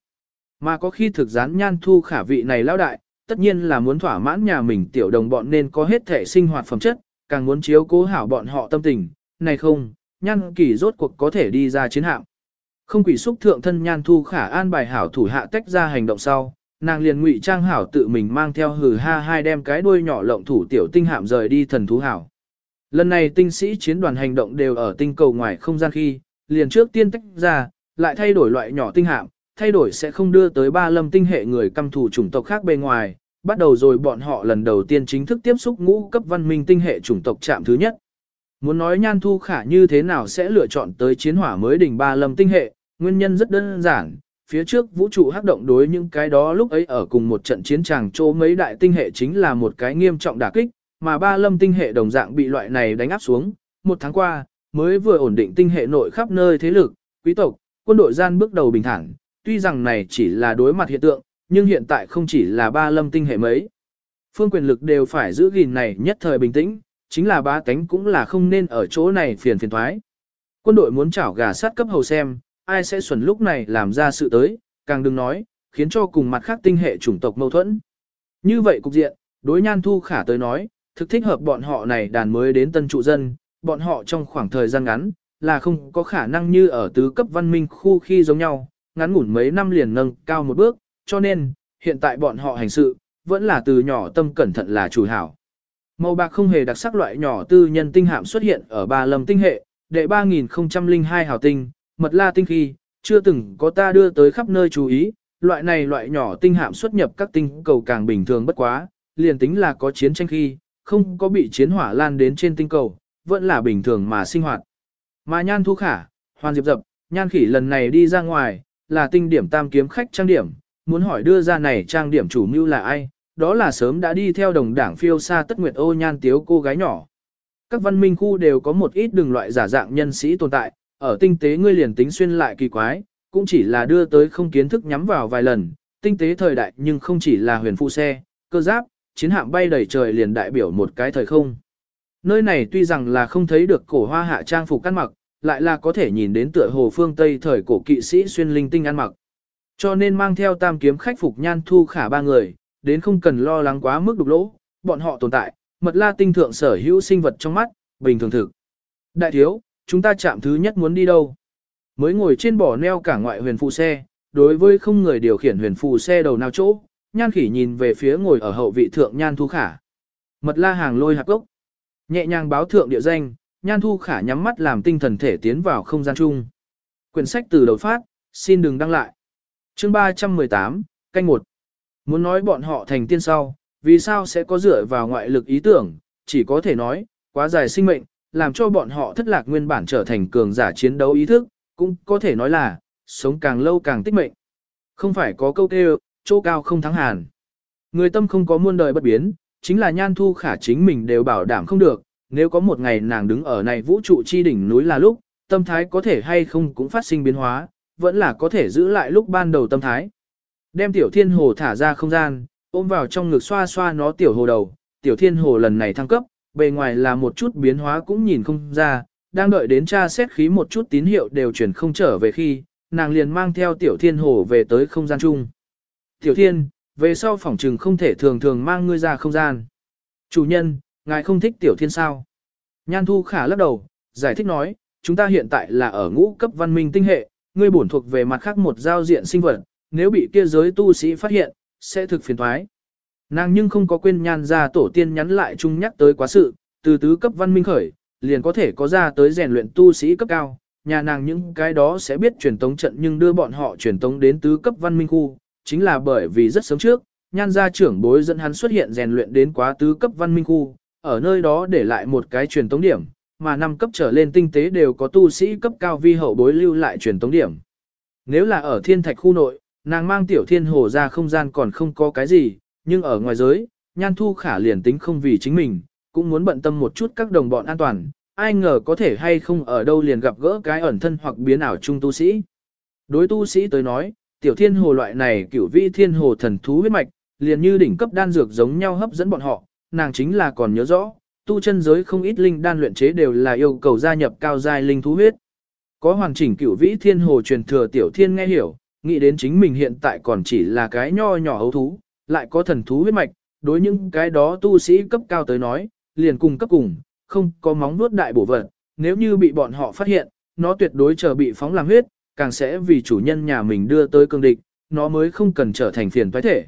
Mà có khi thực gián nhan thu khả vị này lão đại, tất nhiên là muốn thỏa mãn nhà mình tiểu đồng bọn nên có hết thể sinh hoạt phẩm chất, càng muốn chiếu cố hảo bọn họ tâm tình, này không, nhan kỳ rốt cuộc có thể đi ra chiến hạm. Không quỷ xúc thượng thân nhan thu khả an bài hảo thủ hạ tách ra hành động sau, nàng liền ngụy trang hảo tự mình mang theo hừ ha hai đem cái đuôi nhỏ lộng thủ tiểu tinh hạm rời đi thần thú hảo. Lần này tinh sĩ chiến đoàn hành động đều ở tinh cầu ngoài không gian khi, liền trước tiên tách ra, lại thay đổi loại nhỏ tinh hạm, thay đổi sẽ không đưa tới ba lâm tinh hệ người căm thù chủng tộc khác bên ngoài, bắt đầu rồi bọn họ lần đầu tiên chính thức tiếp xúc ngũ cấp văn minh tinh hệ chủng tộc chạm thứ nhất. Muốn nói nhan thu khả như thế nào sẽ lựa chọn tới chiến hỏa mới đỉnh ba lâm tinh hệ, nguyên nhân rất đơn giản, phía trước vũ trụ hắc động đối những cái đó lúc ấy ở cùng một trận chiến tràng chỗ mấy đại tinh hệ chính là một cái nghiêm trọng đả kích, mà ba lâm tinh hệ đồng dạng bị loại này đánh áp xuống, một tháng qua, mới vừa ổn định tinh hệ nội khắp nơi thế lực, quý tộc, quân đội gian bước đầu bình thản, tuy rằng này chỉ là đối mặt hiện tượng, nhưng hiện tại không chỉ là ba lâm tinh hệ mấy. Phương quyền lực đều phải giữ gìn này nhất thời bình tĩnh, chính là ba cánh cũng là không nên ở chỗ này phiền phiền thoái. Quân đội muốn chảo gà sát cấp hầu xem, ai sẽ xuẩn lúc này làm ra sự tới, càng đừng nói, khiến cho cùng mặt khác tinh hệ chủng tộc mâu thuẫn. Như vậy cục diện, đối nhan thu khả tới nói, thực thích hợp bọn họ này đàn mới đến tân trụ dân, bọn họ trong khoảng thời gian ngắn, là không có khả năng như ở tứ cấp văn minh khu khi giống nhau, ngắn ngủn mấy năm liền nâng cao một bước, cho nên, hiện tại bọn họ hành sự, vẫn là từ nhỏ tâm cẩn thận là chủ hảo. Màu bạc không hề đặc sắc loại nhỏ tư nhân tinh hạm xuất hiện ở ba lâm tinh hệ, đệ 3002 hào tinh, mật la tinh khi, chưa từng có ta đưa tới khắp nơi chú ý, loại này loại nhỏ tinh hạm xuất nhập các tinh cầu càng bình thường bất quá, liền tính là có chiến tranh khi, không có bị chiến hỏa lan đến trên tinh cầu, vẫn là bình thường mà sinh hoạt. Mà nhan thu khả, hoàn diệp dập, nhan khỉ lần này đi ra ngoài, là tinh điểm tam kiếm khách trang điểm, muốn hỏi đưa ra này trang điểm chủ mưu là ai, đó là sớm đã đi theo đồng đảng phiêu xa tất nguyệt ô nhan tiếu cô gái nhỏ. Các văn minh khu đều có một ít đường loại giả dạng nhân sĩ tồn tại, ở tinh tế ngươi liền tính xuyên lại kỳ quái, cũng chỉ là đưa tới không kiến thức nhắm vào vài lần, tinh tế thời đại nhưng không chỉ là huyền phụ xe, cơ giáp, chiến hạm bay đầy trời liền đại biểu một cái thời không. Nơi này tuy rằng là không thấy được cổ hoa hạ trang phục ăn mặc, lại là có thể nhìn đến tựa hồ phương Tây thời cổ kỵ sĩ xuyên linh tinh ăn mặc. Cho nên mang theo tam kiếm khách phục nhan thu khả ba người, đến không cần lo lắng quá mức đục lỗ, bọn họ tồn tại, mật la tinh thượng sở hữu sinh vật trong mắt, bình thường thực. Đại thiếu, chúng ta chạm thứ nhất muốn đi đâu? Mới ngồi trên bỏ neo cả ngoại huyền phụ xe, đối với không người điều khiển huyền phụ xe đầu nào chỗ, nhan khỉ nhìn về phía ngồi ở hậu vị thượng nhan thu khả. Mật la hàng lôi hạc gốc. Nhẹ nhàng báo thượng địa danh, nhan thu khả nhắm mắt làm tinh thần thể tiến vào không gian chung. Quyển sách từ đầu phát, xin đừng đăng lại. chương 318, canh 1. Muốn nói bọn họ thành tiên sau, vì sao sẽ có dựa vào ngoại lực ý tưởng, chỉ có thể nói, quá dài sinh mệnh, làm cho bọn họ thất lạc nguyên bản trở thành cường giả chiến đấu ý thức, cũng có thể nói là, sống càng lâu càng tích mệnh. Không phải có câu kêu, chỗ cao không thắng hàn. Người tâm không có muôn đời bất biến, chính là nhan thu khả chính mình đều bảo đảm không được, nếu có một ngày nàng đứng ở này vũ trụ chi đỉnh núi là lúc, tâm thái có thể hay không cũng phát sinh biến hóa, vẫn là có thể giữ lại lúc ban đầu tâm thái. Đem tiểu thiên hồ thả ra không gian, ôm vào trong ngực xoa xoa nó tiểu hồ đầu, tiểu thiên hồ lần này thăng cấp, bề ngoài là một chút biến hóa cũng nhìn không ra, đang đợi đến tra xét khí một chút tín hiệu đều chuyển không trở về khi, nàng liền mang theo tiểu thiên hồ về tới không gian chung. Tiểu thiên, về sau phòng trừng không thể thường thường mang ngươi ra không gian. Chủ nhân, ngài không thích tiểu thiên sao? Nhan thu khả lắc đầu, giải thích nói, chúng ta hiện tại là ở ngũ cấp văn minh tinh hệ, ngươi bổn thuộc về mặt khác một giao diện sinh vật, nếu bị kia giới tu sĩ phát hiện, sẽ thực phiền thoái. Nàng nhưng không có quên nhan ra tổ tiên nhắn lại chung nhắc tới quá sự, từ tứ cấp văn minh khởi, liền có thể có ra tới rèn luyện tu sĩ cấp cao, nhà nàng những cái đó sẽ biết truyền tống trận nhưng đưa bọn họ truyền tống đến tứ cấp văn minh khu, chính là bởi vì rất sớm trước, nhan gia trưởng bối dẫn hắn xuất hiện rèn luyện đến quá tứ cấp văn minh khu, ở nơi đó để lại một cái truyền tống điểm, mà năm cấp trở lên tinh tế đều có tu sĩ cấp cao vi hậu bối lưu lại truyền tống điểm. Nếu là ở thiên thạch khu nội, nàng mang tiểu thiên hồ ra không gian còn không có cái gì, nhưng ở ngoài giới, nhan thu khả liền tính không vì chính mình, cũng muốn bận tâm một chút các đồng bọn an toàn, ai ngờ có thể hay không ở đâu liền gặp gỡ cái ẩn thân hoặc biến ảo chung tu sĩ. Đối tu sĩ tới nói, tiểu thiên hồ loại này cửu vi thiên hồ thần thú huyết mạch, liền như đỉnh cấp đan dược giống nhau hấp dẫn bọn họ, nàng chính là còn nhớ rõ, tu chân giới không ít linh đan luyện chế đều là yêu cầu gia nhập cao giai linh thú huyết. Có hoàn chỉnh cửu vĩ thiên hồ truyền thừa tiểu thiên nghe hiểu, nghĩ đến chính mình hiện tại còn chỉ là cái nho nhỏ hấu thú, lại có thần thú huyết mạch, đối những cái đó tu sĩ cấp cao tới nói, liền cùng cấp cùng, không có móng nuốt đại bổ vật, nếu như bị bọn họ phát hiện, nó tuyệt đối chờ bị phóng làm huyết, càng sẽ vì chủ nhân nhà mình đưa tới cương địch, nó mới không cần trở thành phiền toái thể.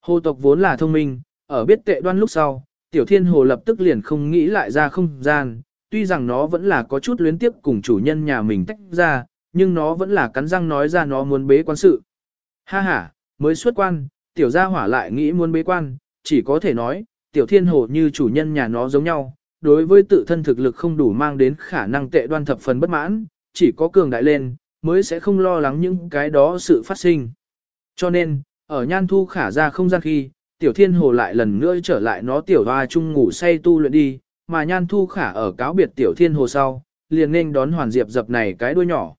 Hồ tộc vốn là thông minh, ở biết tệ đoan lúc sau, tiểu thiên hồ lập tức liền không nghĩ lại ra không gian, tuy rằng nó vẫn là có chút luyến tiếp cùng chủ nhân nhà mình tách ra, nhưng nó vẫn là cắn răng nói ra nó muốn bế quan sự. Ha ha, mới xuất quan, tiểu gia hỏa lại nghĩ muốn bế quan, chỉ có thể nói, tiểu thiên hồ như chủ nhân nhà nó giống nhau, đối với tự thân thực lực không đủ mang đến khả năng tệ đoan thập phần bất mãn, chỉ có cường đại lên, mới sẽ không lo lắng những cái đó sự phát sinh. Cho nên, ở nhan thu khả ra không gian khi, tiểu thiên hồ lại lần nữa trở lại nó tiểu hoa chung ngủ say tu luyện đi, mà nhan thu khả ở cáo biệt tiểu thiên hồ sau, liền nên đón hoàn diệp dập này cái đuôi nhỏ.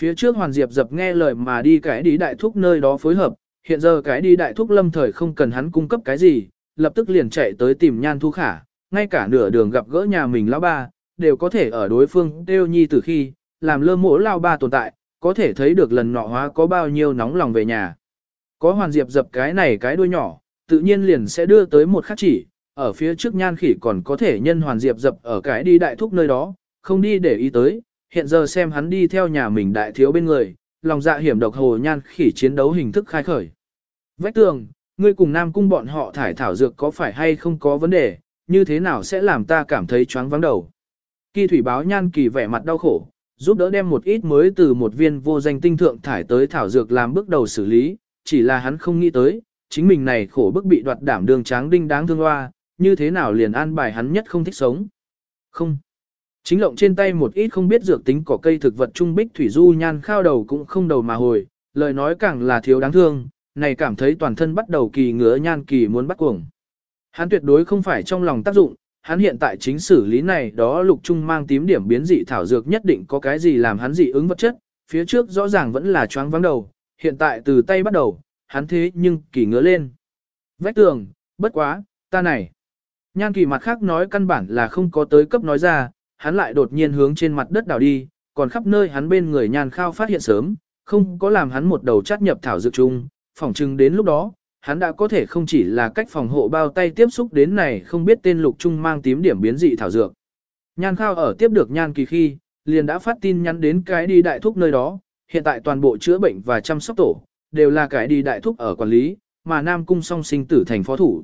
Phía trước hoàn diệp dập nghe lời mà đi cái đi đại thúc nơi đó phối hợp, hiện giờ cái đi đại thúc lâm thời không cần hắn cung cấp cái gì, lập tức liền chạy tới tìm nhan thu khả, ngay cả nửa đường gặp gỡ nhà mình lão ba, đều có thể ở đối phương đeo nhi từ khi, làm lơ mỗ lao ba tồn tại, có thể thấy được lần nọ hóa có bao nhiêu nóng lòng về nhà. Có hoàn diệp dập cái này cái đuôi nhỏ, tự nhiên liền sẽ đưa tới một khắc chỉ, ở phía trước nhan khỉ còn có thể nhân hoàn diệp dập ở cái đi đại thúc nơi đó, không đi để ý tới, hiện giờ xem hắn đi theo nhà mình đại thiếu bên người, lòng dạ hiểm độc hồ nhan khỉ chiến đấu hình thức khai khởi. Vách tường, ngươi cùng nam cung bọn họ thải thảo dược có phải hay không có vấn đề, như thế nào sẽ làm ta cảm thấy choáng vắng đầu. Kỳ thủy báo nhan kỳ vẻ mặt đau khổ, giúp đỡ đem một ít mới từ một viên vô danh tinh thượng thải tới thảo dược làm bước đầu xử lý, chỉ là hắn không nghĩ tới, chính mình này khổ bức bị đoạt đảm đường tráng đinh đáng thương hoa, như thế nào liền an bài hắn nhất không thích sống. Không. Chính lộng trên tay một ít không biết dược tính cỏ cây thực vật trung bích thủy du nhan khao đầu cũng không đầu mà hồi, lời nói càng là thiếu đáng thương, này cảm thấy toàn thân bắt đầu kỳ ngứa nhan kỳ muốn bắt cuồng. Hắn tuyệt đối không phải trong lòng tác dụng, hắn hiện tại chính xử lý này đó lục trung mang tím điểm biến dị thảo dược nhất định có cái gì làm hắn dị ứng vật chất, phía trước rõ ràng vẫn là choáng vắng đầu, hiện tại từ tay bắt đầu, hắn thế nhưng kỳ ngứa lên. Vách tường, bất quá, ta này. Nhan kỳ mặt khác nói căn bản là không có tới cấp nói ra, hắn lại đột nhiên hướng trên mặt đất đảo đi, còn khắp nơi hắn bên người nhan khao phát hiện sớm, không có làm hắn một đầu chát nhập thảo dược chung, phỏng chừng đến lúc đó, hắn đã có thể không chỉ là cách phòng hộ bao tay tiếp xúc đến này không biết tên lục trung mang tím điểm biến dị thảo dược. Nhan khao ở tiếp được nhan kỳ khi, liền đã phát tin nhắn đến cái đi đại thúc nơi đó, hiện tại toàn bộ chữa bệnh và chăm sóc tổ, đều là cái đi đại thúc ở quản lý, mà Nam Cung song sinh tử thành phó thủ.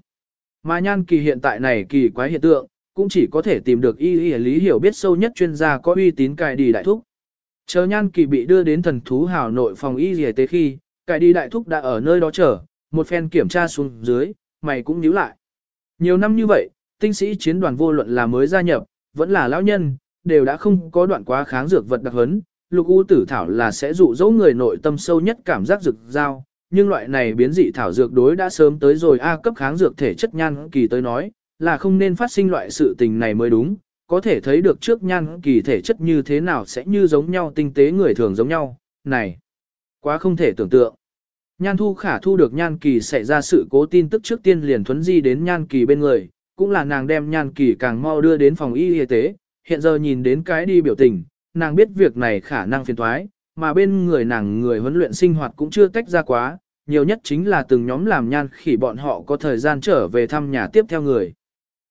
Mà nhan kỳ hiện tại này kỳ quái hiện tượng, cũng chỉ có thể tìm được y y lý hiểu biết sâu nhất chuyên gia có uy tín cài đi đại thúc. Chờ nhan kỳ bị đưa đến thần thú hào nội phòng y y tế khi, cài đi đại thúc đã ở nơi đó chờ, một phen kiểm tra xuống dưới, mày cũng nhíu lại. Nhiều năm như vậy, tinh sĩ chiến đoàn vô luận là mới gia nhập, vẫn là lão nhân, đều đã không có đoạn quá kháng dược vật đặc hấn. Lục u tử thảo là sẽ dụ dỗ người nội tâm sâu nhất cảm giác rực giao, nhưng loại này biến dị thảo dược đối đã sớm tới rồi A cấp kháng dược thể chất nhan kỳ tới nói, là không nên phát sinh loại sự tình này mới đúng, có thể thấy được trước nhan kỳ thể chất như thế nào sẽ như giống nhau tinh tế người thường giống nhau, này, quá không thể tưởng tượng. Nhan Thu Khả thu được Nhan Kỳ xảy ra sự cố tin tức trước tiên liền thuấn di đến Nhan Kỳ bên người, cũng là nàng đem Nhan Kỳ càng mau đưa đến phòng y y tế, hiện giờ nhìn đến cái đi biểu tình, nàng biết việc này khả năng phiền thoái, mà bên người nàng người huấn luyện sinh hoạt cũng chưa tách ra quá, nhiều nhất chính là từng nhóm làm Nhan khỉ bọn họ có thời gian trở về thăm nhà tiếp theo người.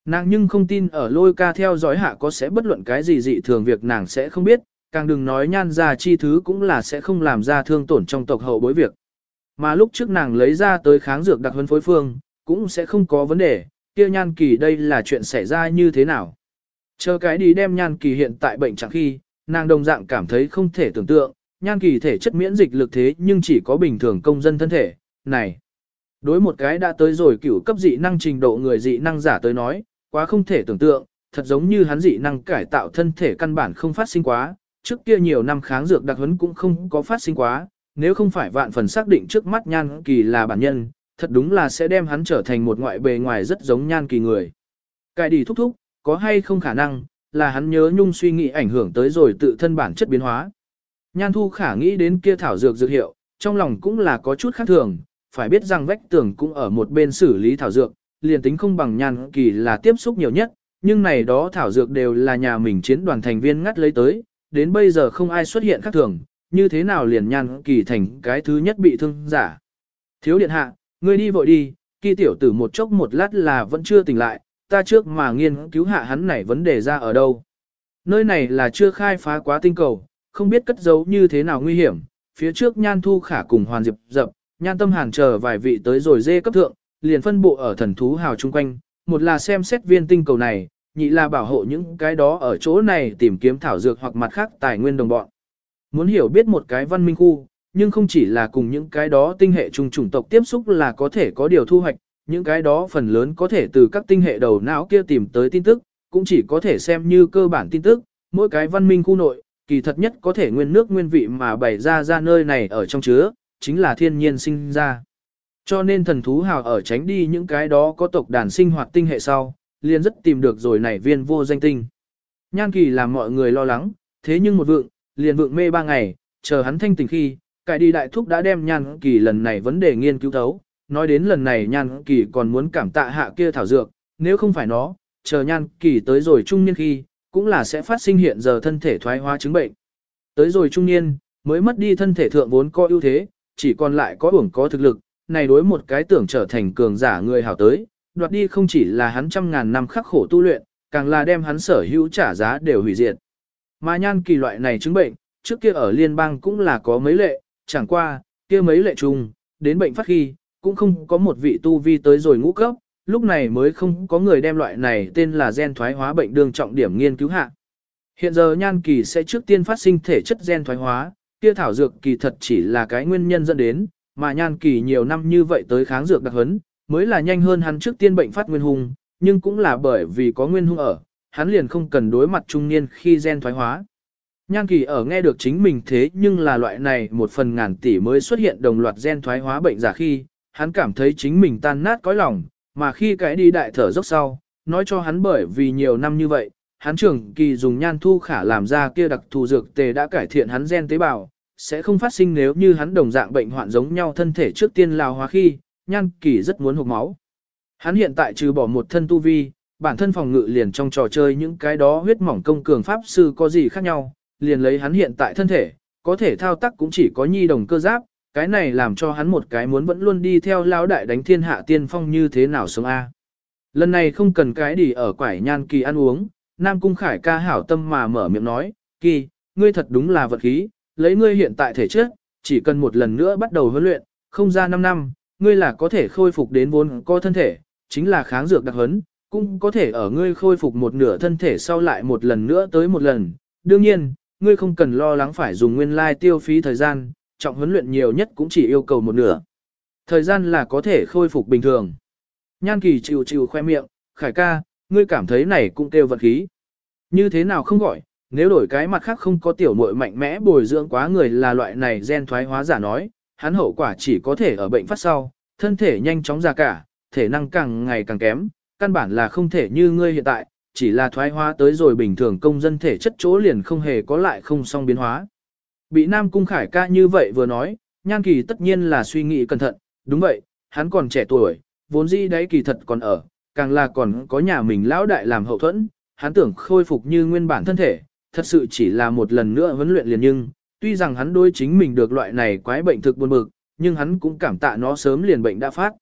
Nàng nhưng không tin ở lôi ca theo dõi hạ có sẽ bất luận cái gì dị thường việc nàng sẽ không biết, càng đừng nói nhan ra chi thứ cũng là sẽ không làm ra thương tổn trong tộc hậu bối việc. Mà lúc trước nàng lấy ra tới kháng dược đặc huấn phối phương, cũng sẽ không có vấn đề, kia nhan kỳ đây là chuyện xảy ra như thế nào. Chờ cái đi đem nhan kỳ hiện tại bệnh chẳng khi, nàng đồng dạng cảm thấy không thể tưởng tượng, nhan kỳ thể chất miễn dịch lực thế nhưng chỉ có bình thường công dân thân thể, này. Đối một cái đã tới rồi cửu cấp dị năng trình độ người dị năng giả tới nói, quá không thể tưởng tượng, thật giống như hắn dị năng cải tạo thân thể căn bản không phát sinh quá, trước kia nhiều năm kháng dược đặc huấn cũng không có phát sinh quá, nếu không phải vạn phần xác định trước mắt nhan kỳ là bản nhân, thật đúng là sẽ đem hắn trở thành một ngoại bề ngoài rất giống nhan kỳ người. Cái đi thúc thúc, có hay không khả năng, là hắn nhớ nhung suy nghĩ ảnh hưởng tới rồi tự thân bản chất biến hóa. Nhan thu khả nghĩ đến kia thảo dược dược hiệu, trong lòng cũng là có chút khác thường, phải biết rằng vách tường cũng ở một bên xử lý thảo dược, liền tính không bằng nhan kỳ là tiếp xúc nhiều nhất, nhưng này đó thảo dược đều là nhà mình chiến đoàn thành viên ngắt lấy tới, đến bây giờ không ai xuất hiện khác thường, như thế nào liền nhan kỳ thành cái thứ nhất bị thương giả. Thiếu điện hạ, ngươi đi vội đi, kỳ tiểu tử một chốc một lát là vẫn chưa tỉnh lại, ta trước mà nghiên cứu hạ hắn này vấn đề ra ở đâu. Nơi này là chưa khai phá quá tinh cầu, không biết cất giấu như thế nào nguy hiểm, phía trước nhan thu khả cùng hoàn diệp dập, nhan tâm hàn chờ vài vị tới rồi dê cấp thượng, liền phân bộ ở thần thú hào chung quanh, một là xem xét viên tinh cầu này, nhị là bảo hộ những cái đó ở chỗ này tìm kiếm thảo dược hoặc mặt khác tài nguyên đồng bọn. Muốn hiểu biết một cái văn minh khu, nhưng không chỉ là cùng những cái đó tinh hệ trùng chủng tộc tiếp xúc là có thể có điều thu hoạch, những cái đó phần lớn có thể từ các tinh hệ đầu não kia tìm tới tin tức, cũng chỉ có thể xem như cơ bản tin tức, mỗi cái văn minh khu nội, kỳ thật nhất có thể nguyên nước nguyên vị mà bày ra ra nơi này ở trong chứa, chính là thiên nhiên sinh ra. Cho nên thần thú hào ở tránh đi những cái đó có tộc đàn sinh hoạt tinh hệ sau, liền rất tìm được rồi nảy viên vô danh tinh. Nhan kỳ làm mọi người lo lắng, thế nhưng một vượng, liền vượng mê ba ngày, chờ hắn thanh tỉnh khi, cải đi đại thúc đã đem nhan kỳ lần này vấn đề nghiên cứu thấu, nói đến lần này nhan kỳ còn muốn cảm tạ hạ kia thảo dược, nếu không phải nó, chờ nhan kỳ tới rồi trung niên khi, cũng là sẽ phát sinh hiện giờ thân thể thoái hóa chứng bệnh. Tới rồi trung niên, mới mất đi thân thể thượng vốn có ưu thế, chỉ còn lại có uổng có thực lực, này đối một cái tưởng trở thành cường giả người hảo tới, đoạt đi không chỉ là hắn trăm ngàn năm khắc khổ tu luyện, càng là đem hắn sở hữu trả giá đều hủy diệt. Mà nhan kỳ loại này chứng bệnh, trước kia ở liên bang cũng là có mấy lệ, chẳng qua, kia mấy lệ chung, đến bệnh phát khi, cũng không có một vị tu vi tới rồi ngũ cấp, lúc này mới không có người đem loại này tên là gen thoái hóa bệnh đường trọng điểm nghiên cứu hạ. Hiện giờ nhan kỳ sẽ trước tiên phát sinh thể chất gen thoái hóa, kia thảo dược kỳ thật chỉ là cái nguyên nhân dẫn đến, mà nhan kỳ nhiều năm như vậy tới kháng dược đặc hấn, mới là nhanh hơn hắn trước tiên bệnh phát nguyên hung, nhưng cũng là bởi vì có nguyên hung ở, hắn liền không cần đối mặt trung niên khi gen thoái hóa. Nhan kỳ ở nghe được chính mình thế nhưng là loại này một phần ngàn tỷ mới xuất hiện đồng loạt gen thoái hóa bệnh giả khi, hắn cảm thấy chính mình tan nát cõi lòng, mà khi cái đi đại thở dốc sau, nói cho hắn bởi vì nhiều năm như vậy, hắn trưởng kỳ dùng nhan thu khả làm ra kia đặc thù dược tề đã cải thiện hắn gen tế bào, sẽ không phát sinh nếu như hắn đồng dạng bệnh hoạn giống nhau thân thể trước tiên lao hóa khi, nhan kỳ rất muốn hụt máu. Hắn hiện tại trừ bỏ một thân tu vi, bản thân phòng ngự liền trong trò chơi những cái đó huyết mỏng công cường pháp sư có gì khác nhau, liền lấy hắn hiện tại thân thể, có thể thao tác cũng chỉ có nhi đồng cơ giáp, cái này làm cho hắn một cái muốn vẫn luôn đi theo lão đại đánh thiên hạ tiên phong như thế nào sống a. Lần này không cần cái đi ở quải nhan kỳ ăn uống, Nam Cung Khải ca hảo tâm mà mở miệng nói, kỳ, ngươi thật đúng là vật khí, lấy ngươi hiện tại thể chất, chỉ cần một lần nữa bắt đầu huấn luyện, không ra 5 năm, ngươi là có thể khôi phục đến vốn có thân thể, chính là kháng dược đặc huấn, cũng có thể ở ngươi khôi phục một nửa thân thể sau lại một lần nữa tới một lần. Đương nhiên, ngươi không cần lo lắng phải dùng nguyên lai tiêu phí thời gian, trọng huấn luyện nhiều nhất cũng chỉ yêu cầu một nửa. Thời gian là có thể khôi phục bình thường. Nhan kỳ chịu chịu khoe miệng, khải ca, ngươi cảm thấy này cũng kêu vật khí. Như thế nào không gọi, nếu đổi cái mặt khác không có tiểu muội mạnh mẽ bồi dưỡng quá người là loại này gen thoái hóa giả nói, hắn hậu quả chỉ có thể ở bệnh phát sau, thân thể nhanh chóng già cả, thể năng càng ngày càng kém, căn bản là không thể như ngươi hiện tại, chỉ là thoái hóa tới rồi bình thường công dân thể chất chỗ liền không hề có lại không song biến hóa. Bị Nam Cung Khải ca như vậy vừa nói, Nhan Kỳ tất nhiên là suy nghĩ cẩn thận, đúng vậy, hắn còn trẻ tuổi, vốn dĩ đấy kỳ thật còn ở, càng là còn có nhà mình lão đại làm hậu thuẫn, hắn tưởng khôi phục như nguyên bản thân thể, thật sự chỉ là một lần nữa huấn luyện liền nhưng, tuy rằng hắn đối chính mình được loại này quái bệnh thực buồn bực, nhưng hắn cũng cảm tạ nó sớm liền bệnh đã phát.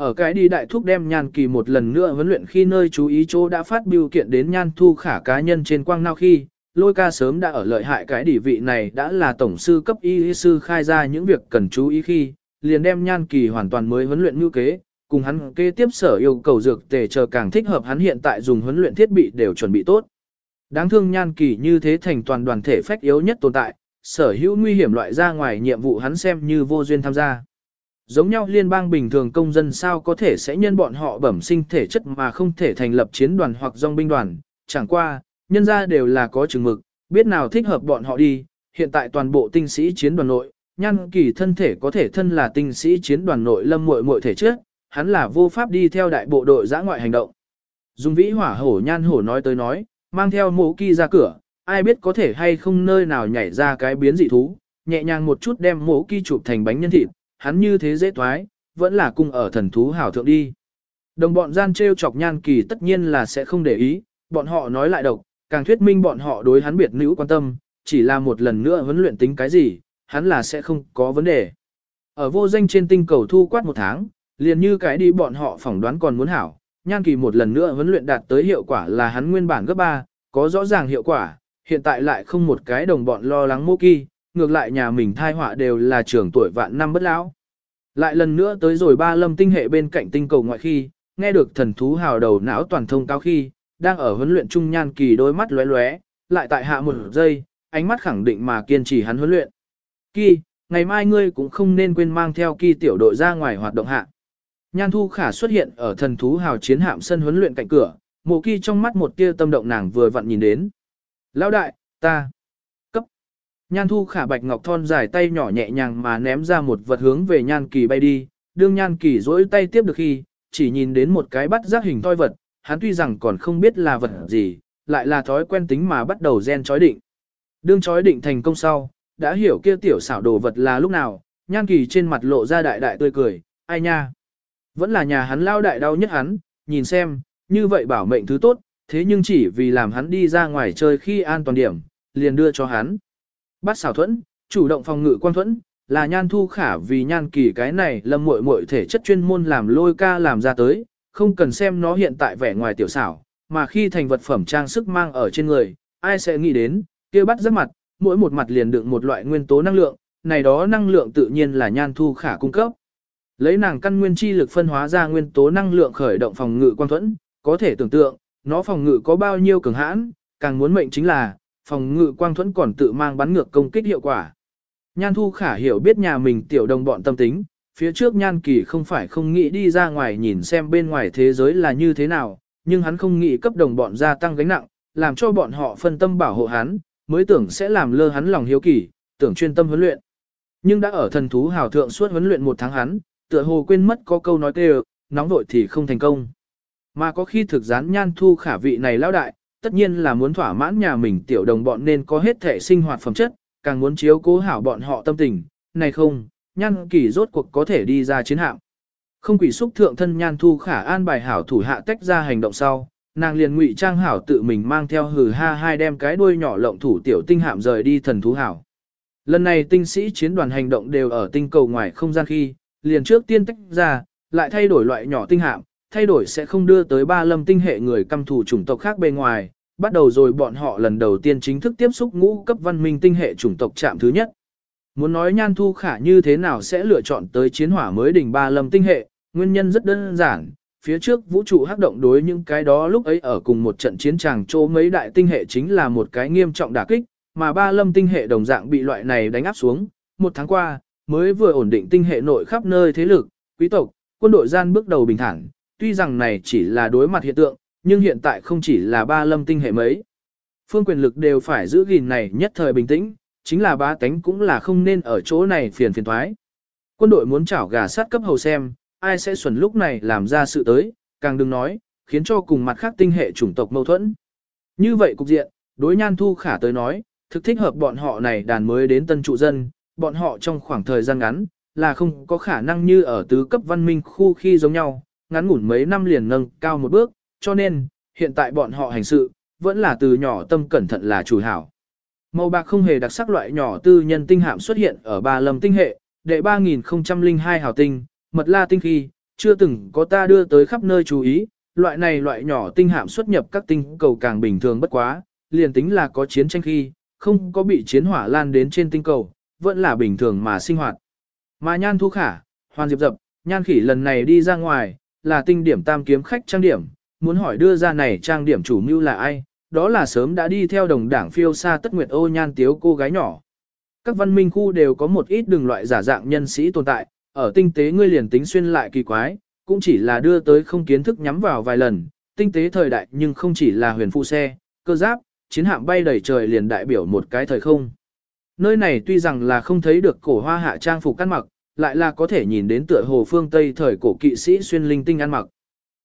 Ở cái đi đại thúc đem nhan kỳ một lần nữa huấn luyện khi nơi chú ý chỗ đã phát biểu kiện đến nhan thu khả cá nhân trên quang nao khi, lôi ca sớm đã ở lợi hại cái đỉ vị này đã là tổng sư cấp y sư khai ra những việc cần chú ý khi, liền đem nhan kỳ hoàn toàn mới huấn luyện như kế, cùng hắn kế tiếp sở yêu cầu dược tề chờ càng thích hợp hắn hiện tại dùng huấn luyện thiết bị đều chuẩn bị tốt. Đáng thương nhan kỳ như thế thành toàn đoàn thể phách yếu nhất tồn tại, sở hữu nguy hiểm loại ra ngoài nhiệm vụ hắn xem như vô duyên tham gia. Giống nhau liên bang bình thường công dân sao có thể sẽ nhân bọn họ bẩm sinh thể chất mà không thể thành lập chiến đoàn hoặc dòng binh đoàn, chẳng qua, nhân ra đều là có chừng mực, biết nào thích hợp bọn họ đi, hiện tại toàn bộ tinh sĩ chiến đoàn nội, nhan kỳ thân thể có thể thân là tinh sĩ chiến đoàn nội lâm muội muội thể chất, hắn là vô pháp đi theo đại bộ đội giã ngoại hành động. Dung vĩ hỏa hổ nhan hổ nói tới nói, mang theo mộ kỳ ra cửa, ai biết có thể hay không nơi nào nhảy ra cái biến dị thú, nhẹ nhàng một chút đem mộ kỳ chụp thành bánh nhân thịt, hắn như thế dễ thoái, vẫn là cung ở thần thú hảo thượng đi. Đồng bọn gian treo chọc nhan kỳ tất nhiên là sẽ không để ý, bọn họ nói lại độc, càng thuyết minh bọn họ đối hắn biệt nữ quan tâm, chỉ là một lần nữa huấn luyện tính cái gì, hắn là sẽ không có vấn đề. Ở vô danh trên tinh cầu thu quát một tháng, liền như cái đi bọn họ phỏng đoán còn muốn hảo, nhan kỳ một lần nữa huấn luyện đạt tới hiệu quả là hắn nguyên bản gấp 3, có rõ ràng hiệu quả, hiện tại lại không một cái đồng bọn lo lắng mô kỳ, ngược lại nhà mình thai họa đều là trưởng tuổi vạn năm bất lão. Lại lần nữa tới rồi ba lâm tinh hệ bên cạnh tinh cầu ngoại khi, nghe được thần thú hào đầu não toàn thông cao khi, đang ở huấn luyện trung nhan kỳ đôi mắt lóe lóe, lại tại hạ một giây, ánh mắt khẳng định mà kiên trì hắn huấn luyện. Kỳ, ngày mai ngươi cũng không nên quên mang theo kỳ tiểu đội ra ngoài hoạt động hạ. Nhan thu khả xuất hiện ở thần thú hào chiến hạm sân huấn luyện cạnh cửa, mộ kỳ trong mắt một tia tâm động nàng vừa vặn nhìn đến. Lão đại, ta. Nhan thu khả bạch ngọc thon dài tay nhỏ nhẹ nhàng mà ném ra một vật hướng về nhan kỳ bay đi, đương nhan kỳ dỗi tay tiếp được khi, chỉ nhìn đến một cái bắt giác hình toi vật, hắn tuy rằng còn không biết là vật gì, lại là thói quen tính mà bắt đầu gen chói định. Đương chói định thành công sau, đã hiểu kia tiểu xảo đồ vật là lúc nào, nhan kỳ trên mặt lộ ra đại đại tươi cười, ai nha. Vẫn là nhà hắn lao đại đau nhất hắn, nhìn xem, như vậy bảo mệnh thứ tốt, thế nhưng chỉ vì làm hắn đi ra ngoài chơi khi an toàn điểm, liền đưa cho hắn. Bắt xảo thuẫn, chủ động phòng ngự quan thuẫn, là nhan thu khả vì nhan kỳ cái này lâm muội muội thể chất chuyên môn làm lôi ca làm ra tới, không cần xem nó hiện tại vẻ ngoài tiểu xảo, mà khi thành vật phẩm trang sức mang ở trên người, ai sẽ nghĩ đến, kia bắt rất mặt, mỗi một mặt liền đựng một loại nguyên tố năng lượng, này đó năng lượng tự nhiên là nhan thu khả cung cấp. Lấy nàng căn nguyên chi lực phân hóa ra nguyên tố năng lượng khởi động phòng ngự quan thuẫn, có thể tưởng tượng, nó phòng ngự có bao nhiêu cường hãn, càng muốn mệnh chính là, phòng ngự quang thuẫn còn tự mang bắn ngược công kích hiệu quả. Nhan Thu Khả hiểu biết nhà mình tiểu đồng bọn tâm tính, phía trước Nhan Kỳ không phải không nghĩ đi ra ngoài nhìn xem bên ngoài thế giới là như thế nào, nhưng hắn không nghĩ cấp đồng bọn gia tăng gánh nặng, làm cho bọn họ phân tâm bảo hộ hắn, mới tưởng sẽ làm lơ hắn lòng hiếu kỳ, tưởng chuyên tâm huấn luyện. Nhưng đã ở thần thú hào thượng suốt huấn luyện một tháng hắn, tựa hồ quên mất có câu nói kêu, nóng vội thì không thành công. Mà có khi thực gián nhan thu khả vị này lão đại, tất nhiên là muốn thỏa mãn nhà mình tiểu đồng bọn nên có hết thể sinh hoạt phẩm chất, càng muốn chiếu cố hảo bọn họ tâm tình, này không, nhan kỳ rốt cuộc có thể đi ra chiến hạm. Không quỷ xúc thượng thân nhan thu khả an bài hảo thủ hạ tách ra hành động sau, nàng liền ngụy trang hảo tự mình mang theo hừ ha hai đem cái đuôi nhỏ lộng thủ tiểu tinh hạm rời đi thần thú hảo. Lần này tinh sĩ chiến đoàn hành động đều ở tinh cầu ngoài không gian khi, liền trước tiên tách ra, lại thay đổi loại nhỏ tinh hạm, thay đổi sẽ không đưa tới ba lâm tinh hệ người căm thù chủng tộc khác bên ngoài, bắt đầu rồi bọn họ lần đầu tiên chính thức tiếp xúc ngũ cấp văn minh tinh hệ chủng tộc chạm thứ nhất. Muốn nói nhan thu khả như thế nào sẽ lựa chọn tới chiến hỏa mới đỉnh ba lâm tinh hệ, nguyên nhân rất đơn giản, phía trước vũ trụ hắc động đối những cái đó lúc ấy ở cùng một trận chiến tràng chỗ mấy đại tinh hệ chính là một cái nghiêm trọng đả kích, mà ba lâm tinh hệ đồng dạng bị loại này đánh áp xuống, một tháng qua, mới vừa ổn định tinh hệ nội khắp nơi thế lực, quý tộc, quân đội gian bước đầu bình thản, tuy rằng này chỉ là đối mặt hiện tượng, nhưng hiện tại không chỉ là ba lâm tinh hệ mấy. Phương quyền lực đều phải giữ gìn này nhất thời bình tĩnh, chính là ba tánh cũng là không nên ở chỗ này phiền phiền thoái. Quân đội muốn chảo gà sát cấp hầu xem, ai sẽ xuẩn lúc này làm ra sự tới, càng đừng nói, khiến cho cùng mặt khác tinh hệ chủng tộc mâu thuẫn. Như vậy cục diện, đối nhan thu khả tới nói, thực thích hợp bọn họ này đàn mới đến tân trụ dân, bọn họ trong khoảng thời gian ngắn, là không có khả năng như ở tứ cấp văn minh khu khi giống nhau, ngắn ngủn mấy năm liền nâng cao một bước, cho nên, hiện tại bọn họ hành sự, vẫn là từ nhỏ tâm cẩn thận là chủ hảo. Màu bạc không hề đặc sắc loại nhỏ tư nhân tinh hạm xuất hiện ở ba lâm tinh hệ, đệ 3002 hào tinh, mật la tinh khi, chưa từng có ta đưa tới khắp nơi chú ý, loại này loại nhỏ tinh hạm xuất nhập các tinh cầu càng bình thường bất quá, liền tính là có chiến tranh khi, không có bị chiến hỏa lan đến trên tinh cầu, vẫn là bình thường mà sinh hoạt. Mà nhan thu khả, hoàn diệp dập, nhan khỉ lần này đi ra ngoài, là tinh điểm tam kiếm khách trang điểm, muốn hỏi đưa ra này trang điểm chủ mưu là ai, đó là sớm đã đi theo đồng đảng phiêu xa tất nguyệt ô nhan tiếu cô gái nhỏ. Các văn minh khu đều có một ít đường loại giả dạng nhân sĩ tồn tại, ở tinh tế ngươi liền tính xuyên lại kỳ quái, cũng chỉ là đưa tới không kiến thức nhắm vào vài lần, tinh tế thời đại nhưng không chỉ là huyền phụ xe, cơ giáp, chiến hạm bay đầy trời liền đại biểu một cái thời không. Nơi này tuy rằng là không thấy được cổ hoa hạ trang phục ăn mặc, lại là có thể nhìn đến tựa hồ phương Tây thời cổ kỵ sĩ xuyên linh tinh ăn mặc.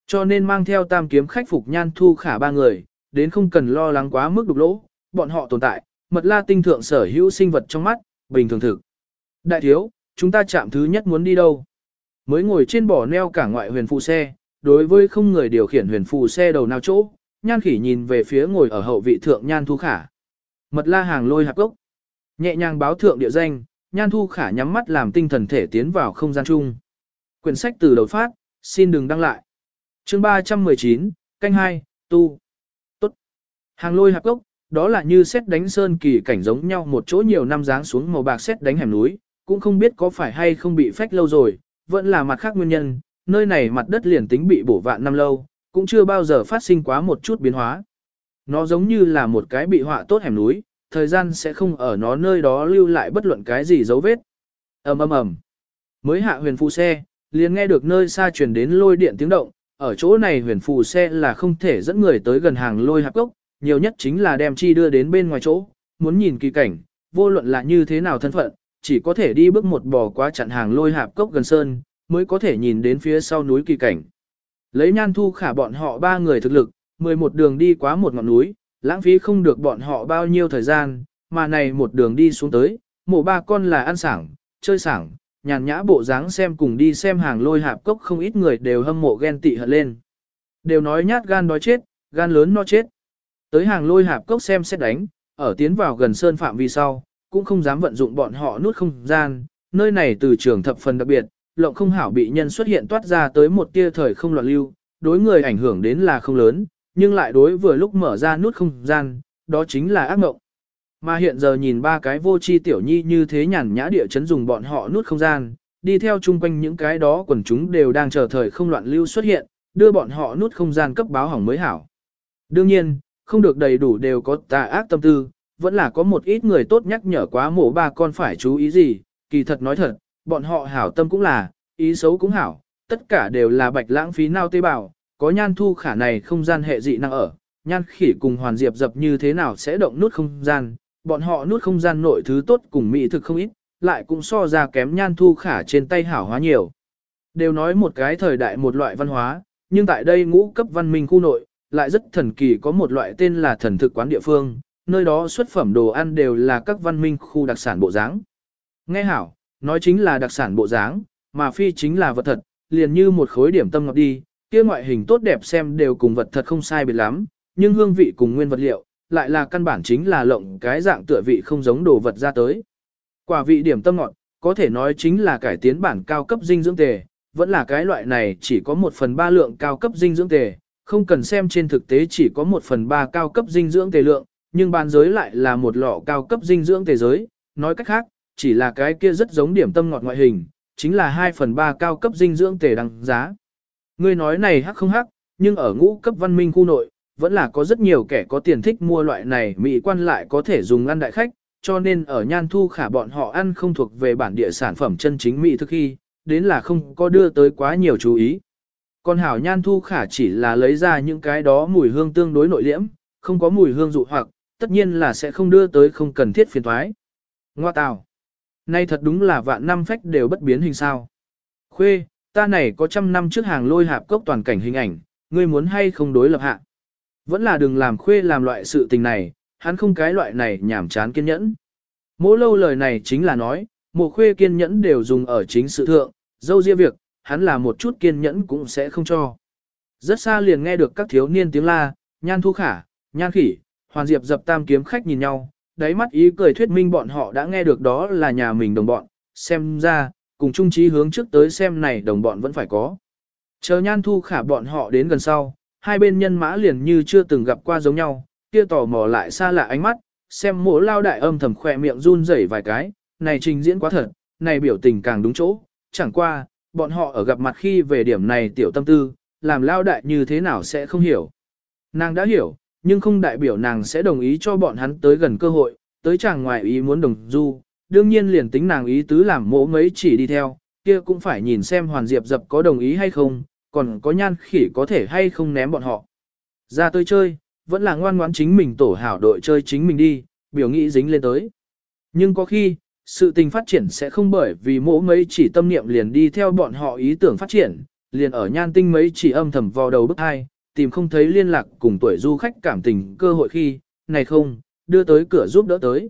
Cho nên mang theo tam kiếm khách phục nhan thu khả ba người, đến không cần lo lắng quá mức đục lỗ, bọn họ tồn tại, mật la tinh thượng sở hữu sinh vật trong mắt, bình thường thực. Đại thiếu, chúng ta chạm thứ nhất muốn đi đâu? Mới ngồi trên bỏ neo cả ngoại huyền phụ xe, đối với không người điều khiển huyền phụ xe đầu nào chỗ, nhan khỉ nhìn về phía ngồi ở hậu vị thượng nhan thu khả. Mật la hàng lôi hạp gốc. Nhẹ nhàng báo thượng địa danh, nhan thu khả nhắm mắt làm tinh thần thể tiến vào không gian chung. Quyển sách từ đầu phát, xin đừng đăng lại chương 319, canh 2, tu. Tốt. Hàng lôi hạp gốc, đó là như xét đánh sơn kỳ cảnh giống nhau một chỗ nhiều năm dáng xuống màu bạc xét đánh hẻm núi, cũng không biết có phải hay không bị phách lâu rồi, vẫn là mặt khác nguyên nhân, nơi này mặt đất liền tính bị bổ vạn năm lâu, cũng chưa bao giờ phát sinh quá một chút biến hóa. Nó giống như là một cái bị họa tốt hẻm núi, thời gian sẽ không ở nó nơi đó lưu lại bất luận cái gì dấu vết. ầm ầm ầm, mới hạ huyền phù xe, liền nghe được nơi xa truyền đến lôi điện tiếng động, ở chỗ này huyền phù xe là không thể dẫn người tới gần hàng lôi hạp cốc, nhiều nhất chính là đem chi đưa đến bên ngoài chỗ, muốn nhìn kỳ cảnh, vô luận là như thế nào thân phận, chỉ có thể đi bước một bò qua chặn hàng lôi hạp cốc gần sơn, mới có thể nhìn đến phía sau núi kỳ cảnh. Lấy nhan thu khả bọn họ ba người thực lực, 11 đường đi quá một ngọn núi, lãng phí không được bọn họ bao nhiêu thời gian, mà này một đường đi xuống tới, mổ ba con là ăn sảng, chơi sảng, nhàn nhã bộ dáng xem cùng đi xem hàng lôi hạp cốc không ít người đều hâm mộ ghen tị hận lên. Đều nói nhát gan đói chết, gan lớn no chết. Tới hàng lôi hạp cốc xem xét đánh, ở tiến vào gần sơn phạm vi sau, cũng không dám vận dụng bọn họ nút không gian, nơi này từ trường thập phần đặc biệt, lộng không hảo bị nhân xuất hiện toát ra tới một tia thời không loạn lưu, đối người ảnh hưởng đến là không lớn, nhưng lại đối vừa lúc mở ra nút không gian, đó chính là ác mộng. Mà hiện giờ nhìn ba cái vô chi tiểu nhi như thế nhàn nhã địa chấn dùng bọn họ nút không gian, đi theo chung quanh những cái đó quần chúng đều đang chờ thời không loạn lưu xuất hiện, đưa bọn họ nút không gian cấp báo hỏng mới hảo. Đương nhiên, không được đầy đủ đều có tà ác tâm tư, vẫn là có một ít người tốt nhắc nhở quá mổ ba con phải chú ý gì, kỳ thật nói thật, bọn họ hảo tâm cũng là, ý xấu cũng hảo, tất cả đều là bạch lãng phí nao tế bào, có nhan thu khả này không gian hệ dị năng ở, nhan khỉ cùng hoàn diệp dập như thế nào sẽ động nút không gian, bọn họ nuốt không gian nội thứ tốt cùng mỹ thực không ít, lại cũng so ra kém nhan thu khả trên tay hảo hóa nhiều. Đều nói một cái thời đại một loại văn hóa, nhưng tại đây ngũ cấp văn minh khu nội, lại rất thần kỳ có một loại tên là thần thực quán địa phương, nơi đó xuất phẩm đồ ăn đều là các văn minh khu đặc sản bộ dáng. Nghe hảo, nói chính là đặc sản bộ dáng, mà phi chính là vật thật, liền như một khối điểm tâm ngọc đi, kia ngoại hình tốt đẹp xem đều cùng vật thật không sai biệt lắm, nhưng hương vị cùng nguyên vật liệu, lại là căn bản chính là lộng cái dạng tựa vị không giống đồ vật ra tới. Quả vị điểm tâm ngọt, có thể nói chính là cải tiến bản cao cấp dinh dưỡng tề, vẫn là cái loại này chỉ có một phần ba lượng cao cấp dinh dưỡng tề, không cần xem trên thực tế chỉ có một phần ba cao cấp dinh dưỡng tề lượng, nhưng bán giới lại là một lọ cao cấp dinh dưỡng tề giới, nói cách khác, chỉ là cái kia rất giống điểm tâm ngọt ngoại hình, chính là 2 phần 3 cao cấp dinh dưỡng tề đăng giá. Ngươi nói này hắc không hắc, nhưng ở ngũ cấp văn minh khu nội, vẫn là có rất nhiều kẻ có tiền thích mua loại này mỹ quan lại có thể dùng ăn đại khách, cho nên ở nhan thu khả bọn họ ăn không thuộc về bản địa sản phẩm chân chính mỹ thực khi, đến là không có đưa tới quá nhiều chú ý. Còn hảo nhan thu khả chỉ là lấy ra những cái đó mùi hương tương đối nội liễm, không có mùi hương dụ hoặc, tất nhiên là sẽ không đưa tới không cần thiết phiền thoái. Ngoa tào. Nay thật đúng là vạn năm phách đều bất biến hình sao. Khuê, ta này có trăm năm trước hàng lôi hạp cốc toàn cảnh hình ảnh, ngươi muốn hay không đối lập hạ. Vẫn là đừng làm khuê làm loại sự tình này, hắn không cái loại này nhảm chán kiên nhẫn. Mỗ lâu lời này chính là nói, mộ khuê kiên nhẫn đều dùng ở chính sự thượng, dâu riêng việc, hắn là một chút kiên nhẫn cũng sẽ không cho. Rất xa liền nghe được các thiếu niên tiếng la, nhan thu khả, nhan khỉ, hoàn diệp dập tam kiếm khách nhìn nhau, đáy mắt ý cười thuyết minh bọn họ đã nghe được đó là nhà mình đồng bọn, xem ra, cùng chung trí hướng trước tới xem này đồng bọn vẫn phải có. Chờ nhan thu khả bọn họ đến gần sau, hai bên nhân mã liền như chưa từng gặp qua giống nhau, kia tò mò lại xa lạ ánh mắt, xem mỗ lao đại âm thầm khỏe miệng run rẩy vài cái, này trình diễn quá thật, này biểu tình càng đúng chỗ, chẳng qua, bọn họ ở gặp mặt khi về điểm này tiểu tâm tư, làm lao đại như thế nào sẽ không hiểu. Nàng đã hiểu, nhưng không đại biểu nàng sẽ đồng ý cho bọn hắn tới gần cơ hội, tới chàng ngoài ý muốn đồng du, đương nhiên liền tính nàng ý tứ làm mỗ mấy chỉ đi theo, kia cũng phải nhìn xem Hoàn Diệp dập có đồng ý hay không, còn có nhan khỉ có thể hay không ném bọn họ. Ra tôi chơi, vẫn là ngoan ngoãn chính mình tổ hảo đội chơi chính mình đi, biểu nghĩ dính lên tới. Nhưng có khi, sự tình phát triển sẽ không bởi vì mỗi mấy chỉ tâm niệm liền đi theo bọn họ ý tưởng phát triển, liền ở nhan tinh mấy chỉ âm thầm vào đầu bức hai, tìm không thấy liên lạc cùng tuổi du khách cảm tình cơ hội khi, này không, đưa tới cửa giúp đỡ tới.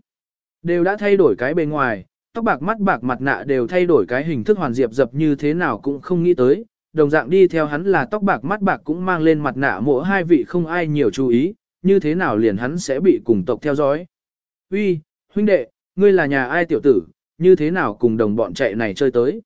Đều đã thay đổi cái bề ngoài, tóc bạc mắt bạc mặt nạ đều thay đổi cái hình thức hoàn diệp dập như thế nào cũng không nghĩ tới, đồng dạng đi theo hắn là tóc bạc mắt bạc cũng mang lên mặt nạ mộ hai vị không ai nhiều chú ý, như thế nào liền hắn sẽ bị cùng tộc theo dõi. Uy, huynh đệ, ngươi là nhà ai tiểu tử, như thế nào cùng đồng bọn chạy này chơi tới.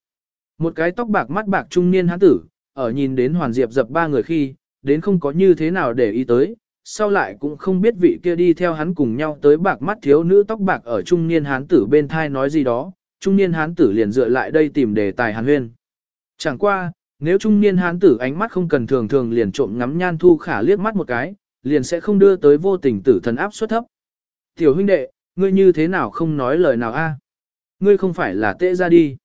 Một cái tóc bạc mắt bạc trung niên hắn tử, ở nhìn đến hoàn diệp dập ba người khi, đến không có như thế nào để ý tới, sau lại cũng không biết vị kia đi theo hắn cùng nhau tới bạc mắt thiếu nữ tóc bạc ở trung niên hán tử bên thai nói gì đó, trung niên hán tử liền dựa lại đây tìm đề tài hàn huyên. Chẳng qua, nếu trung niên hán tử ánh mắt không cần thường thường liền trộm ngắm nhan thu khả liếc mắt một cái, liền sẽ không đưa tới vô tình tử thần áp suất thấp. Tiểu huynh đệ, ngươi như thế nào không nói lời nào a? À? Ngươi không phải là tệ ra đi.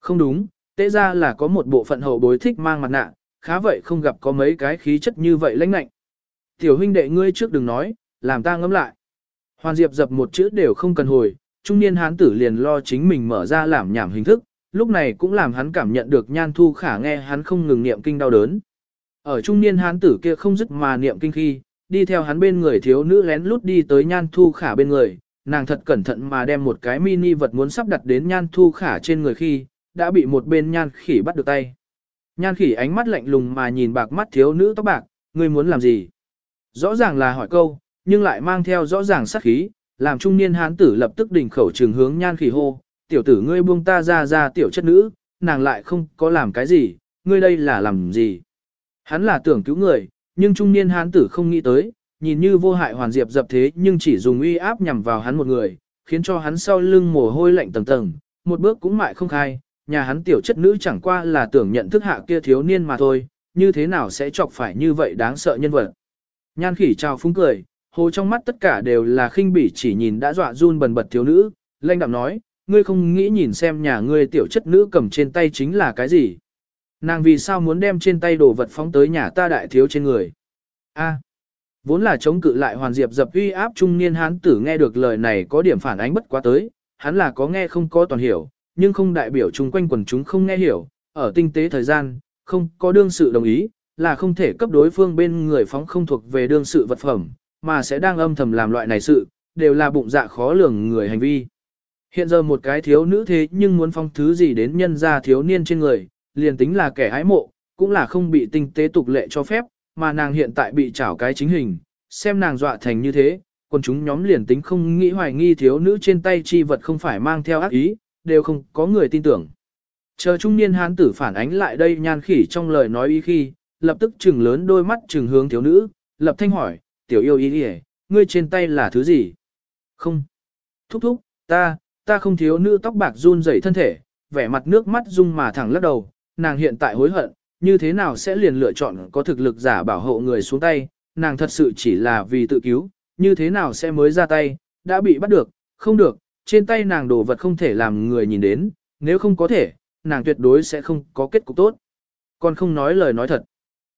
Không đúng, tệ ra là có một bộ phận hậu bối thích mang mặt nạ, khá vậy không gặp có mấy cái khí chất như vậy lãnh nạnh. Tiểu huynh đệ ngươi trước đừng nói, làm ta ngẫm lại. Hoàn Diệp dập một chữ đều không cần hồi, trung niên hán tử liền lo chính mình mở ra làm nhảm hình thức, lúc này cũng làm hắn cảm nhận được nhan thu khả nghe hắn không ngừng niệm kinh đau đớn. Ở trung niên hán tử kia không dứt mà niệm kinh khi, đi theo hắn bên người thiếu nữ lén lút đi tới nhan thu khả bên người, nàng thật cẩn thận mà đem một cái mini vật muốn sắp đặt đến nhan thu khả trên người khi, đã bị một bên nhan khỉ bắt được tay. Nhan khỉ ánh mắt lạnh lùng mà nhìn bạc mắt thiếu nữ tóc bạc, ngươi muốn làm gì? Rõ ràng là hỏi câu, nhưng lại mang theo rõ ràng sát khí, làm trung niên hán tử lập tức đỉnh khẩu trường hướng nhan khỉ hô, tiểu tử ngươi buông ta ra ra tiểu chất nữ, nàng lại không có làm cái gì, ngươi đây là làm gì? Hắn là tưởng cứu người, nhưng trung niên hán tử không nghĩ tới, nhìn như vô hại hoàn diệp dập thế nhưng chỉ dùng uy áp nhằm vào hắn một người, khiến cho hắn sau lưng mồ hôi lạnh tầng tầng, một bước cũng mại không khai, nhà hắn tiểu chất nữ chẳng qua là tưởng nhận thức hạ kia thiếu niên mà thôi, như thế nào sẽ chọc phải như vậy đáng sợ nhân vật. Nhan khỉ trao phúng cười, hồ trong mắt tất cả đều là khinh bỉ chỉ nhìn đã dọa run bần bật thiếu nữ, lanh đạm nói, ngươi không nghĩ nhìn xem nhà ngươi tiểu chất nữ cầm trên tay chính là cái gì. Nàng vì sao muốn đem trên tay đồ vật phóng tới nhà ta đại thiếu trên người. A. vốn là chống cự lại hoàn diệp dập uy áp trung niên hán tử nghe được lời này có điểm phản ánh bất quá tới, hắn là có nghe không có toàn hiểu, nhưng không đại biểu chung quanh quần chúng không nghe hiểu, ở tinh tế thời gian, không có đương sự đồng ý, là không thể cấp đối phương bên người phóng không thuộc về đương sự vật phẩm, mà sẽ đang âm thầm làm loại này sự, đều là bụng dạ khó lường người hành vi. Hiện giờ một cái thiếu nữ thế nhưng muốn phong thứ gì đến nhân ra thiếu niên trên người, liền tính là kẻ ái mộ, cũng là không bị tinh tế tục lệ cho phép, mà nàng hiện tại bị trảo cái chính hình, xem nàng dọa thành như thế, còn chúng nhóm liền tính không nghĩ hoài nghi thiếu nữ trên tay chi vật không phải mang theo ác ý, đều không có người tin tưởng. Chờ trung niên hán tử phản ánh lại đây nhan khỉ trong lời nói ý khi, lập tức trừng lớn đôi mắt trừng hướng thiếu nữ, lập thanh hỏi, tiểu yêu ý đi ngươi trên tay là thứ gì? Không. Thúc thúc, ta, ta không thiếu nữ tóc bạc run rẩy thân thể, vẻ mặt nước mắt rung mà thẳng lắc đầu, nàng hiện tại hối hận, như thế nào sẽ liền lựa chọn có thực lực giả bảo hộ người xuống tay, nàng thật sự chỉ là vì tự cứu, như thế nào sẽ mới ra tay, đã bị bắt được, không được, trên tay nàng đồ vật không thể làm người nhìn đến, nếu không có thể, nàng tuyệt đối sẽ không có kết cục tốt. Còn không nói lời nói thật.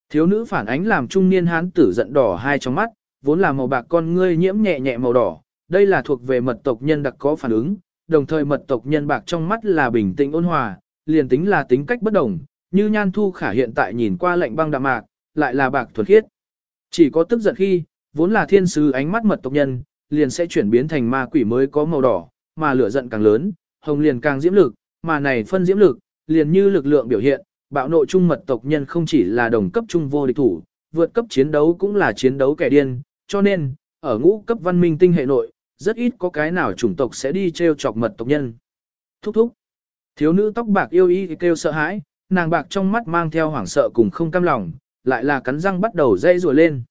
Thiếu nữ phản ánh làm trung niên hán tử giận đỏ hai trong mắt, vốn là màu bạc con ngươi nhiễm nhẹ nhẹ màu đỏ, đây là thuộc về mật tộc nhân đặc có phản ứng, đồng thời mật tộc nhân bạc trong mắt là bình tĩnh ôn hòa, liền tính là tính cách bất đồng, như nhan thu khả hiện tại nhìn qua lệnh băng đạm mạc, lại là bạc thuần khiết. Chỉ có tức giận khi, vốn là thiên sứ ánh mắt mật tộc nhân, liền sẽ chuyển biến thành ma quỷ mới có màu đỏ, mà lửa giận càng lớn, hồng liền càng diễm lực, mà này phân diễm lực, liền như lực lượng biểu hiện, bạo nộ trung mật tộc nhân không chỉ là đồng cấp trung vô địch thủ, vượt cấp chiến đấu cũng là chiến đấu kẻ điên, cho nên, ở ngũ cấp văn minh tinh hệ nội, rất ít có cái nào chủng tộc sẽ đi treo chọc mật tộc nhân. Thúc thúc. Thiếu nữ tóc bạc yêu y kêu sợ hãi, nàng bạc trong mắt mang theo hoảng sợ cùng không cam lòng, lại là cắn răng bắt đầu dây rùa lên.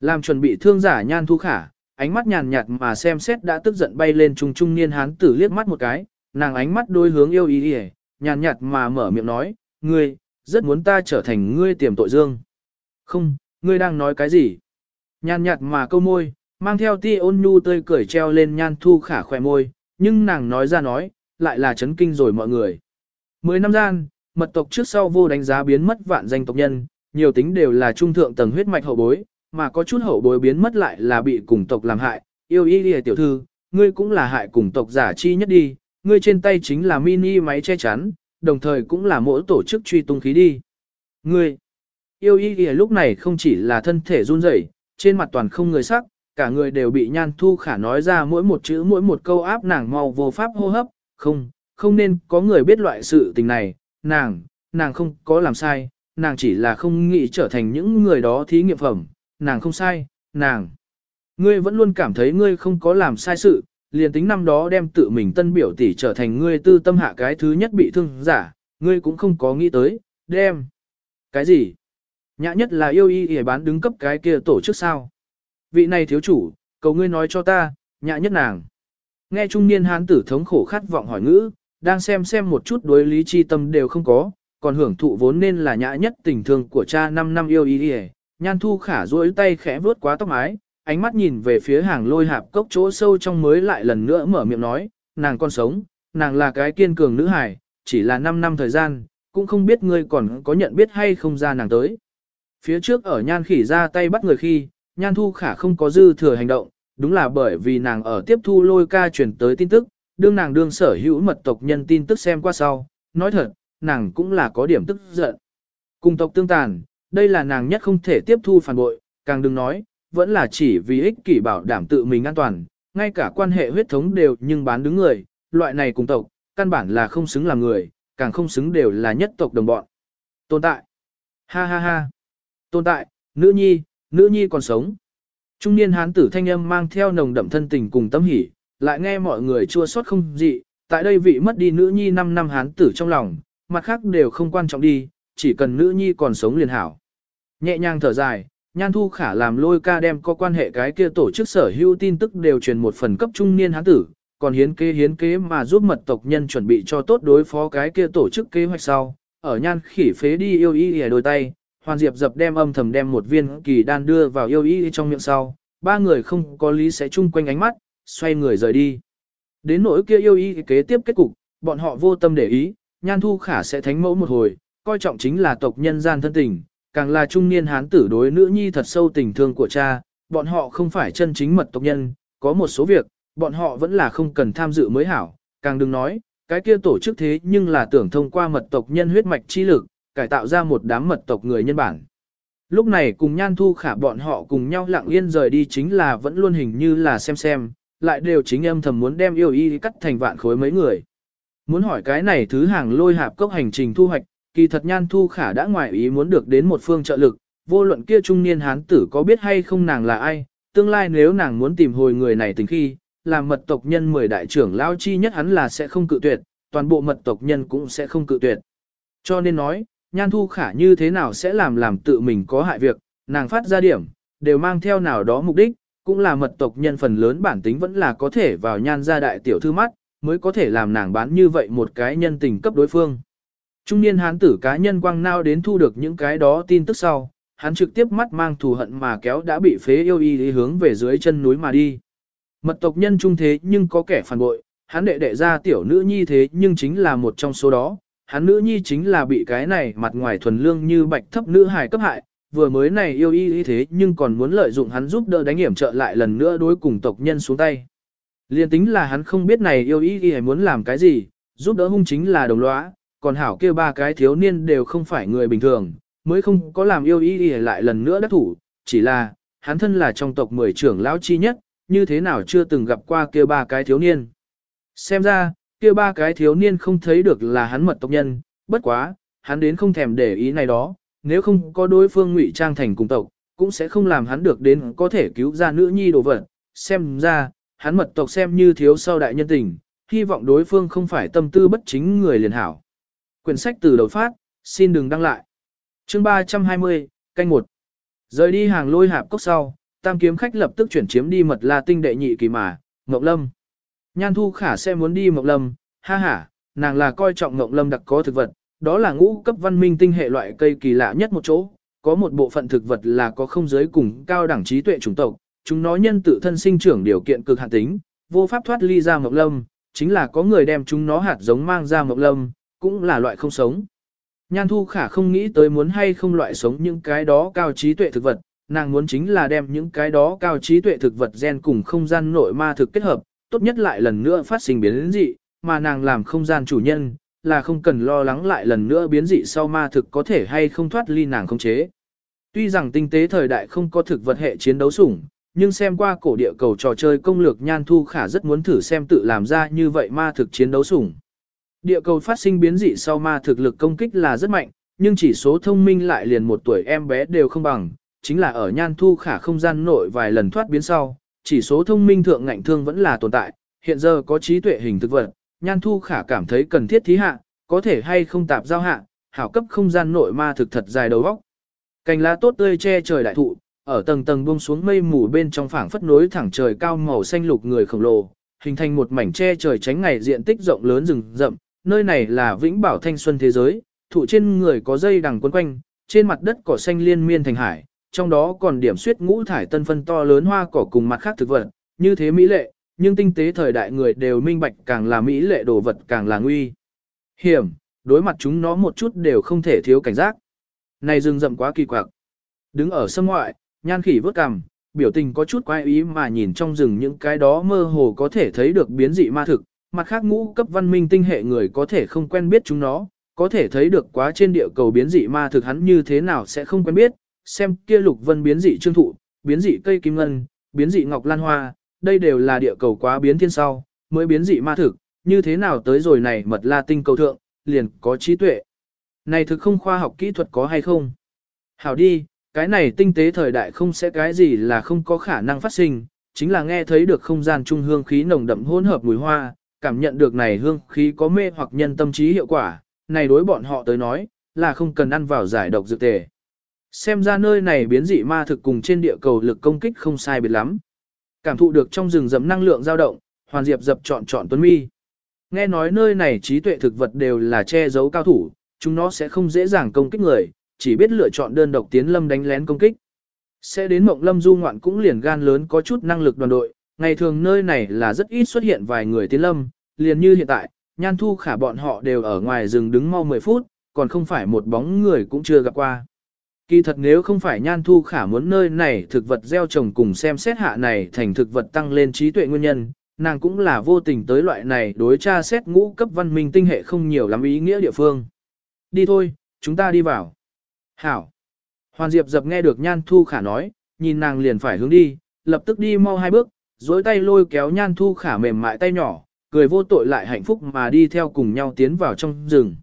Làm chuẩn bị thương giả nhan thu khả, ánh mắt nhàn nhạt mà xem xét đã tức giận bay lên trung trung niên hán tử liếc mắt một cái, nàng ánh mắt đôi hướng yêu y y, nhàn nhạt mà mở miệng nói, ngươi, rất muốn ta trở thành ngươi tiềm tội dương. Không, ngươi đang nói cái gì? Nhàn nhạt mà câu môi, mang theo ti ôn nhu tươi cười treo lên nhan thu khả khỏe môi, nhưng nàng nói ra nói, lại là chấn kinh rồi mọi người. Mười năm gian, mật tộc trước sau vô đánh giá biến mất vạn danh tộc nhân, nhiều tính đều là trung thượng tầng huyết mạch hậu bối, mà có chút hậu bối biến mất lại là bị cùng tộc làm hại. Yêu y đi tiểu thư, ngươi cũng là hại cùng tộc giả chi nhất đi, ngươi trên tay chính là mini máy che chắn, đồng thời cũng là mỗi tổ chức truy tung khí đi. Ngươi, yêu y đi lúc này không chỉ là thân thể run rẩy, trên mặt toàn không người sắc, cả người đều bị nhan thu khả nói ra mỗi một chữ mỗi một câu áp nàng mau vô pháp hô hấp, không, không nên có người biết loại sự tình này, nàng, nàng không có làm sai, nàng chỉ là không nghĩ trở thành những người đó thí nghiệm phẩm, nàng không sai, nàng. Ngươi vẫn luôn cảm thấy ngươi không có làm sai sự, liền tính năm đó đem tự mình tân biểu tỷ trở thành ngươi tư tâm hạ cái thứ nhất bị thương giả, ngươi cũng không có nghĩ tới, đem. Cái gì? Nhã nhất là yêu y hề bán đứng cấp cái kia tổ chức sao? Vị này thiếu chủ, cầu ngươi nói cho ta, nhã nhất nàng. Nghe trung niên hán tử thống khổ khát vọng hỏi ngữ, đang xem xem một chút đối lý chi tâm đều không có, còn hưởng thụ vốn nên là nhã nhất tình thương của cha 5 năm yêu y hề. Nhan thu khả duỗi tay khẽ vướt quá tóc mái, ánh mắt nhìn về phía hàng lôi hạp cốc chỗ sâu trong mới lại lần nữa mở miệng nói, nàng còn sống, nàng là cái kiên cường nữ hải, chỉ là 5 năm thời gian, cũng không biết ngươi còn có nhận biết hay không ra nàng tới. Phía trước ở nhan khỉ ra tay bắt người khi, nhan thu khả không có dư thừa hành động, đúng là bởi vì nàng ở tiếp thu lôi ca chuyển tới tin tức, đương nàng đương sở hữu mật tộc nhân tin tức xem qua sau, nói thật, nàng cũng là có điểm tức giận. Cùng tộc tương tàn, đây là nàng nhất không thể tiếp thu phản bội, càng đừng nói, vẫn là chỉ vì ích kỷ bảo đảm tự mình an toàn, ngay cả quan hệ huyết thống đều nhưng bán đứng người, loại này cùng tộc, căn bản là không xứng làm người, càng không xứng đều là nhất tộc đồng bọn. Tồn tại. Ha ha ha. Tồn tại, nữ nhi, nữ nhi còn sống. Trung niên hán tử thanh âm mang theo nồng đậm thân tình cùng tâm hỉ, lại nghe mọi người chua xót không dị, tại đây vị mất đi nữ nhi 5 năm hán tử trong lòng, mặt khác đều không quan trọng đi, chỉ cần nữ nhi còn sống liền hảo. Nhẹ nhàng thở dài, Nhan Thu Khả làm lôi ca đem có quan hệ cái kia tổ chức sở hữu tin tức đều truyền một phần cấp trung niên hán tử, còn hiến kế hiến kế mà giúp mật tộc nhân chuẩn bị cho tốt đối phó cái kia tổ chức kế hoạch sau. Ở nhan khỉ phế đi yêu y đôi tay, Hoàn Diệp dập đem âm thầm đem một viên kỳ đan đưa vào yêu y trong miệng sau, ba người không có lý sẽ chung quanh ánh mắt, xoay người rời đi. Đến nỗi kia yêu y kế tiếp kết cục, bọn họ vô tâm để ý, nhan thu khả sẽ thánh mẫu một hồi, coi trọng chính là tộc nhân gian thân tình, càng là trung niên hán tử đối nữ nhi thật sâu tình thương của cha, bọn họ không phải chân chính mật tộc nhân, có một số việc, bọn họ vẫn là không cần tham dự mới hảo, càng đừng nói, cái kia tổ chức thế nhưng là tưởng thông qua mật tộc nhân huyết mạch chi lực, cải tạo ra một đám mật tộc người nhân bản. Lúc này cùng nhan thu khả bọn họ cùng nhau lặng yên rời đi chính là vẫn luôn hình như là xem xem, lại đều chính âm thầm muốn đem yêu y cắt thành vạn khối mấy người. Muốn hỏi cái này thứ hàng lôi hạp cốc hành trình thu hoạch, kỳ thật nhan thu khả đã ngoài ý muốn được đến một phương trợ lực, vô luận kia trung niên hán tử có biết hay không nàng là ai, tương lai nếu nàng muốn tìm hồi người này tình khi, làm mật tộc nhân mười đại trưởng lao chi nhất hắn là sẽ không cự tuyệt, toàn bộ mật tộc nhân cũng sẽ không cự tuyệt. Cho nên nói, nhan thu khả như thế nào sẽ làm làm tự mình có hại việc, nàng phát ra điểm, đều mang theo nào đó mục đích, cũng là mật tộc nhân phần lớn bản tính vẫn là có thể vào nhan gia đại tiểu thư mắt, mới có thể làm nàng bán như vậy một cái nhân tình cấp đối phương. Trung niên hán tử cá nhân quang nao đến thu được những cái đó tin tức sau, hắn trực tiếp mắt mang thù hận mà kéo đã bị phế yêu y đi hướng về dưới chân núi mà đi. Mật tộc nhân trung thế nhưng có kẻ phản bội, hắn đệ đệ ra tiểu nữ nhi thế nhưng chính là một trong số đó, hắn nữ nhi chính là bị cái này mặt ngoài thuần lương như bạch thấp nữ hài cấp hại, vừa mới này yêu y y thế nhưng còn muốn lợi dụng hắn giúp đỡ đánh hiểm trợ lại lần nữa đối cùng tộc nhân xuống tay. Liên tính là hắn không biết này yêu y y muốn làm cái gì, giúp đỡ hung chính là đồng lõa, còn hảo kia ba cái thiếu niên đều không phải người bình thường, mới không có làm yêu y y lại lần nữa đắc thủ, chỉ là, hắn thân là trong tộc mười trưởng lão chi nhất, như thế nào chưa từng gặp qua kia ba cái thiếu niên. Xem ra, kia ba cái thiếu niên không thấy được là hắn mật tộc nhân, bất quá, hắn đến không thèm để ý này đó, nếu không có đối phương ngụy trang thành cùng tộc, cũng sẽ không làm hắn được đến có thể cứu ra nữ nhi đồ vật, xem ra, hắn mật tộc xem như thiếu sau đại nhân tình, hy vọng đối phương không phải tâm tư bất chính người liền hảo. Quyển sách từ đầu phát, xin đừng đăng lại. Chương 320, canh 1. Rời đi hàng lôi hạp cốc sau, tam kiếm khách lập tức chuyển chiếm đi mật la tinh đệ nhị kỳ mà, Ngọc Lâm. Nhan Thu Khả sẽ muốn đi Mộng Lâm, ha ha, nàng là coi trọng Mộng Lâm đặc có thực vật, đó là ngũ cấp văn minh tinh hệ loại cây kỳ lạ nhất một chỗ, có một bộ phận thực vật là có không giới cùng cao đẳng trí tuệ chủng tộc, chúng nó nhân tự thân sinh trưởng điều kiện cực hạn tính, vô pháp thoát ly ra Mộng Lâm, chính là có người đem chúng nó hạt giống mang ra Mộng Lâm, cũng là loại không sống. Nhan Thu Khả không nghĩ tới muốn hay không loại sống những cái đó cao trí tuệ thực vật, nàng muốn chính là đem những cái đó cao trí tuệ thực vật gen cùng không gian nội ma thực kết hợp, tốt nhất lại lần nữa phát sinh biến dị, mà nàng làm không gian chủ nhân, là không cần lo lắng lại lần nữa biến dị sau ma thực có thể hay không thoát ly nàng không chế. Tuy rằng tinh tế thời đại không có thực vật hệ chiến đấu sủng, nhưng xem qua cổ địa cầu trò chơi công lược Nhan Thu Khả rất muốn thử xem tự làm ra như vậy ma thực chiến đấu sủng. Địa cầu phát sinh biến dị sau ma thực lực công kích là rất mạnh, nhưng chỉ số thông minh lại liền một tuổi em bé đều không bằng, chính là ở nhan thu khả không gian nội vài lần thoát biến sau, chỉ số thông minh thượng ngạnh thương vẫn là tồn tại, hiện giờ có trí tuệ hình thực vật, nhan thu khả cảm thấy cần thiết thí hạ, có thể hay không tạp giao hạ, hảo cấp không gian nội ma thực thật dài đầu vóc. Cành lá tốt tươi che trời đại thụ, ở tầng tầng buông xuống mây mù bên trong phảng phất nối thẳng trời cao màu xanh lục người khổng lồ, hình thành một mảnh che trời tránh ngày diện tích rộng lớn rừng rậm, nơi này là vĩnh bảo thanh xuân thế giới, thụ trên người có dây đằng quấn quanh, trên mặt đất cỏ xanh liên miên thành hải, trong đó còn điểm suyết ngũ thải tân phân to lớn hoa cỏ cùng mặt khác thực vật, như thế mỹ lệ, nhưng tinh tế thời đại người đều minh bạch càng là mỹ lệ đồ vật càng là nguy. Hiểm, đối mặt chúng nó một chút đều không thể thiếu cảnh giác. Này rừng rậm quá kỳ quặc. Đứng ở sân ngoại, nhan khỉ vớt cằm, biểu tình có chút quái ý mà nhìn trong rừng những cái đó mơ hồ có thể thấy được biến dị ma thực, mặt khác ngũ cấp văn minh tinh hệ người có thể không quen biết chúng nó, có thể thấy được quá trên địa cầu biến dị ma thực hắn như thế nào sẽ không quen biết, xem kia lục vân biến dị trương thụ, biến dị cây kim ngân, biến dị ngọc lan hoa, đây đều là địa cầu quá biến thiên sau, mới biến dị ma thực, như thế nào tới rồi này mật la tinh cầu thượng, liền có trí tuệ. Này thực không khoa học kỹ thuật có hay không? Hảo đi, cái này tinh tế thời đại không sẽ cái gì là không có khả năng phát sinh, chính là nghe thấy được không gian trung hương khí nồng đậm hỗn hợp mùi hoa, cảm nhận được này hương khí có mê hoặc nhân tâm trí hiệu quả, này đối bọn họ tới nói, là không cần ăn vào giải độc dược tề. Xem ra nơi này biến dị ma thực cùng trên địa cầu lực công kích không sai biệt lắm. Cảm thụ được trong rừng rậm năng lượng dao động, Hoàn Diệp dập chọn chọn Tuấn Mi. Nghe nói nơi này trí tuệ thực vật đều là che giấu cao thủ, chúng nó sẽ không dễ dàng công kích người, chỉ biết lựa chọn đơn độc tiến lâm đánh lén công kích. Sẽ đến mộng lâm du ngoạn cũng liền gan lớn có chút năng lực đoàn đội, ngày thường nơi này là rất ít xuất hiện vài người tiến lâm, liền như hiện tại, nhan thu khả bọn họ đều ở ngoài rừng đứng mau 10 phút, còn không phải một bóng người cũng chưa gặp qua. Kỳ thật nếu không phải nhan thu khả muốn nơi này thực vật gieo trồng cùng xem xét hạ này thành thực vật tăng lên trí tuệ nguyên nhân, nàng cũng là vô tình tới loại này đối tra xét ngũ cấp văn minh tinh hệ không nhiều lắm ý nghĩa địa phương. Đi thôi, chúng ta đi vào. Hảo. Hoàn Diệp dập nghe được nhan thu khả nói, nhìn nàng liền phải hướng đi, lập tức đi mau hai bước, dối tay lôi kéo nhan thu khả mềm mại tay nhỏ, cười vô tội lại hạnh phúc mà đi theo cùng nhau tiến vào trong rừng.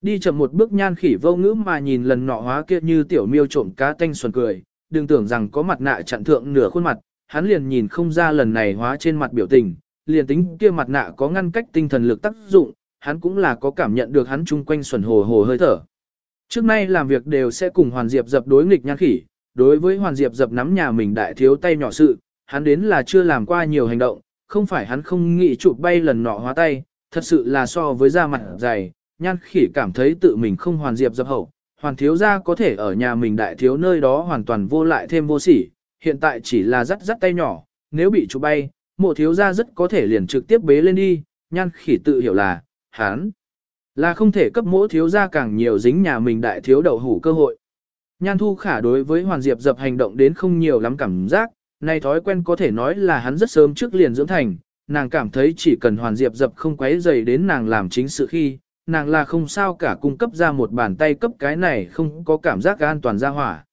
Đi chậm một bước nhan khỉ vô ngữ mà nhìn lần nọ hóa kia như tiểu miêu trộm cá tanh xuân cười, đừng tưởng rằng có mặt nạ chặn thượng nửa khuôn mặt, hắn liền nhìn không ra lần này hóa trên mặt biểu tình, liền tính kia mặt nạ có ngăn cách tinh thần lực tác dụng, hắn cũng là có cảm nhận được hắn chung quanh xuẩn hồ hồ hơi thở. Trước nay làm việc đều sẽ cùng Hoàn Diệp dập đối nghịch nhan khỉ, đối với Hoàn Diệp dập nắm nhà mình đại thiếu tay nhỏ sự, hắn đến là chưa làm qua nhiều hành động, không phải hắn không nghĩ chụp bay lần nọ hóa tay, thật sự là so với da mặt dày, nhan khỉ cảm thấy tự mình không hoàn diệp dập hậu, hoàn thiếu gia có thể ở nhà mình đại thiếu nơi đó hoàn toàn vô lại thêm vô sỉ, hiện tại chỉ là rắt rắt tay nhỏ, nếu bị chụp bay, mộ thiếu gia rất có thể liền trực tiếp bế lên đi, nhan khỉ tự hiểu là, hắn là không thể cấp mỗ thiếu gia càng nhiều dính nhà mình đại thiếu đầu hủ cơ hội. Nhan thu khả đối với hoàn diệp dập hành động đến không nhiều lắm cảm giác, này thói quen có thể nói là hắn rất sớm trước liền dưỡng thành, nàng cảm thấy chỉ cần hoàn diệp dập không quấy dày đến nàng làm chính sự khi, nàng là không sao cả cung cấp ra một bàn tay cấp cái này không có cảm giác an toàn ra hỏa.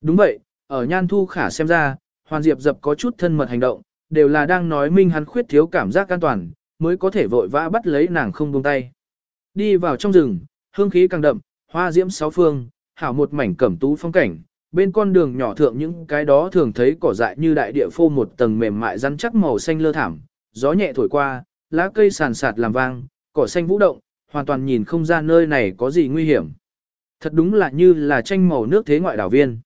Đúng vậy, ở nhan thu khả xem ra, hoàn diệp dập có chút thân mật hành động, đều là đang nói minh hắn khuyết thiếu cảm giác an toàn, mới có thể vội vã bắt lấy nàng không buông tay. Đi vào trong rừng, hương khí càng đậm, hoa diễm sáu phương, hảo một mảnh cẩm tú phong cảnh, bên con đường nhỏ thượng những cái đó thường thấy cỏ dại như đại địa phô một tầng mềm mại rắn chắc màu xanh lơ thảm, gió nhẹ thổi qua, lá cây sàn sạt làm vang, cỏ xanh vũ động, hoàn toàn nhìn không ra nơi này có gì nguy hiểm. Thật đúng là như là tranh màu nước thế ngoại đảo viên.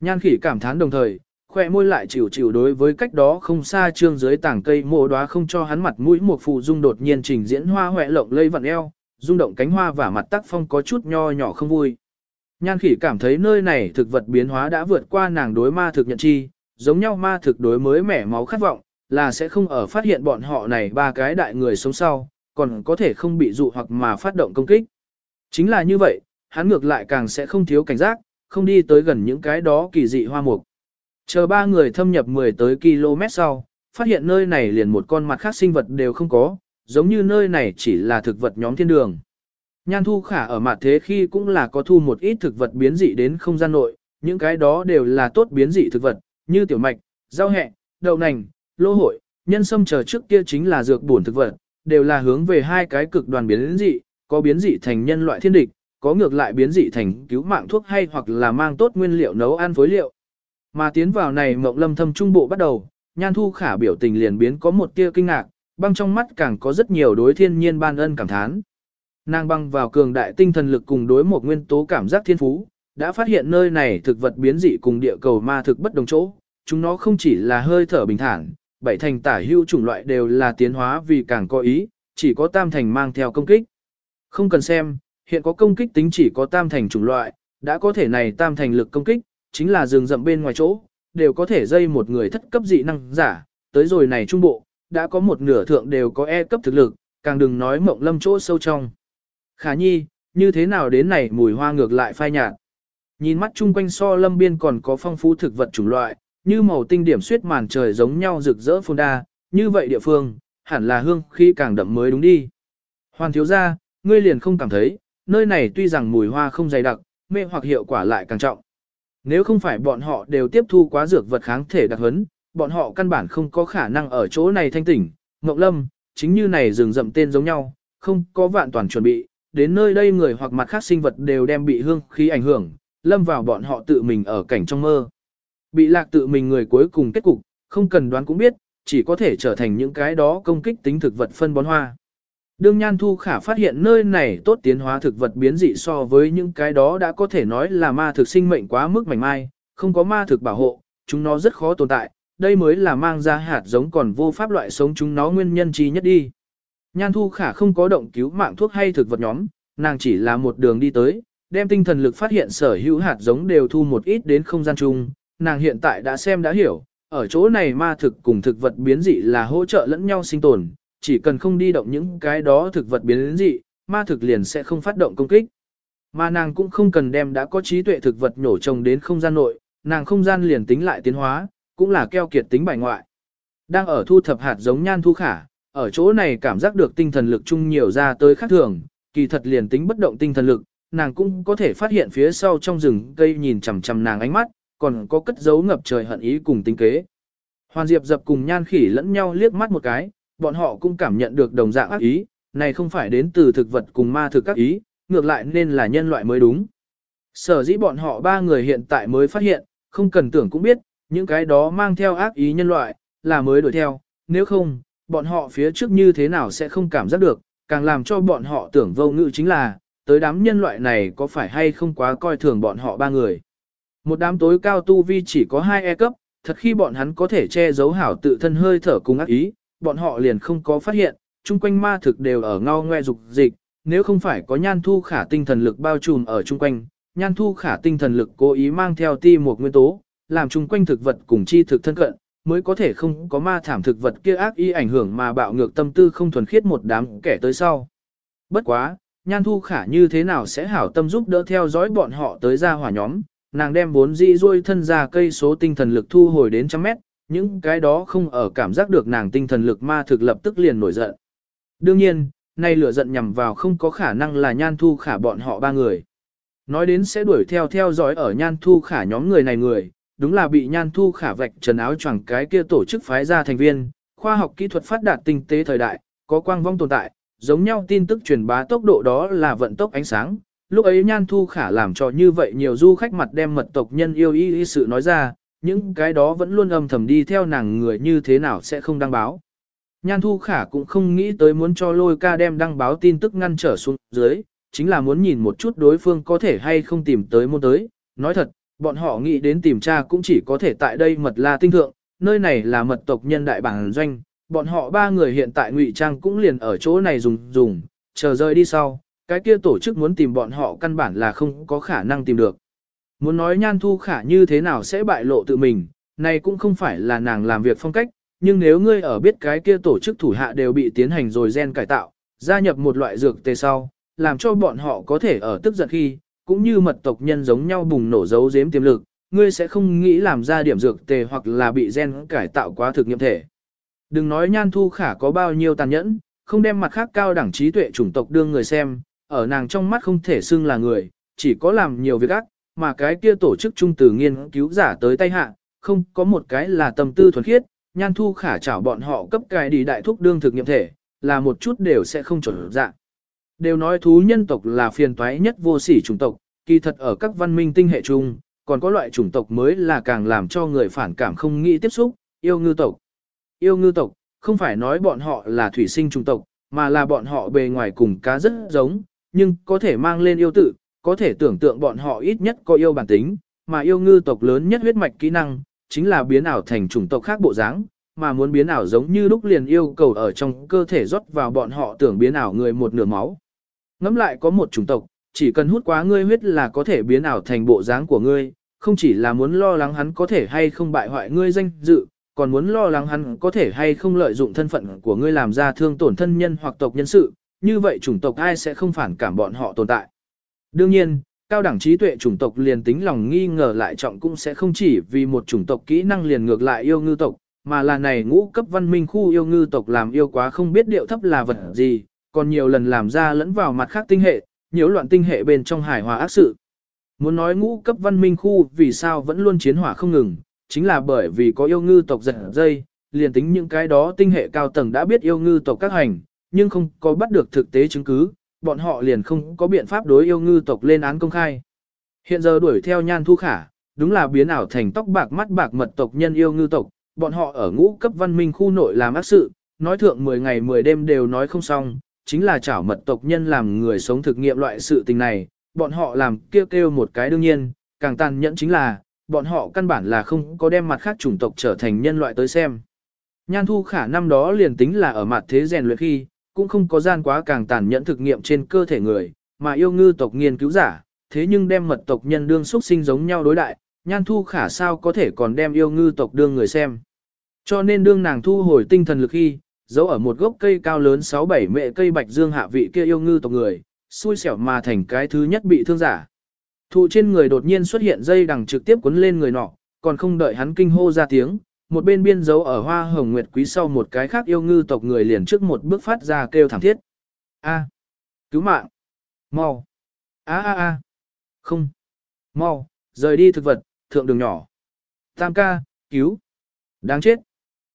Nhan khỉ cảm thán đồng thời, khoe môi lại chịu chịu đối với cách đó không xa trương dưới tảng cây mộ đóa không cho hắn mặt mũi một phụ dung đột nhiên trình diễn hoa hoẹ lộng lây vặn eo, rung động cánh hoa và mặt tác phong có chút nho nhỏ không vui. Nhan khỉ cảm thấy nơi này thực vật biến hóa đã vượt qua nàng đối ma thực nhận chi, giống nhau ma thực đối mới mẻ máu khát vọng, là sẽ không ở phát hiện bọn họ này ba cái đại người sống sau, còn có thể không bị dụ hoặc mà phát động công kích. Chính là như vậy, hắn ngược lại càng sẽ không thiếu cảnh giác, không đi tới gần những cái đó kỳ dị hoa mục. Chờ ba người thâm nhập 10 tới km sau, phát hiện nơi này liền một con mặt khác sinh vật đều không có, giống như nơi này chỉ là thực vật nhóm thiên đường. Nhan thu khả ở mặt thế khi cũng là có thu một ít thực vật biến dị đến không gian nội, những cái đó đều là tốt biến dị thực vật, như tiểu mạch, rau hẹ, đậu nành, lô hội, nhân sâm chờ trước kia chính là dược bổn thực vật, đều là hướng về hai cái cực đoàn biến dị, có biến dị thành nhân loại thiên địch, có ngược lại biến dị thành cứu mạng thuốc hay hoặc là mang tốt nguyên liệu nấu ăn phối liệu. Mà tiến vào này mộng lâm thâm trung bộ bắt đầu, nhan thu khả biểu tình liền biến có một tia kinh ngạc, băng trong mắt càng có rất nhiều đối thiên nhiên ban ân cảm thán. Nàng băng vào cường đại tinh thần lực cùng đối một nguyên tố cảm giác thiên phú, đã phát hiện nơi này thực vật biến dị cùng địa cầu ma thực bất đồng chỗ, chúng nó không chỉ là hơi thở bình thản, bảy thành tả hưu chủng loại đều là tiến hóa vì càng có ý, chỉ có tam thành mang theo công kích. Không cần xem, hiện có công kích tính chỉ có tam thành chủng loại, đã có thể này tam thành lực công kích, chính là rừng rậm bên ngoài chỗ, đều có thể dây một người thất cấp dị năng giả, tới rồi này trung bộ, đã có một nửa thượng đều có E cấp thực lực, càng đừng nói mộng lâm chỗ sâu trong. Khả nhi, như thế nào đến này mùi hoa ngược lại phai nhạt. Nhìn mắt chung quanh so lâm biên còn có phong phú thực vật chủng loại, như màu tinh điểm suyết màn trời giống nhau rực rỡ phồn đa, như vậy địa phương, hẳn là hương khi càng đậm mới đúng đi. Hoàn thiếu ra, ngươi liền không cảm thấy, nơi này tuy rằng mùi hoa không dày đặc, mê hoặc hiệu quả lại càng trọng. Nếu không phải bọn họ đều tiếp thu quá dược vật kháng thể đặc hấn, bọn họ căn bản không có khả năng ở chỗ này thanh tỉnh. Ngọc Lâm, chính như này rừng rậm tên giống nhau, không có vạn toàn chuẩn bị, đến nơi đây người hoặc mặt khác sinh vật đều đem bị hương khí ảnh hưởng, lâm vào bọn họ tự mình ở cảnh trong mơ. Bị lạc tự mình người cuối cùng kết cục, không cần đoán cũng biết, chỉ có thể trở thành những cái đó công kích tính thực vật phân bón hoa. Đương Nhan Thu Khả phát hiện nơi này tốt tiến hóa thực vật biến dị so với những cái đó đã có thể nói là ma thực sinh mệnh quá mức mảnh mai, không có ma thực bảo hộ, chúng nó rất khó tồn tại, đây mới là mang ra hạt giống còn vô pháp loại sống chúng nó nguyên nhân chi nhất đi. Nhan Thu Khả không có động cứu mạng thuốc hay thực vật nhóm, nàng chỉ là một đường đi tới, đem tinh thần lực phát hiện sở hữu hạt giống đều thu một ít đến không gian chung, nàng hiện tại đã xem đã hiểu, ở chỗ này ma thực cùng thực vật biến dị là hỗ trợ lẫn nhau sinh tồn, chỉ cần không đi động những cái đó thực vật biến dị, ma thực liền sẽ không phát động công kích. Mà nàng cũng không cần đem đã có trí tuệ thực vật nhổ trồng đến không gian nội, nàng không gian liền tính lại tiến hóa, cũng là keo kiệt tính bài ngoại. Đang ở thu thập hạt giống nhan thu khả, ở chỗ này cảm giác được tinh thần lực chung nhiều ra tới khác thường, kỳ thật liền tính bất động tinh thần lực, nàng cũng có thể phát hiện phía sau trong rừng cây nhìn chằm chằm nàng ánh mắt, còn có cất giấu ngập trời hận ý cùng tinh kế. Hoàn Diệp dập cùng nhan khỉ lẫn nhau liếc mắt một cái, bọn họ cũng cảm nhận được đồng dạng ác ý, này không phải đến từ thực vật cùng ma thực các ý, ngược lại nên là nhân loại mới đúng. Sở dĩ bọn họ ba người hiện tại mới phát hiện, không cần tưởng cũng biết, những cái đó mang theo ác ý nhân loại, là mới đuổi theo, nếu không, bọn họ phía trước như thế nào sẽ không cảm giác được, càng làm cho bọn họ tưởng vô ngữ chính là, tới đám nhân loại này có phải hay không quá coi thường bọn họ ba người. Một đám tối cao tu vi chỉ có hai e cấp, thật khi bọn hắn có thể che giấu hảo tự thân hơi thở cùng ác ý, bọn họ liền không có phát hiện, chung quanh ma thực đều ở ngao ngoe dục dịch, nếu không phải có nhan thu khả tinh thần lực bao trùm ở chung quanh, nhan thu khả tinh thần lực cố ý mang theo ti một nguyên tố, làm chung quanh thực vật cùng chi thực thân cận, mới có thể không có ma thảm thực vật kia ác ý ảnh hưởng mà bạo ngược tâm tư không thuần khiết một đám kẻ tới sau. Bất quá, nhan thu khả như thế nào sẽ hảo tâm giúp đỡ theo dõi bọn họ tới ra hỏa nhóm, nàng đem bốn dĩ ruôi thân ra cây số tinh thần lực thu hồi đến trăm mét, những cái đó không ở cảm giác được nàng tinh thần lực ma thực lập tức liền nổi giận. Đương nhiên, nay lửa giận nhằm vào không có khả năng là nhan thu khả bọn họ ba người. Nói đến sẽ đuổi theo theo dõi ở nhan thu khả nhóm người này người, đúng là bị nhan thu khả vạch trần áo choàng cái kia tổ chức phái ra thành viên, khoa học kỹ thuật phát đạt tinh tế thời đại, có quang vong tồn tại, giống nhau tin tức truyền bá tốc độ đó là vận tốc ánh sáng. Lúc ấy Nhan Thu Khả làm cho như vậy nhiều du khách mặt đem mật tộc nhân yêu y y sự nói ra, những cái đó vẫn luôn âm thầm đi theo nàng người như thế nào sẽ không đăng báo. Nhan Thu Khả cũng không nghĩ tới muốn cho lôi ca đem đăng báo tin tức ngăn trở xuống dưới, chính là muốn nhìn một chút đối phương có thể hay không tìm tới môn tới. Nói thật, bọn họ nghĩ đến tìm tra cũng chỉ có thể tại đây mật la tinh thượng, nơi này là mật tộc nhân đại bản doanh, bọn họ ba người hiện tại ngụy trang cũng liền ở chỗ này dùng dùng, chờ rơi đi sau, cái kia tổ chức muốn tìm bọn họ căn bản là không có khả năng tìm được. Muốn nói nhan thu khả như thế nào sẽ bại lộ tự mình, này cũng không phải là nàng làm việc phong cách, nhưng nếu ngươi ở biết cái kia tổ chức thủ hạ đều bị tiến hành rồi gen cải tạo, gia nhập một loại dược tê sau, làm cho bọn họ có thể ở tức giận khi, cũng như mật tộc nhân giống nhau bùng nổ dấu giếm tiềm lực, ngươi sẽ không nghĩ làm ra điểm dược tề hoặc là bị gen cải tạo quá thực nghiệm thể. Đừng nói nhan thu khả có bao nhiêu tàn nhẫn, không đem mặt khác cao đẳng trí tuệ chủng tộc đương người xem, ở nàng trong mắt không thể xưng là người, chỉ có làm nhiều việc ác, mà cái kia tổ chức trung từ nghiên cứu giả tới tay hạ, không có một cái là tâm tư thuần khiết, nhan thu khả chảo bọn họ cấp cài đi đại thúc đương thực nghiệm thể, là một chút đều sẽ không chuẩn dạng. Đều nói thú nhân tộc là phiền toái nhất vô sỉ chủng tộc, kỳ thật ở các văn minh tinh hệ chung, còn có loại chủng tộc mới là càng làm cho người phản cảm không nghĩ tiếp xúc, yêu ngư tộc. Yêu ngư tộc, không phải nói bọn họ là thủy sinh chủng tộc, mà là bọn họ bề ngoài cùng cá rất giống, nhưng có thể mang lên yêu tự, có thể tưởng tượng bọn họ ít nhất có yêu bản tính, mà yêu ngư tộc lớn nhất huyết mạch kỹ năng, chính là biến ảo thành chủng tộc khác bộ dáng, mà muốn biến ảo giống như lúc liền yêu cầu ở trong cơ thể rót vào bọn họ tưởng biến ảo người một nửa máu. Ngắm lại có một chủng tộc, chỉ cần hút quá ngươi huyết là có thể biến ảo thành bộ dáng của ngươi, không chỉ là muốn lo lắng hắn có thể hay không bại hoại ngươi danh dự, còn muốn lo lắng hắn có thể hay không lợi dụng thân phận của ngươi làm ra thương tổn thân nhân hoặc tộc nhân sự, như vậy chủng tộc ai sẽ không phản cảm bọn họ tồn tại. Đương nhiên, cao đẳng trí tuệ chủng tộc liền tính lòng nghi ngờ lại trọng cũng sẽ không chỉ vì một chủng tộc kỹ năng liền ngược lại yêu ngư tộc, mà là này ngũ cấp văn minh khu yêu ngư tộc làm yêu quá không biết điệu thấp là vật gì, còn nhiều lần làm ra lẫn vào mặt khác tinh hệ, nhiễu loạn tinh hệ bên trong hải hòa ác sự. Muốn nói ngũ cấp văn minh khu vì sao vẫn luôn chiến hỏa không ngừng, chính là bởi vì có yêu ngư tộc giật dây, liền tính những cái đó tinh hệ cao tầng đã biết yêu ngư tộc các hành, nhưng không có bắt được thực tế chứng cứ, bọn họ liền không có biện pháp đối yêu ngư tộc lên án công khai. Hiện giờ đuổi theo nhan thu khả, đúng là biến ảo thành tóc bạc mắt bạc mật tộc nhân yêu ngư tộc, bọn họ ở ngũ cấp văn minh khu nội làm ác sự, nói thượng 10 ngày 10 đêm đều nói không xong, chính là chảo mật tộc nhân làm người sống thực nghiệm loại sự tình này, bọn họ làm kêu kêu một cái đương nhiên, càng tàn nhẫn chính là, bọn họ căn bản là không có đem mặt khác chủng tộc trở thành nhân loại tới xem. Nhan thu khả năm đó liền tính là ở mặt thế rèn luyện khi, cũng không có gian quá càng tàn nhẫn thực nghiệm trên cơ thể người, mà yêu ngư tộc nghiên cứu giả, thế nhưng đem mật tộc nhân đương xuất sinh giống nhau đối đại, nhan thu khả sao có thể còn đem yêu ngư tộc đương người xem. Cho nên đương nàng thu hồi tinh thần lực khi, giấu ở một gốc cây cao lớn 6-7 mệ cây bạch dương hạ vị kia yêu ngư tộc người, xui xẻo mà thành cái thứ nhất bị thương giả. Thụ trên người đột nhiên xuất hiện dây đằng trực tiếp cuốn lên người nọ, còn không đợi hắn kinh hô ra tiếng, một bên biên giấu ở hoa hồng nguyệt quý sau một cái khác yêu ngư tộc người liền trước một bước phát ra kêu thảm thiết. A, cứu mạng, mau, a a a, không, mau, rời đi thực vật, thượng đường nhỏ. Tam ca, cứu, đáng chết.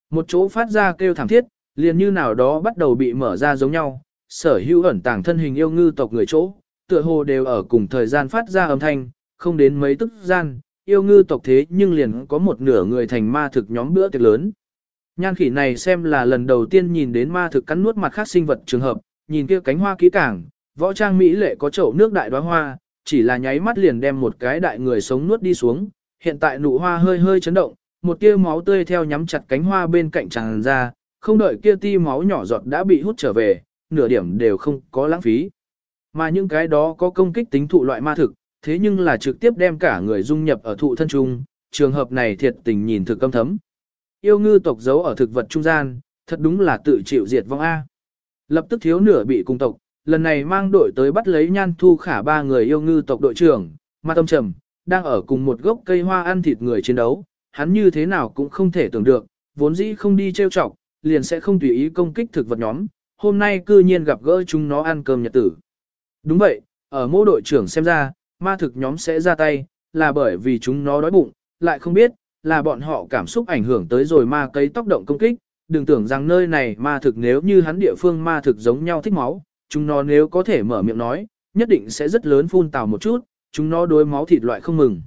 Một chỗ phát ra kêu thảm thiết, liền như nào đó bắt đầu bị mở ra giống nhau, sở hữu ẩn tàng thân hình yêu ngư tộc người chỗ, tựa hồ đều ở cùng thời gian phát ra âm thanh, không đến mấy tức gian, yêu ngư tộc thế nhưng liền có một nửa người thành ma thực nhóm bữa tiệc lớn. Nhan khỉ này xem là lần đầu tiên nhìn đến ma thực cắn nuốt mặt khác sinh vật trường hợp, nhìn kia cánh hoa kỹ cảng, võ trang mỹ lệ có chậu nước đại đóa hoa, chỉ là nháy mắt liền đem một cái đại người sống nuốt đi xuống, hiện tại nụ hoa hơi hơi chấn động, một tia máu tươi theo nhắm chặt cánh hoa bên cạnh tràn ra, không đợi kia ti máu nhỏ giọt đã bị hút trở về, nửa điểm đều không có lãng phí. Mà những cái đó có công kích tính thụ loại ma thực, thế nhưng là trực tiếp đem cả người dung nhập ở thụ thân trung, trường hợp này thiệt tình nhìn thực câm thấm. Yêu ngư tộc giấu ở thực vật trung gian, thật đúng là tự chịu diệt vong A. Lập tức thiếu nửa bị cung tộc, lần này mang đội tới bắt lấy nhan thu khả ba người yêu ngư tộc đội trưởng, ma tâm trầm, đang ở cùng một gốc cây hoa ăn thịt người chiến đấu, hắn như thế nào cũng không thể tưởng được, vốn dĩ không đi trêu chọc, liền sẽ không tùy ý công kích thực vật nhóm, hôm nay cư nhiên gặp gỡ chúng nó ăn cơm nhật tử. Đúng vậy, ở mô đội trưởng xem ra, ma thực nhóm sẽ ra tay, là bởi vì chúng nó đói bụng, lại không biết, là bọn họ cảm xúc ảnh hưởng tới rồi ma cây tốc động công kích, đừng tưởng rằng nơi này ma thực nếu như hắn địa phương ma thực giống nhau thích máu, chúng nó nếu có thể mở miệng nói, nhất định sẽ rất lớn phun tào một chút, chúng nó đối máu thịt loại không mừng.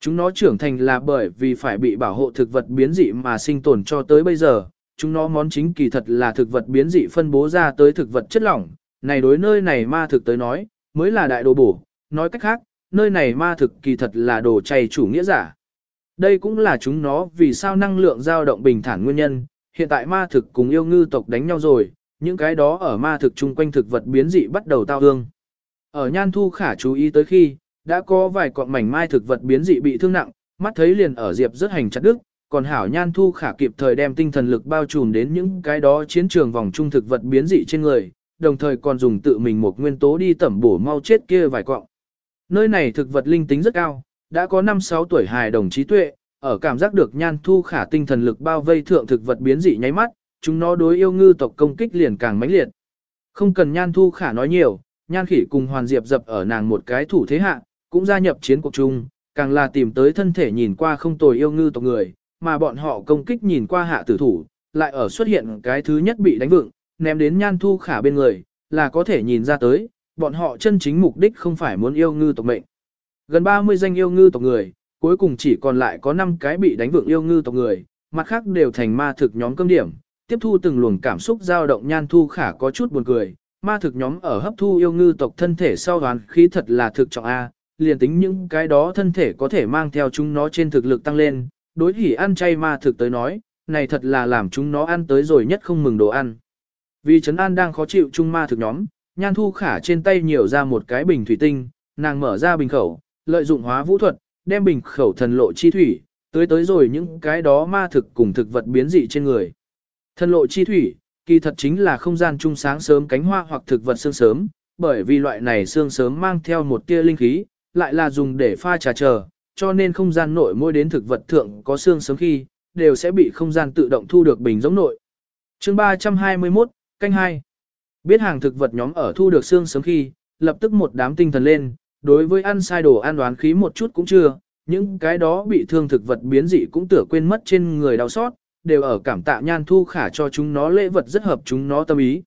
Chúng nó trưởng thành là bởi vì phải bị bảo hộ thực vật biến dị mà sinh tồn cho tới bây giờ, chúng nó món chính kỳ thật là thực vật biến dị phân bố ra tới thực vật chất lỏng, này đối nơi này ma thực tới nói, mới là đại đồ bổ, nói cách khác, nơi này ma thực kỳ thật là đồ chay chủ nghĩa giả. Đây cũng là chúng nó vì sao năng lượng dao động bình thản nguyên nhân, hiện tại ma thực cùng yêu ngư tộc đánh nhau rồi, những cái đó ở ma thực chung quanh thực vật biến dị bắt đầu tao hương. Ở nhan thu khả chú ý tới khi, đã có vài cọng mảnh mai thực vật biến dị bị thương nặng, mắt thấy liền ở diệp rất hành chặt đức, còn hảo nhan thu khả kịp thời đem tinh thần lực bao trùm đến những cái đó chiến trường vòng trung thực vật biến dị trên người, đồng thời còn dùng tự mình một nguyên tố đi tẩm bổ mau chết kia vài cọng. Nơi này thực vật linh tính rất cao, đã có 5-6 tuổi hài đồng trí tuệ, ở cảm giác được nhan thu khả tinh thần lực bao vây thượng thực vật biến dị nháy mắt, chúng nó đối yêu ngư tộc công kích liền càng mãnh liệt. Không cần nhan thu khả nói nhiều, nhan khỉ cùng hoàn diệp dập ở nàng một cái thủ thế hạ, cũng gia nhập chiến cuộc chung, càng là tìm tới thân thể nhìn qua không tồi yêu ngư tộc người, mà bọn họ công kích nhìn qua hạ tử thủ, lại ở xuất hiện cái thứ nhất bị đánh vựng, ném đến nhan thu khả bên người, là có thể nhìn ra tới, bọn họ chân chính mục đích không phải muốn yêu ngư tộc mệnh. Gần 30 danh yêu ngư tộc người, cuối cùng chỉ còn lại có 5 cái bị đánh vượng yêu ngư tộc người, mặt khác đều thành ma thực nhóm cơm điểm, tiếp thu từng luồng cảm xúc dao động nhan thu khả có chút buồn cười, ma thực nhóm ở hấp thu yêu ngư tộc thân thể sau đoán khí thật là thực trọng A, liền tính những cái đó thân thể có thể mang theo chúng nó trên thực lực tăng lên, đối hỉ ăn chay ma thực tới nói, này thật là làm chúng nó ăn tới rồi nhất không mừng đồ ăn. Vì Trấn An đang khó chịu chung ma thực nhóm, nhan thu khả trên tay nhiều ra một cái bình thủy tinh, nàng mở ra bình khẩu, lợi dụng hóa vũ thuật, đem bình khẩu thần lộ chi thủy, tới tới rồi những cái đó ma thực cùng thực vật biến dị trên người. Thần lộ chi thủy, kỳ thật chính là không gian trung sáng sớm cánh hoa hoặc thực vật sương sớm, bởi vì loại này sương sớm mang theo một tia linh khí, lại là dùng để pha trà chờ, cho nên không gian nội mỗi đến thực vật thượng có sương sớm khi, đều sẽ bị không gian tự động thu được bình giống nội. chương 321, canh 2. Biết hàng thực vật nhóm ở thu được xương sớm khi, lập tức một đám tinh thần lên, đối với ăn sai đồ ăn đoán khí một chút cũng chưa, những cái đó bị thương thực vật biến dị cũng tựa quên mất trên người đau xót, đều ở cảm tạ nhan thu khả cho chúng nó lễ vật rất hợp chúng nó tâm ý.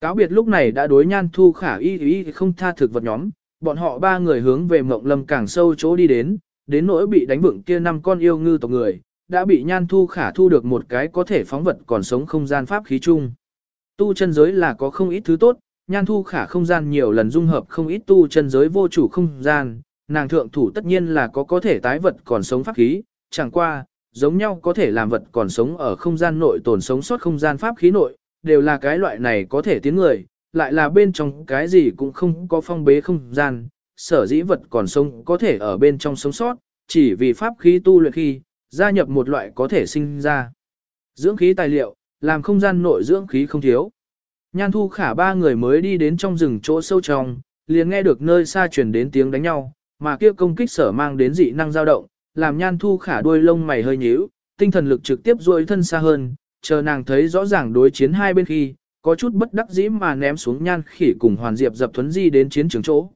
Cáo biệt lúc này đã đối nhan thu khả y y không tha thực vật nhóm, bọn họ ba người hướng về mộng lâm càng sâu chỗ đi đến, đến nỗi bị đánh vựng kia năm con yêu ngư tộc người, đã bị nhan thu khả thu được một cái có thể phóng vật còn sống không gian pháp khí chung. Tu chân giới là có không ít thứ tốt, nhan thu khả không gian nhiều lần dung hợp không ít tu chân giới vô chủ không gian, nàng thượng thủ tất nhiên là có có thể tái vật còn sống pháp khí, chẳng qua, giống nhau có thể làm vật còn sống ở không gian nội tồn sống sót không gian pháp khí nội, đều là cái loại này có thể tiến người, lại là bên trong cái gì cũng không có phong bế không gian, sở dĩ vật còn sống có thể ở bên trong sống sót, chỉ vì pháp khí tu luyện khi, gia nhập một loại có thể sinh ra. Dưỡng khí tài liệu, làm không gian nội dưỡng khí không thiếu. Nhan thu khả ba người mới đi đến trong rừng chỗ sâu trong, liền nghe được nơi xa truyền đến tiếng đánh nhau, mà kia công kích sở mang đến dị năng dao động, làm nhan thu khả đuôi lông mày hơi nhíu, tinh thần lực trực tiếp duỗi thân xa hơn, chờ nàng thấy rõ ràng đối chiến hai bên khi, có chút bất đắc dĩ mà ném xuống nhan khỉ cùng hoàn diệp dập thuấn di đến chiến trường chỗ.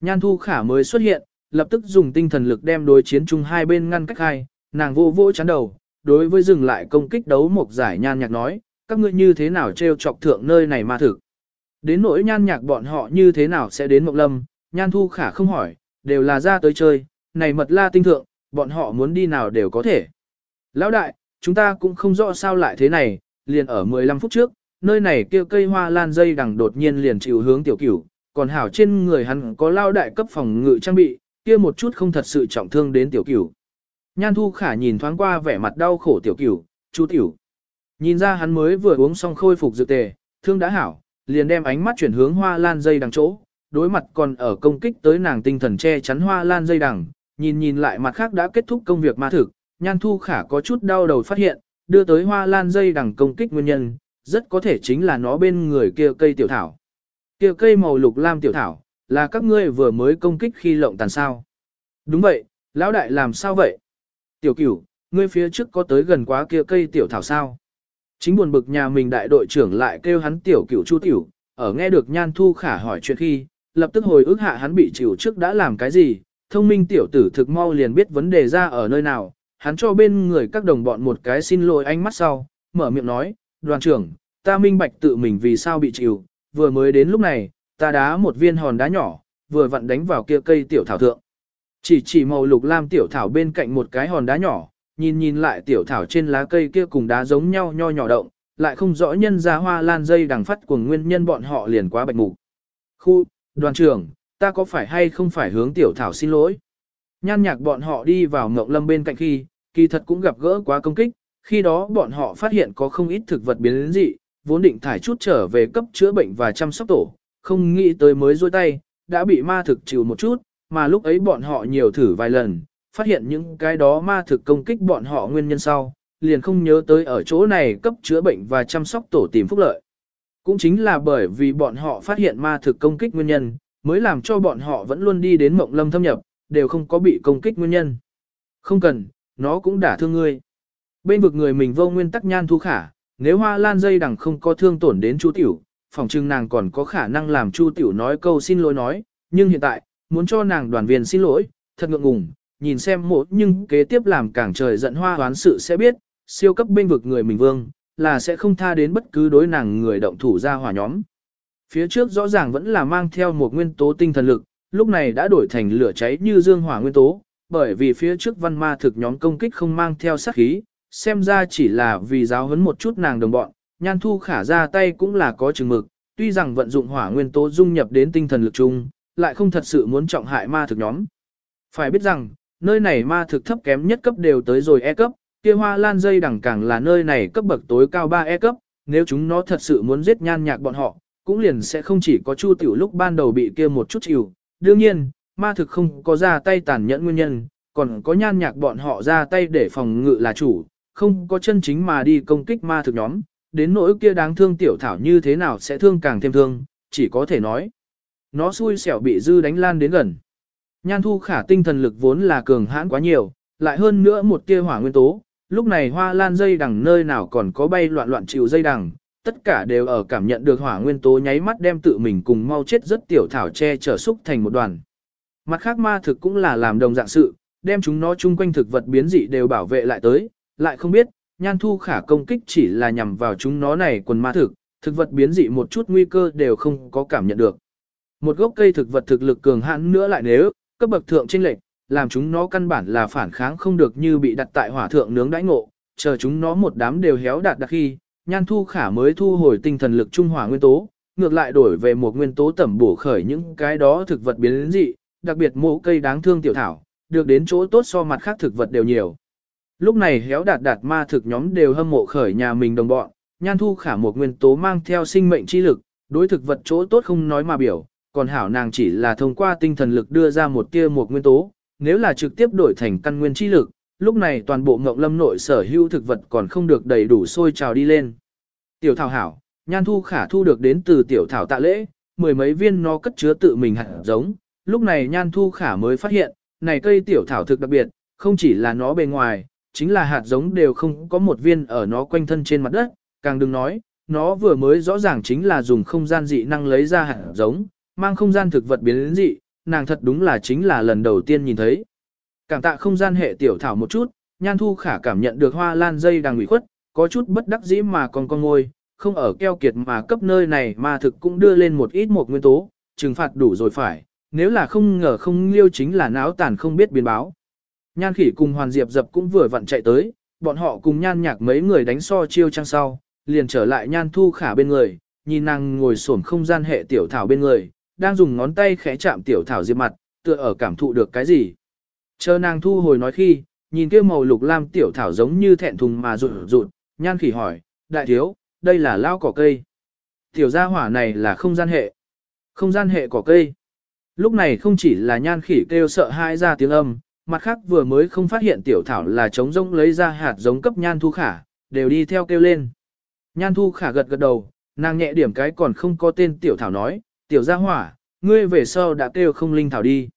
Nhan thu khả mới xuất hiện, lập tức dùng tinh thần lực đem đối chiến chung hai bên ngăn cách hai, nàng vô vô chán đầu, đối với dừng lại công kích đấu một giải nhan nhạc nói, các ngươi như thế nào treo chọc thượng nơi này mà thực. Đến nỗi nhan nhạc bọn họ như thế nào sẽ đến Mộng Lâm, nhan thu khả không hỏi, đều là ra tới chơi, này mật la tinh thượng, bọn họ muốn đi nào đều có thể. Lão đại, chúng ta cũng không rõ sao lại thế này, liền ở 15 phút trước, nơi này kia cây hoa lan dây đằng đột nhiên liền chịu hướng tiểu cửu, còn hảo trên người hắn có lao đại cấp phòng ngự trang bị, kia một chút không thật sự trọng thương đến tiểu cửu. Nhan thu khả nhìn thoáng qua vẻ mặt đau khổ tiểu cửu, chú tiểu. Nhìn ra hắn mới vừa uống xong khôi phục dược tề, thương đã hảo, liền đem ánh mắt chuyển hướng hoa lan dây đằng chỗ, đối mặt còn ở công kích tới nàng tinh thần che chắn hoa lan dây đằng, nhìn nhìn lại mặt khác đã kết thúc công việc ma thực, nhan thu khả có chút đau đầu phát hiện, đưa tới hoa lan dây đằng công kích nguyên nhân, rất có thể chính là nó bên người kia cây tiểu thảo. Kia cây màu lục lam tiểu thảo, là các ngươi vừa mới công kích khi lộng tàn sao. Đúng vậy, lão đại làm sao vậy? Tiểu cửu, ngươi phía trước có tới gần quá kia cây tiểu thảo sao? Chính buồn bực nhà mình đại đội trưởng lại kêu hắn tiểu cửu chu tiểu, ở nghe được nhan thu khả hỏi chuyện khi, lập tức hồi ức hạ hắn bị chịu trước đã làm cái gì, thông minh tiểu tử thực mau liền biết vấn đề ra ở nơi nào, hắn cho bên người các đồng bọn một cái xin lỗi ánh mắt sau, mở miệng nói, đoàn trưởng, ta minh bạch tự mình vì sao bị chịu, vừa mới đến lúc này, ta đá một viên hòn đá nhỏ, vừa vặn đánh vào kia cây tiểu thảo thượng. Chỉ chỉ màu lục lam tiểu thảo bên cạnh một cái hòn đá nhỏ, nhìn nhìn lại tiểu thảo trên lá cây kia cùng đá giống nhau nho nhỏ động, lại không rõ nhân ra hoa lan dây đằng phát của nguyên nhân bọn họ liền quá bạch mục. Khu, đoàn trưởng, ta có phải hay không phải hướng tiểu thảo xin lỗi? Nhan nhạc bọn họ đi vào ngộng lâm bên cạnh khi, kỳ thật cũng gặp gỡ quá công kích, khi đó bọn họ phát hiện có không ít thực vật biến dị, vốn định thải chút trở về cấp chữa bệnh và chăm sóc tổ, không nghĩ tới mới rôi tay, đã bị ma thực chịu một chút, mà lúc ấy bọn họ nhiều thử vài lần, phát hiện những cái đó ma thực công kích bọn họ nguyên nhân sau, liền không nhớ tới ở chỗ này cấp chữa bệnh và chăm sóc tổ tìm phúc lợi. Cũng chính là bởi vì bọn họ phát hiện ma thực công kích nguyên nhân, mới làm cho bọn họ vẫn luôn đi đến mộng lâm thâm nhập, đều không có bị công kích nguyên nhân. Không cần, nó cũng đã thương ngươi. Bên vực người mình vô nguyên tắc nhan thu khả, nếu hoa lan dây đằng không có thương tổn đến chu tiểu, phòng trưng nàng còn có khả năng làm chu tiểu nói câu xin lỗi nói, nhưng hiện tại, muốn cho nàng đoàn viên xin lỗi, thật ngượng ngùng, nhìn xem một nhưng kế tiếp làm cảng trời giận hoa hoán sự sẽ biết, siêu cấp bên vực người mình vương, là sẽ không tha đến bất cứ đối nàng người động thủ ra hỏa nhóm. Phía trước rõ ràng vẫn là mang theo một nguyên tố tinh thần lực, lúc này đã đổi thành lửa cháy như dương hỏa nguyên tố, bởi vì phía trước văn ma thực nhóm công kích không mang theo sát khí, xem ra chỉ là vì giáo huấn một chút nàng đồng bọn, nhan thu khả ra tay cũng là có chừng mực, tuy rằng vận dụng hỏa nguyên tố dung nhập đến tinh thần lực chung, lại không thật sự muốn trọng hại ma thực nhóm. Phải biết rằng, nơi này ma thực thấp kém nhất cấp đều tới rồi E cấp, kia hoa lan dây đẳng càng là nơi này cấp bậc tối cao 3 E cấp, nếu chúng nó thật sự muốn giết nhan nhạc bọn họ, cũng liền sẽ không chỉ có chu tiểu lúc ban đầu bị kia một chút chịu. Đương nhiên, ma thực không có ra tay tàn nhẫn nguyên nhân, còn có nhan nhạc bọn họ ra tay để phòng ngự là chủ, không có chân chính mà đi công kích ma thực nhóm, đến nỗi kia đáng thương tiểu thảo như thế nào sẽ thương càng thêm thương, chỉ có thể nói. Nó xui xẻo bị dư đánh lan đến gần. Nhan thu khả tinh thần lực vốn là cường hãn quá nhiều, lại hơn nữa một tia hỏa nguyên tố, lúc này hoa lan dây đằng nơi nào còn có bay loạn loạn chịu dây đằng, tất cả đều ở cảm nhận được hỏa nguyên tố nháy mắt đem tự mình cùng mau chết rất tiểu thảo che trở xúc thành một đoàn. Mặt khác ma thực cũng là làm đồng dạng sự, đem chúng nó chung quanh thực vật biến dị đều bảo vệ lại tới, lại không biết, nhan thu khả công kích chỉ là nhằm vào chúng nó này quần ma thực, thực vật biến dị một chút nguy cơ đều không có cảm nhận được. Một gốc cây thực vật thực lực cường hãn nữa lại nếu, cấp bậc thượng chênh lệch, làm chúng nó căn bản là phản kháng không được như bị đặt tại hỏa thượng nướng đãi ngộ, chờ chúng nó một đám đều héo đạt đặc khi, nhan thu khả mới thu hồi tinh thần lực trung hòa nguyên tố, ngược lại đổi về một nguyên tố tẩm bổ khởi những cái đó thực vật biến dị, đặc biệt mộ cây đáng thương tiểu thảo, được đến chỗ tốt so mặt khác thực vật đều nhiều. Lúc này héo đạt đạt ma thực nhóm đều hâm mộ khởi nhà mình đồng bọn, nhan thu khả một nguyên tố mang theo sinh mệnh chi lực, đối thực vật chỗ tốt không nói mà biểu, còn hảo nàng chỉ là thông qua tinh thần lực đưa ra một tia một nguyên tố, nếu là trực tiếp đổi thành căn nguyên chi lực, lúc này toàn bộ ngộng lâm nội sở hữu thực vật còn không được đầy đủ sôi trào đi lên. Tiểu thảo hảo, nhan thu khả thu được đến từ tiểu thảo tạ lễ, mười mấy viên nó cất chứa tự mình hạt giống, lúc này nhan thu khả mới phát hiện, này cây tiểu thảo thực đặc biệt, không chỉ là nó bề ngoài, chính là hạt giống đều không có một viên ở nó quanh thân trên mặt đất, càng đừng nói, nó vừa mới rõ ràng chính là dùng không gian dị năng lấy ra hạt giống, mang không gian thực vật biến đến dị, nàng thật đúng là chính là lần đầu tiên nhìn thấy. Cảm tạ không gian hệ tiểu thảo một chút, nhan thu khả cảm nhận được hoa lan dây đang ủy khuất, có chút bất đắc dĩ mà còn con ngôi, không ở keo kiệt mà cấp nơi này mà thực cũng đưa lên một ít một nguyên tố, trừng phạt đủ rồi phải, nếu là không ngờ không liêu chính là náo tàn không biết biến báo. Nhan khỉ cùng Hoàn Diệp dập cũng vừa vặn chạy tới, bọn họ cùng nhan nhạc mấy người đánh so chiêu trăng sau, liền trở lại nhan thu khả bên người, nhìn nàng ngồi xổm không gian hệ tiểu thảo bên người, đang dùng ngón tay khẽ chạm tiểu thảo diệp mặt, tựa ở cảm thụ được cái gì. Chờ nàng thu hồi nói khi, nhìn kia màu lục lam tiểu thảo giống như thẹn thùng mà rụt rụt, nhan khỉ hỏi, đại thiếu, đây là lao cỏ cây. Tiểu gia hỏa này là không gian hệ. Không gian hệ cỏ cây. Lúc này không chỉ là nhan khỉ kêu sợ hãi ra tiếng âm, mặt khác vừa mới không phát hiện tiểu thảo là trống rỗng lấy ra hạt giống cấp nhan thu khả, đều đi theo kêu lên. Nhan thu khả gật gật đầu, nàng nhẹ điểm cái còn không có tên tiểu thảo nói, tiểu gia hỏa, ngươi về sau đã kêu không linh thảo đi.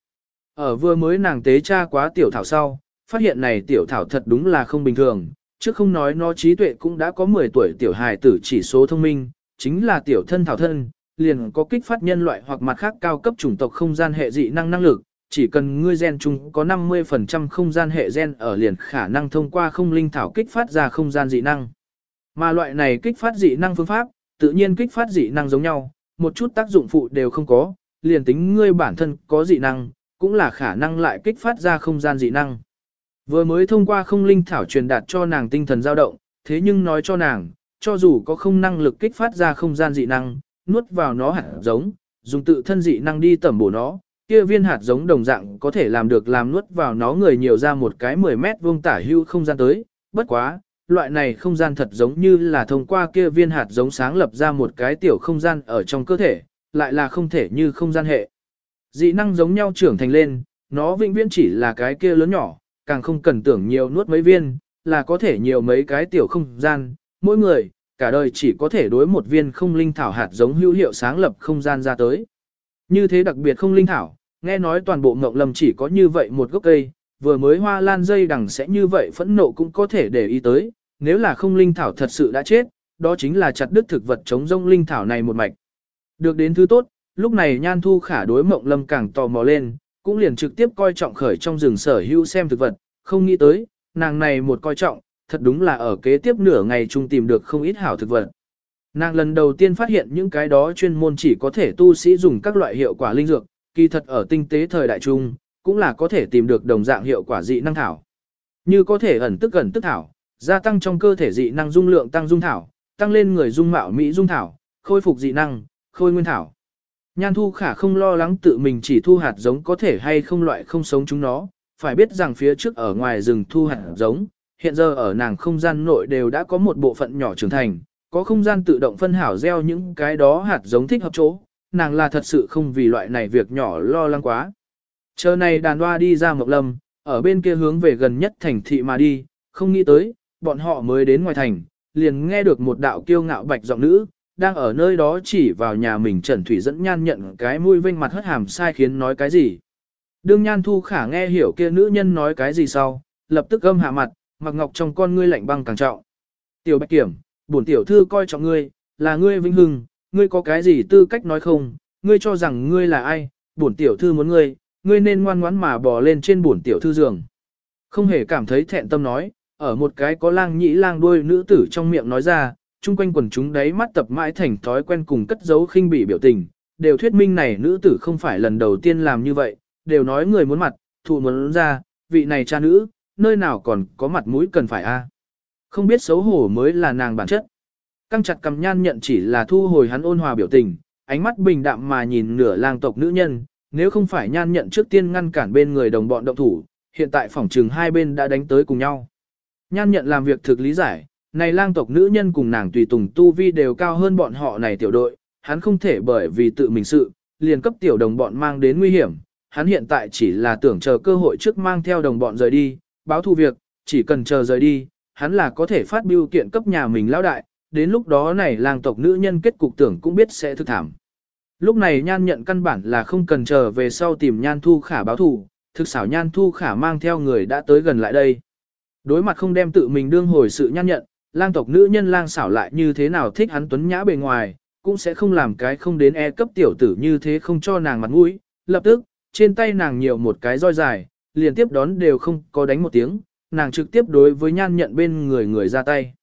Ở vừa mới nàng tế cha quá tiểu thảo sau, phát hiện này tiểu thảo thật đúng là không bình thường, chứ không nói nó trí tuệ cũng đã có 10 tuổi tiểu hài tử chỉ số thông minh, chính là tiểu thân thảo thân, liền có kích phát nhân loại hoặc mặt khác cao cấp chủng tộc không gian hệ dị năng năng lực, chỉ cần ngươi gen chung có 50% không gian hệ gen ở liền khả năng thông qua không linh thảo kích phát ra không gian dị năng. Mà loại này kích phát dị năng phương pháp, tự nhiên kích phát dị năng giống nhau, một chút tác dụng phụ đều không có, liền tính ngươi bản thân có dị năng, cũng là khả năng lại kích phát ra không gian dị năng. Vừa mới thông qua không linh thảo truyền đạt cho nàng tinh thần dao động, thế nhưng nói cho nàng, cho dù có không năng lực kích phát ra không gian dị năng, nuốt vào nó hạt giống, dùng tự thân dị năng đi tẩm bổ nó, kia viên hạt giống đồng dạng có thể làm được làm nuốt vào nó người nhiều ra một cái 10 mét vuông tả hưu không gian tới, bất quá, loại này không gian thật giống như là thông qua kia viên hạt giống sáng lập ra một cái tiểu không gian ở trong cơ thể, lại là không thể như không gian hệ. Dị năng giống nhau trưởng thành lên, nó vĩnh viễn chỉ là cái kia lớn nhỏ, càng không cần tưởng nhiều nuốt mấy viên, là có thể nhiều mấy cái tiểu không gian, mỗi người, cả đời chỉ có thể đối một viên không linh thảo hạt giống hữu hiệu sáng lập không gian ra tới. Như thế đặc biệt không linh thảo, nghe nói toàn bộ ngộng lâm chỉ có như vậy một gốc cây, vừa mới hoa lan dây đằng sẽ như vậy phẫn nộ cũng có thể để ý tới, nếu là không linh thảo thật sự đã chết, đó chính là chặt đứt thực vật chống rông linh thảo này một mạch. Được đến thứ tốt, lúc này nhan thu khả đối mộng lâm càng tò mò lên, cũng liền trực tiếp coi trọng khởi trong rừng sở hữu xem thực vật, không nghĩ tới, nàng này một coi trọng, thật đúng là ở kế tiếp nửa ngày chung tìm được không ít hảo thực vật. Nàng lần đầu tiên phát hiện những cái đó chuyên môn chỉ có thể tu sĩ dùng các loại hiệu quả linh dược, kỳ thật ở tinh tế thời đại trung, cũng là có thể tìm được đồng dạng hiệu quả dị năng thảo. Như có thể ẩn tức ẩn tức thảo, gia tăng trong cơ thể dị năng dung lượng tăng dung thảo, tăng lên người dung mạo mỹ dung thảo, khôi phục dị năng, khôi nguyên thảo. Nhan thu khả không lo lắng tự mình chỉ thu hạt giống có thể hay không loại không sống chúng nó, phải biết rằng phía trước ở ngoài rừng thu hạt giống, hiện giờ ở nàng không gian nội đều đã có một bộ phận nhỏ trưởng thành, có không gian tự động phân hảo gieo những cái đó hạt giống thích hợp chỗ, nàng là thật sự không vì loại này việc nhỏ lo lắng quá. Chờ này đàn hoa đi ra mộc lâm, ở bên kia hướng về gần nhất thành thị mà đi, không nghĩ tới, bọn họ mới đến ngoài thành, liền nghe được một đạo kiêu ngạo bạch giọng nữ, đang ở nơi đó chỉ vào nhà mình Trần Thủy dẫn nhan nhận cái mũi vinh mặt hất hàm sai khiến nói cái gì. Đương nhan thu khả nghe hiểu kia nữ nhân nói cái gì sau, lập tức gâm hạ mặt, mặc ngọc trong con ngươi lạnh băng càng trọng. Tiểu bạch kiểm, bổn tiểu thư coi trọng ngươi, là ngươi vinh hưng, ngươi có cái gì tư cách nói không, ngươi cho rằng ngươi là ai, bổn tiểu thư muốn ngươi, ngươi nên ngoan ngoãn mà bò lên trên bổn tiểu thư giường. Không hề cảm thấy thẹn tâm nói, ở một cái có lang nhĩ lang đuôi nữ tử trong miệng nói ra, chung quanh quần chúng đấy mắt tập mãi thành thói quen cùng cất giấu khinh bỉ biểu tình, đều thuyết minh này nữ tử không phải lần đầu tiên làm như vậy, đều nói người muốn mặt, thụ muốn ra, vị này cha nữ, nơi nào còn có mặt mũi cần phải a? Không biết xấu hổ mới là nàng bản chất. Căng chặt cầm nhan nhận chỉ là thu hồi hắn ôn hòa biểu tình, ánh mắt bình đạm mà nhìn nửa lang tộc nữ nhân, nếu không phải nhan nhận trước tiên ngăn cản bên người đồng bọn động thủ, hiện tại phòng trừng hai bên đã đánh tới cùng nhau. Nhan nhận làm việc thực lý giải, này lang tộc nữ nhân cùng nàng tùy tùng tu vi đều cao hơn bọn họ này tiểu đội, hắn không thể bởi vì tự mình sự, liền cấp tiểu đồng bọn mang đến nguy hiểm, hắn hiện tại chỉ là tưởng chờ cơ hội trước mang theo đồng bọn rời đi, báo thù việc, chỉ cần chờ rời đi, hắn là có thể phát biêu kiện cấp nhà mình lão đại, đến lúc đó này lang tộc nữ nhân kết cục tưởng cũng biết sẽ thực thảm. Lúc này nhan nhận căn bản là không cần chờ về sau tìm nhan thu khả báo thủ thực xảo nhan thu khả mang theo người đã tới gần lại đây. Đối mặt không đem tự mình đương hồi sự nhan nhận, lang tộc nữ nhân lang xảo lại như thế nào thích hắn tuấn nhã bề ngoài, cũng sẽ không làm cái không đến e cấp tiểu tử như thế không cho nàng mặt mũi. Lập tức, trên tay nàng nhiều một cái roi dài, liền tiếp đón đều không có đánh một tiếng, nàng trực tiếp đối với nhan nhận bên người người ra tay.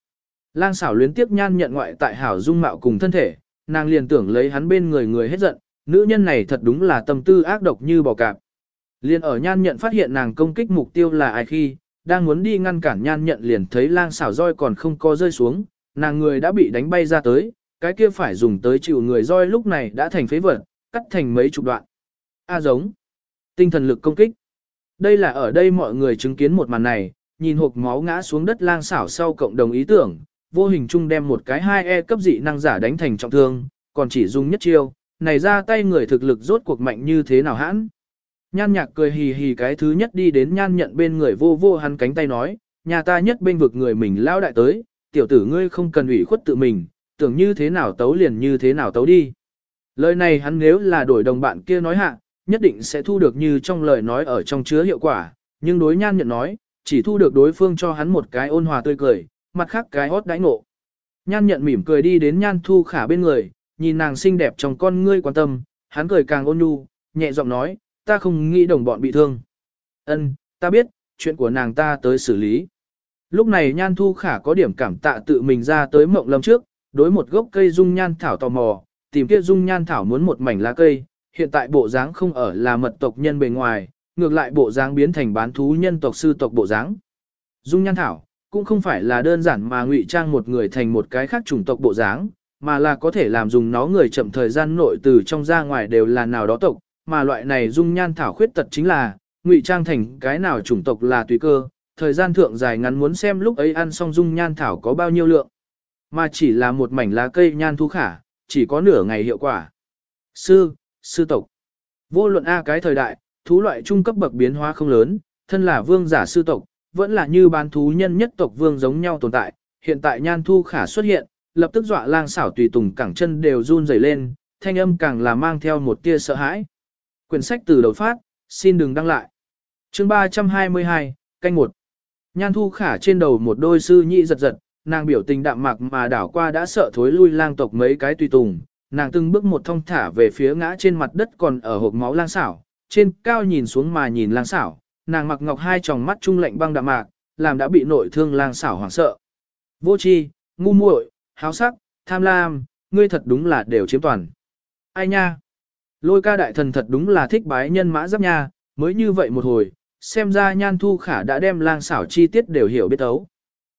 Lang xảo luyến tiếp nhan nhận ngoại tại hảo dung mạo cùng thân thể, nàng liền tưởng lấy hắn bên người người hết giận, nữ nhân này thật đúng là tâm tư ác độc như bò cạp. Liền ở nhan nhận phát hiện nàng công kích mục tiêu là ai khi, đang muốn đi ngăn cản nhan nhận liền thấy lang xảo roi còn không có rơi xuống, nàng người đã bị đánh bay ra tới, cái kia phải dùng tới chịu người roi lúc này đã thành phế vật, cắt thành mấy chục đoạn. A giống. Tinh thần lực công kích. Đây là ở đây mọi người chứng kiến một màn này, nhìn hộp máu ngã xuống đất lang xảo sau cộng đồng ý tưởng, vô hình chung đem một cái hai e cấp dị năng giả đánh thành trọng thương, còn chỉ dùng nhất chiêu, này ra tay người thực lực rốt cuộc mạnh như thế nào hãn. Nhan nhạc cười hì hì cái thứ nhất đi đến nhan nhận bên người vô vô hắn cánh tay nói, nhà ta nhất bên vực người mình lao đại tới, tiểu tử ngươi không cần ủy khuất tự mình, tưởng như thế nào tấu liền như thế nào tấu đi. Lời này hắn nếu là đổi đồng bạn kia nói hạ, nhất định sẽ thu được như trong lời nói ở trong chứa hiệu quả, nhưng đối nhan nhận nói, chỉ thu được đối phương cho hắn một cái ôn hòa tươi cười, mặt khác cái hót đãi ngộ. Nhan nhận mỉm cười đi đến nhan thu khả bên người, nhìn nàng xinh đẹp trong con ngươi quan tâm, hắn cười càng ôn nhu, nhẹ giọng nói, ta không nghĩ đồng bọn bị thương. Ân, ta biết, chuyện của nàng ta tới xử lý. Lúc này Nhan Thu Khả có điểm cảm tạ tự mình ra tới mộng lâm trước, đối một gốc cây dung nhan thảo tò mò, tìm kia dung nhan thảo muốn một mảnh lá cây, hiện tại bộ dáng không ở là mật tộc nhân bề ngoài, ngược lại bộ dáng biến thành bán thú nhân tộc sư tộc bộ dáng. Dung nhan thảo cũng không phải là đơn giản mà ngụy trang một người thành một cái khác chủng tộc bộ dáng, mà là có thể làm dùng nó người chậm thời gian nội từ trong ra ngoài đều là nào đó tộc, mà loại này dung nhan thảo khuyết tật chính là ngụy trang thành cái nào chủng tộc là tùy cơ, thời gian thượng dài ngắn muốn xem lúc ấy ăn xong dung nhan thảo có bao nhiêu lượng, mà chỉ là một mảnh lá cây nhan thu khả, chỉ có nửa ngày hiệu quả. Sư, sư tộc. Vô luận A cái thời đại, thú loại trung cấp bậc biến hóa không lớn, thân là vương giả sư tộc, vẫn là như bán thú nhân nhất tộc vương giống nhau tồn tại. Hiện tại nhan thu khả xuất hiện, lập tức dọa lang xảo tùy tùng cẳng chân đều run rẩy lên, thanh âm càng là mang theo một tia sợ hãi. Quyển sách từ đầu phát, xin đừng đăng lại. chương 322, canh 1. Nhan thu khả trên đầu một đôi sư nhị giật giật, nàng biểu tình đạm mạc mà đảo qua đã sợ thối lui lang tộc mấy cái tùy tùng, nàng từng bước một thong thả về phía ngã trên mặt đất còn ở hộp máu lang xảo, trên cao nhìn xuống mà nhìn lang xảo, nàng mặc ngọc hai tròng mắt trung lạnh băng đạm mạc, làm đã bị nội thương lang xảo hoảng sợ. Vô tri, ngu muội, háo sắc, tham lam, ngươi thật đúng là đều chiếm toàn. Ai nha? Lôi ca đại thần thật đúng là thích bái nhân mã giáp nha, mới như vậy một hồi, xem ra nhan thu khả đã đem lang xảo chi tiết đều hiểu biết ấu.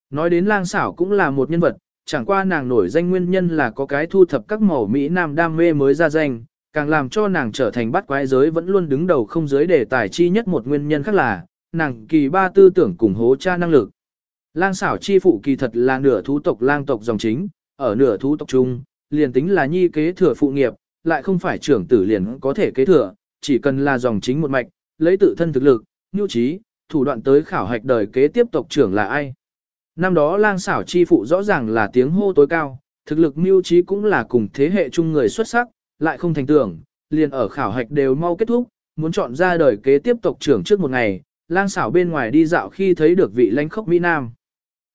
Nói đến lang xảo cũng là một nhân vật, chẳng qua nàng nổi danh nguyên nhân là có cái thu thập các màu Mỹ Nam đam mê mới ra danh, càng làm cho nàng trở thành bắt quái giới vẫn luôn đứng đầu không giới đề tài chi nhất một nguyên nhân khác là, nàng kỳ ba tư tưởng cùng hố cha năng lực. Lang xảo chi phụ kỳ thật là nửa thú tộc lang tộc dòng chính, ở nửa thú tộc chung, liền tính là nhi kế thừa phụ nghiệp, lại không phải trưởng tử liền có thể kế thừa, chỉ cần là dòng chính một mạch, lấy tự thân thực lực, nhu trí, thủ đoạn tới khảo hạch đời kế tiếp tộc trưởng là ai. Năm đó lang xảo chi phụ rõ ràng là tiếng hô tối cao, thực lực mưu trí cũng là cùng thế hệ chung người xuất sắc, lại không thành tưởng, liền ở khảo hạch đều mau kết thúc, muốn chọn ra đời kế tiếp tộc trưởng trước một ngày, lang xảo bên ngoài đi dạo khi thấy được vị lãnh khốc Mỹ Nam.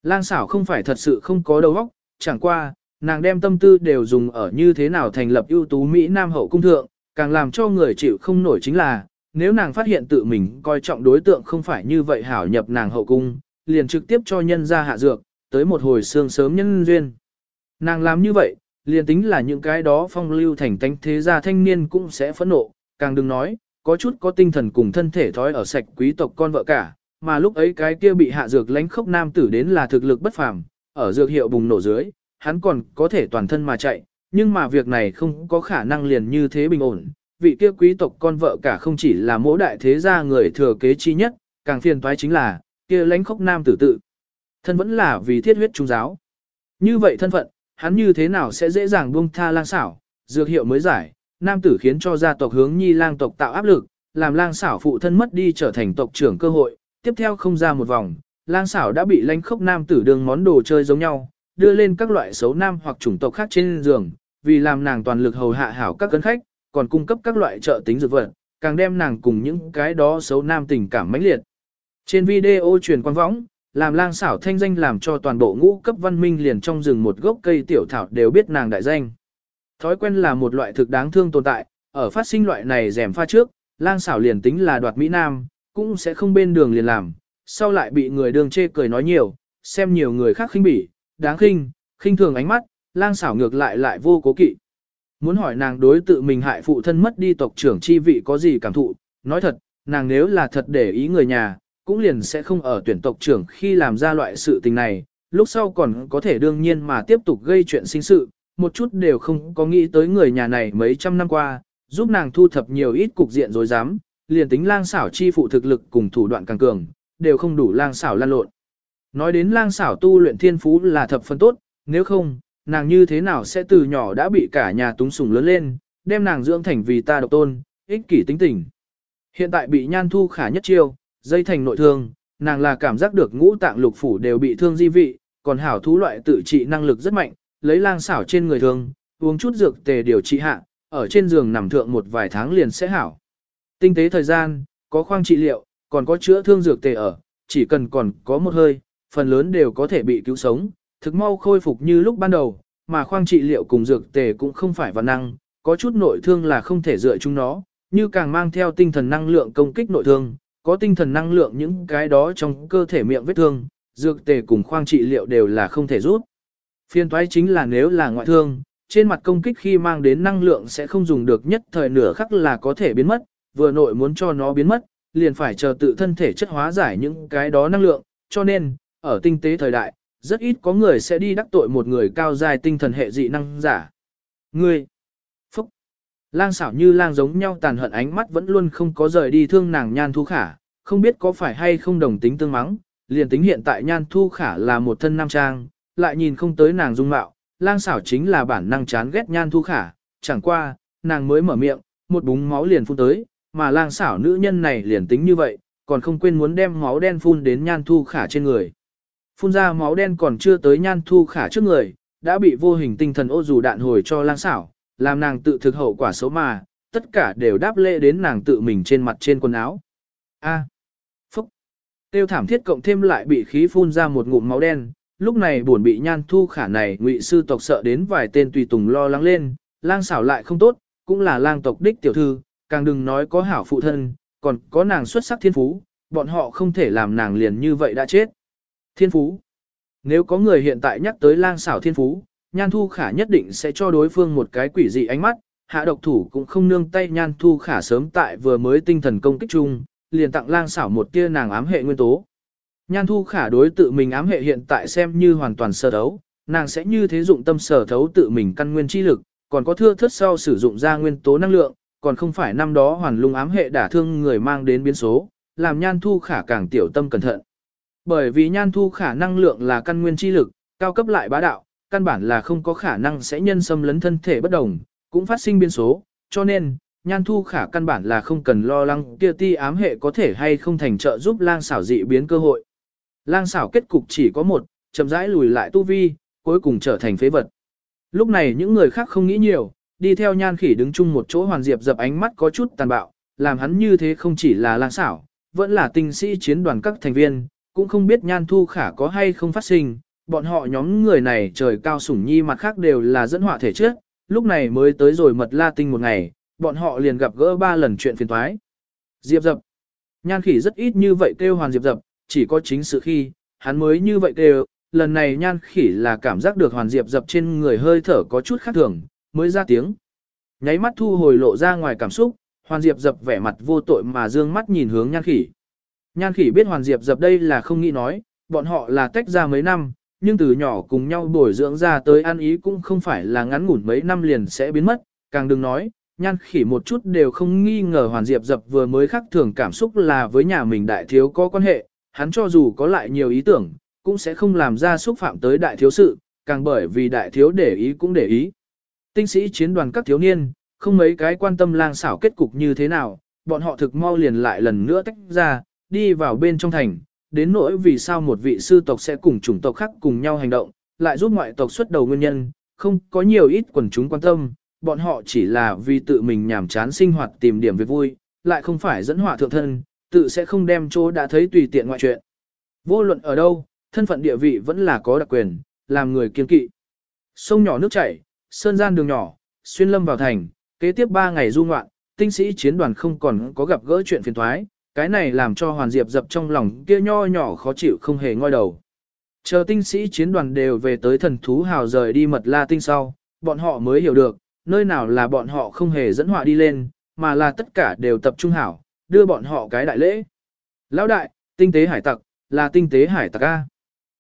Lang xảo không phải thật sự không có đầu óc, chẳng qua, nàng đem tâm tư đều dùng ở như thế nào thành lập ưu tú Mỹ Nam hậu cung thượng, càng làm cho người chịu không nổi chính là, nếu nàng phát hiện tự mình coi trọng đối tượng không phải như vậy hảo nhập nàng hậu cung, liền trực tiếp cho nhân ra hạ dược, tới một hồi sương sớm nhân duyên. Nàng làm như vậy, liền tính là những cái đó phong lưu thành tánh thế gia thanh niên cũng sẽ phẫn nộ, càng đừng nói, có chút có tinh thần cùng thân thể thói ở sạch quý tộc con vợ cả, mà lúc ấy cái kia bị hạ dược lánh khốc nam tử đến là thực lực bất phàm, ở dược hiệu bùng nổ dưới, hắn còn có thể toàn thân mà chạy, nhưng mà việc này không có khả năng liền như thế bình ổn. Vị kia quý tộc con vợ cả không chỉ là mỗi đại thế gia người thừa kế chi nhất, càng phiền toái chính là, kia lãnh khốc nam tử tự. Thân vẫn là vì thiết huyết trung giáo. Như vậy thân phận, hắn như thế nào sẽ dễ dàng buông tha lang xảo, dược hiệu mới giải, nam tử khiến cho gia tộc hướng nhi lang tộc tạo áp lực, làm lang xảo phụ thân mất đi trở thành tộc trưởng cơ hội, tiếp theo không ra một vòng, lang xảo đã bị lánh khốc nam tử đường món đồ chơi giống nhau, đưa lên các loại xấu nam hoặc chủng tộc khác trên giường, vì làm nàng toàn lực hầu hạ hảo các cân khách, còn cung cấp các loại trợ tính dược vật, càng đem nàng cùng những cái đó xấu nam tình cảm mãnh liệt. Trên video truyền quan võng, làm lang xảo thanh danh làm cho toàn bộ ngũ cấp văn minh liền trong rừng một gốc cây tiểu thảo đều biết nàng đại danh. Thói quen là một loại thực đáng thương tồn tại, ở phát sinh loại này rèm pha trước, lang xảo liền tính là đoạt Mỹ Nam, cũng sẽ không bên đường liền làm, sau lại bị người đường chê cười nói nhiều, xem nhiều người khác khinh bỉ, đáng khinh, khinh thường ánh mắt, lang xảo ngược lại lại vô cố kỵ. Muốn hỏi nàng đối tự mình hại phụ thân mất đi tộc trưởng chi vị có gì cảm thụ, nói thật, nàng nếu là thật để ý người nhà, cũng liền sẽ không ở tuyển tộc trưởng khi làm ra loại sự tình này, lúc sau còn có thể đương nhiên mà tiếp tục gây chuyện sinh sự, một chút đều không có nghĩ tới người nhà này mấy trăm năm qua, giúp nàng thu thập nhiều ít cục diện rồi dám, liền tính lang xảo chi phụ thực lực cùng thủ đoạn càng cường, đều không đủ lang xảo lan lộn. Nói đến lang xảo tu luyện thiên phú là thập phân tốt, nếu không, nàng như thế nào sẽ từ nhỏ đã bị cả nhà túng sùng lớn lên, đem nàng dưỡng thành vì ta độc tôn, ích kỷ tính tình. Hiện tại bị nhan thu khả nhất chiêu, dây thành nội thương, nàng là cảm giác được ngũ tạng lục phủ đều bị thương di vị, còn hảo thú loại tự trị năng lực rất mạnh, lấy lang xảo trên người thương, uống chút dược tề điều trị hạ, ở trên giường nằm thượng một vài tháng liền sẽ hảo. Tinh tế thời gian, có khoang trị liệu, còn có chữa thương dược tề ở, chỉ cần còn có một hơi, phần lớn đều có thể bị cứu sống, thực mau khôi phục như lúc ban đầu, mà khoang trị liệu cùng dược tề cũng không phải văn năng, có chút nội thương là không thể dựa chúng nó, như càng mang theo tinh thần năng lượng công kích nội thương, có tinh thần năng lượng những cái đó trong cơ thể miệng vết thương, dược tề cùng khoang trị liệu đều là không thể rút. Phiên toái chính là nếu là ngoại thương, trên mặt công kích khi mang đến năng lượng sẽ không dùng được nhất thời nửa khắc là có thể biến mất, vừa nội muốn cho nó biến mất, liền phải chờ tự thân thể chất hóa giải những cái đó năng lượng, cho nên, ở tinh tế thời đại, rất ít có người sẽ đi đắc tội một người cao dài tinh thần hệ dị năng giả. Ngươi, lang xảo như lang giống nhau tàn hận ánh mắt vẫn luôn không có rời đi thương nàng nhan thu khả, không biết có phải hay không đồng tính tương mắng, liền tính hiện tại nhan thu khả là một thân nam trang, lại nhìn không tới nàng dung mạo, lang xảo chính là bản năng chán ghét nhan thu khả, chẳng qua, nàng mới mở miệng, một búng máu liền phun tới, mà lang xảo nữ nhân này liền tính như vậy, còn không quên muốn đem máu đen phun đến nhan thu khả trên người. Phun ra máu đen còn chưa tới nhan thu khả trước người, đã bị vô hình tinh thần ô dù đạn hồi cho lang xảo, làm nàng tự thực hậu quả xấu mà, tất cả đều đáp lễ đến nàng tự mình trên mặt trên quần áo. A. Phúc. Tiêu thảm thiết cộng thêm lại bị khí phun ra một ngụm máu đen, lúc này buồn bị nhan thu khả này ngụy sư tộc sợ đến vài tên tùy tùng lo lắng lên, lang xảo lại không tốt, cũng là lang tộc đích tiểu thư, càng đừng nói có hảo phụ thân, còn có nàng xuất sắc thiên phú, bọn họ không thể làm nàng liền như vậy đã chết. Thiên phú. Nếu có người hiện tại nhắc tới lang xảo thiên phú, nhan thu khả nhất định sẽ cho đối phương một cái quỷ dị ánh mắt, hạ độc thủ cũng không nương tay nhan thu khả sớm tại vừa mới tinh thần công kích chung, liền tặng lang xảo một tia nàng ám hệ nguyên tố. Nhan thu khả đối tự mình ám hệ hiện tại xem như hoàn toàn sở thấu, nàng sẽ như thế dụng tâm sở thấu tự mình căn nguyên chi lực, còn có thưa thất sau sử dụng ra nguyên tố năng lượng, còn không phải năm đó hoàn lung ám hệ đả thương người mang đến biến số, làm nhan thu khả càng tiểu tâm cẩn thận. Bởi vì nhan thu khả năng lượng là căn nguyên chi lực, cao cấp lại bá đạo, căn bản là không có khả năng sẽ nhân xâm lấn thân thể bất đồng, cũng phát sinh biến số, cho nên, nhan thu khả căn bản là không cần lo lắng kia ti ám hệ có thể hay không thành trợ giúp lang xảo dị biến cơ hội. Lang xảo kết cục chỉ có một, chậm rãi lùi lại tu vi, cuối cùng trở thành phế vật. Lúc này những người khác không nghĩ nhiều, đi theo nhan khỉ đứng chung một chỗ hoàn diệp dập ánh mắt có chút tàn bạo, làm hắn như thế không chỉ là lang xảo, vẫn là tinh sĩ chiến đoàn các thành viên, cũng không biết nhan thu khả có hay không phát sinh, bọn họ nhóm người này trời cao sủng nhi mặt khác đều là dẫn họa thể trước, lúc này mới tới rồi mật la tinh một ngày, bọn họ liền gặp gỡ ba lần chuyện phiền thoái. Diệp dập, nhan khỉ rất ít như vậy kêu hoàn diệp dập, chỉ có chính sự khi, hắn mới như vậy kêu, lần này nhan khỉ là cảm giác được hoàn diệp dập trên người hơi thở có chút khác thường, mới ra tiếng. Nháy mắt thu hồi lộ ra ngoài cảm xúc, hoàn diệp dập vẻ mặt vô tội mà dương mắt nhìn hướng nhan khỉ. Nhan khỉ biết hoàn diệp dập đây là không nghĩ nói, bọn họ là tách ra mấy năm, nhưng từ nhỏ cùng nhau bồi dưỡng ra tới ăn ý cũng không phải là ngắn ngủn mấy năm liền sẽ biến mất, càng đừng nói, nhan khỉ một chút đều không nghi ngờ hoàn diệp dập vừa mới khắc thường cảm xúc là với nhà mình đại thiếu có quan hệ, hắn cho dù có lại nhiều ý tưởng, cũng sẽ không làm ra xúc phạm tới đại thiếu sự, càng bởi vì đại thiếu để ý cũng để ý. Tinh sĩ chiến đoàn các thiếu niên, không mấy cái quan tâm lang xảo kết cục như thế nào, bọn họ thực mau liền lại lần nữa tách ra, đi vào bên trong thành, đến nỗi vì sao một vị sư tộc sẽ cùng chủng tộc khác cùng nhau hành động, lại giúp ngoại tộc xuất đầu nguyên nhân, không có nhiều ít quần chúng quan tâm, bọn họ chỉ là vì tự mình nhảm chán sinh hoạt tìm điểm việc vui, lại không phải dẫn họa thượng thân, tự sẽ không đem chỗ đã thấy tùy tiện ngoại chuyện. Vô luận ở đâu, thân phận địa vị vẫn là có đặc quyền, làm người kiên kỵ. Sông nhỏ nước chảy, sơn gian đường nhỏ, xuyên lâm vào thành, kế tiếp 3 ngày du ngoạn, tinh sĩ chiến đoàn không còn có gặp gỡ chuyện phiền thoái, cái này làm cho Hoàn Diệp dập trong lòng kia nho nhỏ khó chịu không hề ngoi đầu. Chờ tinh sĩ chiến đoàn đều về tới thần thú hào rời đi mật la tinh sau, bọn họ mới hiểu được, nơi nào là bọn họ không hề dẫn họa đi lên, mà là tất cả đều tập trung hảo, đưa bọn họ cái đại lễ. Lão đại, tinh tế hải tặc, là tinh tế hải tặc A.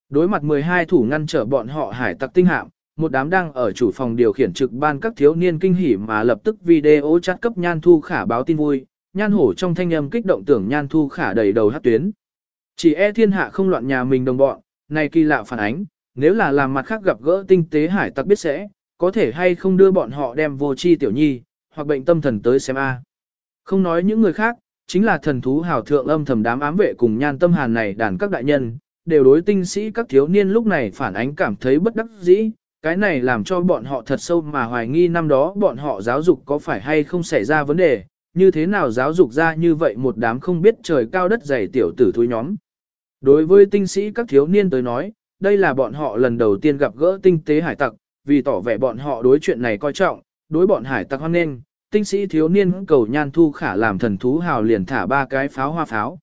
Đối mặt 12 thủ ngăn trở bọn họ hải tặc tinh hạm, một đám đang ở chủ phòng điều khiển trực ban các thiếu niên kinh hỉ mà lập tức video chat cấp nhan thu khả báo tin vui, nhan hổ trong thanh âm kích động tưởng nhan thu khả đầy đầu hát tuyến. Chỉ e thiên hạ không loạn nhà mình đồng bọn, này kỳ lạ phản ánh, nếu là làm mặt khác gặp gỡ tinh tế hải tặc biết sẽ, có thể hay không đưa bọn họ đem vô chi tiểu nhi, hoặc bệnh tâm thần tới xem a. Không nói những người khác, chính là thần thú hào thượng âm thầm đám ám vệ cùng nhan tâm hàn này đàn các đại nhân, đều đối tinh sĩ các thiếu niên lúc này phản ánh cảm thấy bất đắc dĩ, cái này làm cho bọn họ thật sâu mà hoài nghi năm đó bọn họ giáo dục có phải hay không xảy ra vấn đề, như thế nào giáo dục ra như vậy một đám không biết trời cao đất dày tiểu tử thúi nhóm. Đối với tinh sĩ các thiếu niên tới nói, đây là bọn họ lần đầu tiên gặp gỡ tinh tế hải tặc, vì tỏ vẻ bọn họ đối chuyện này coi trọng, đối bọn hải tặc hoan nghênh, tinh sĩ thiếu niên cầu nhan thu khả làm thần thú hào liền thả ba cái pháo hoa pháo,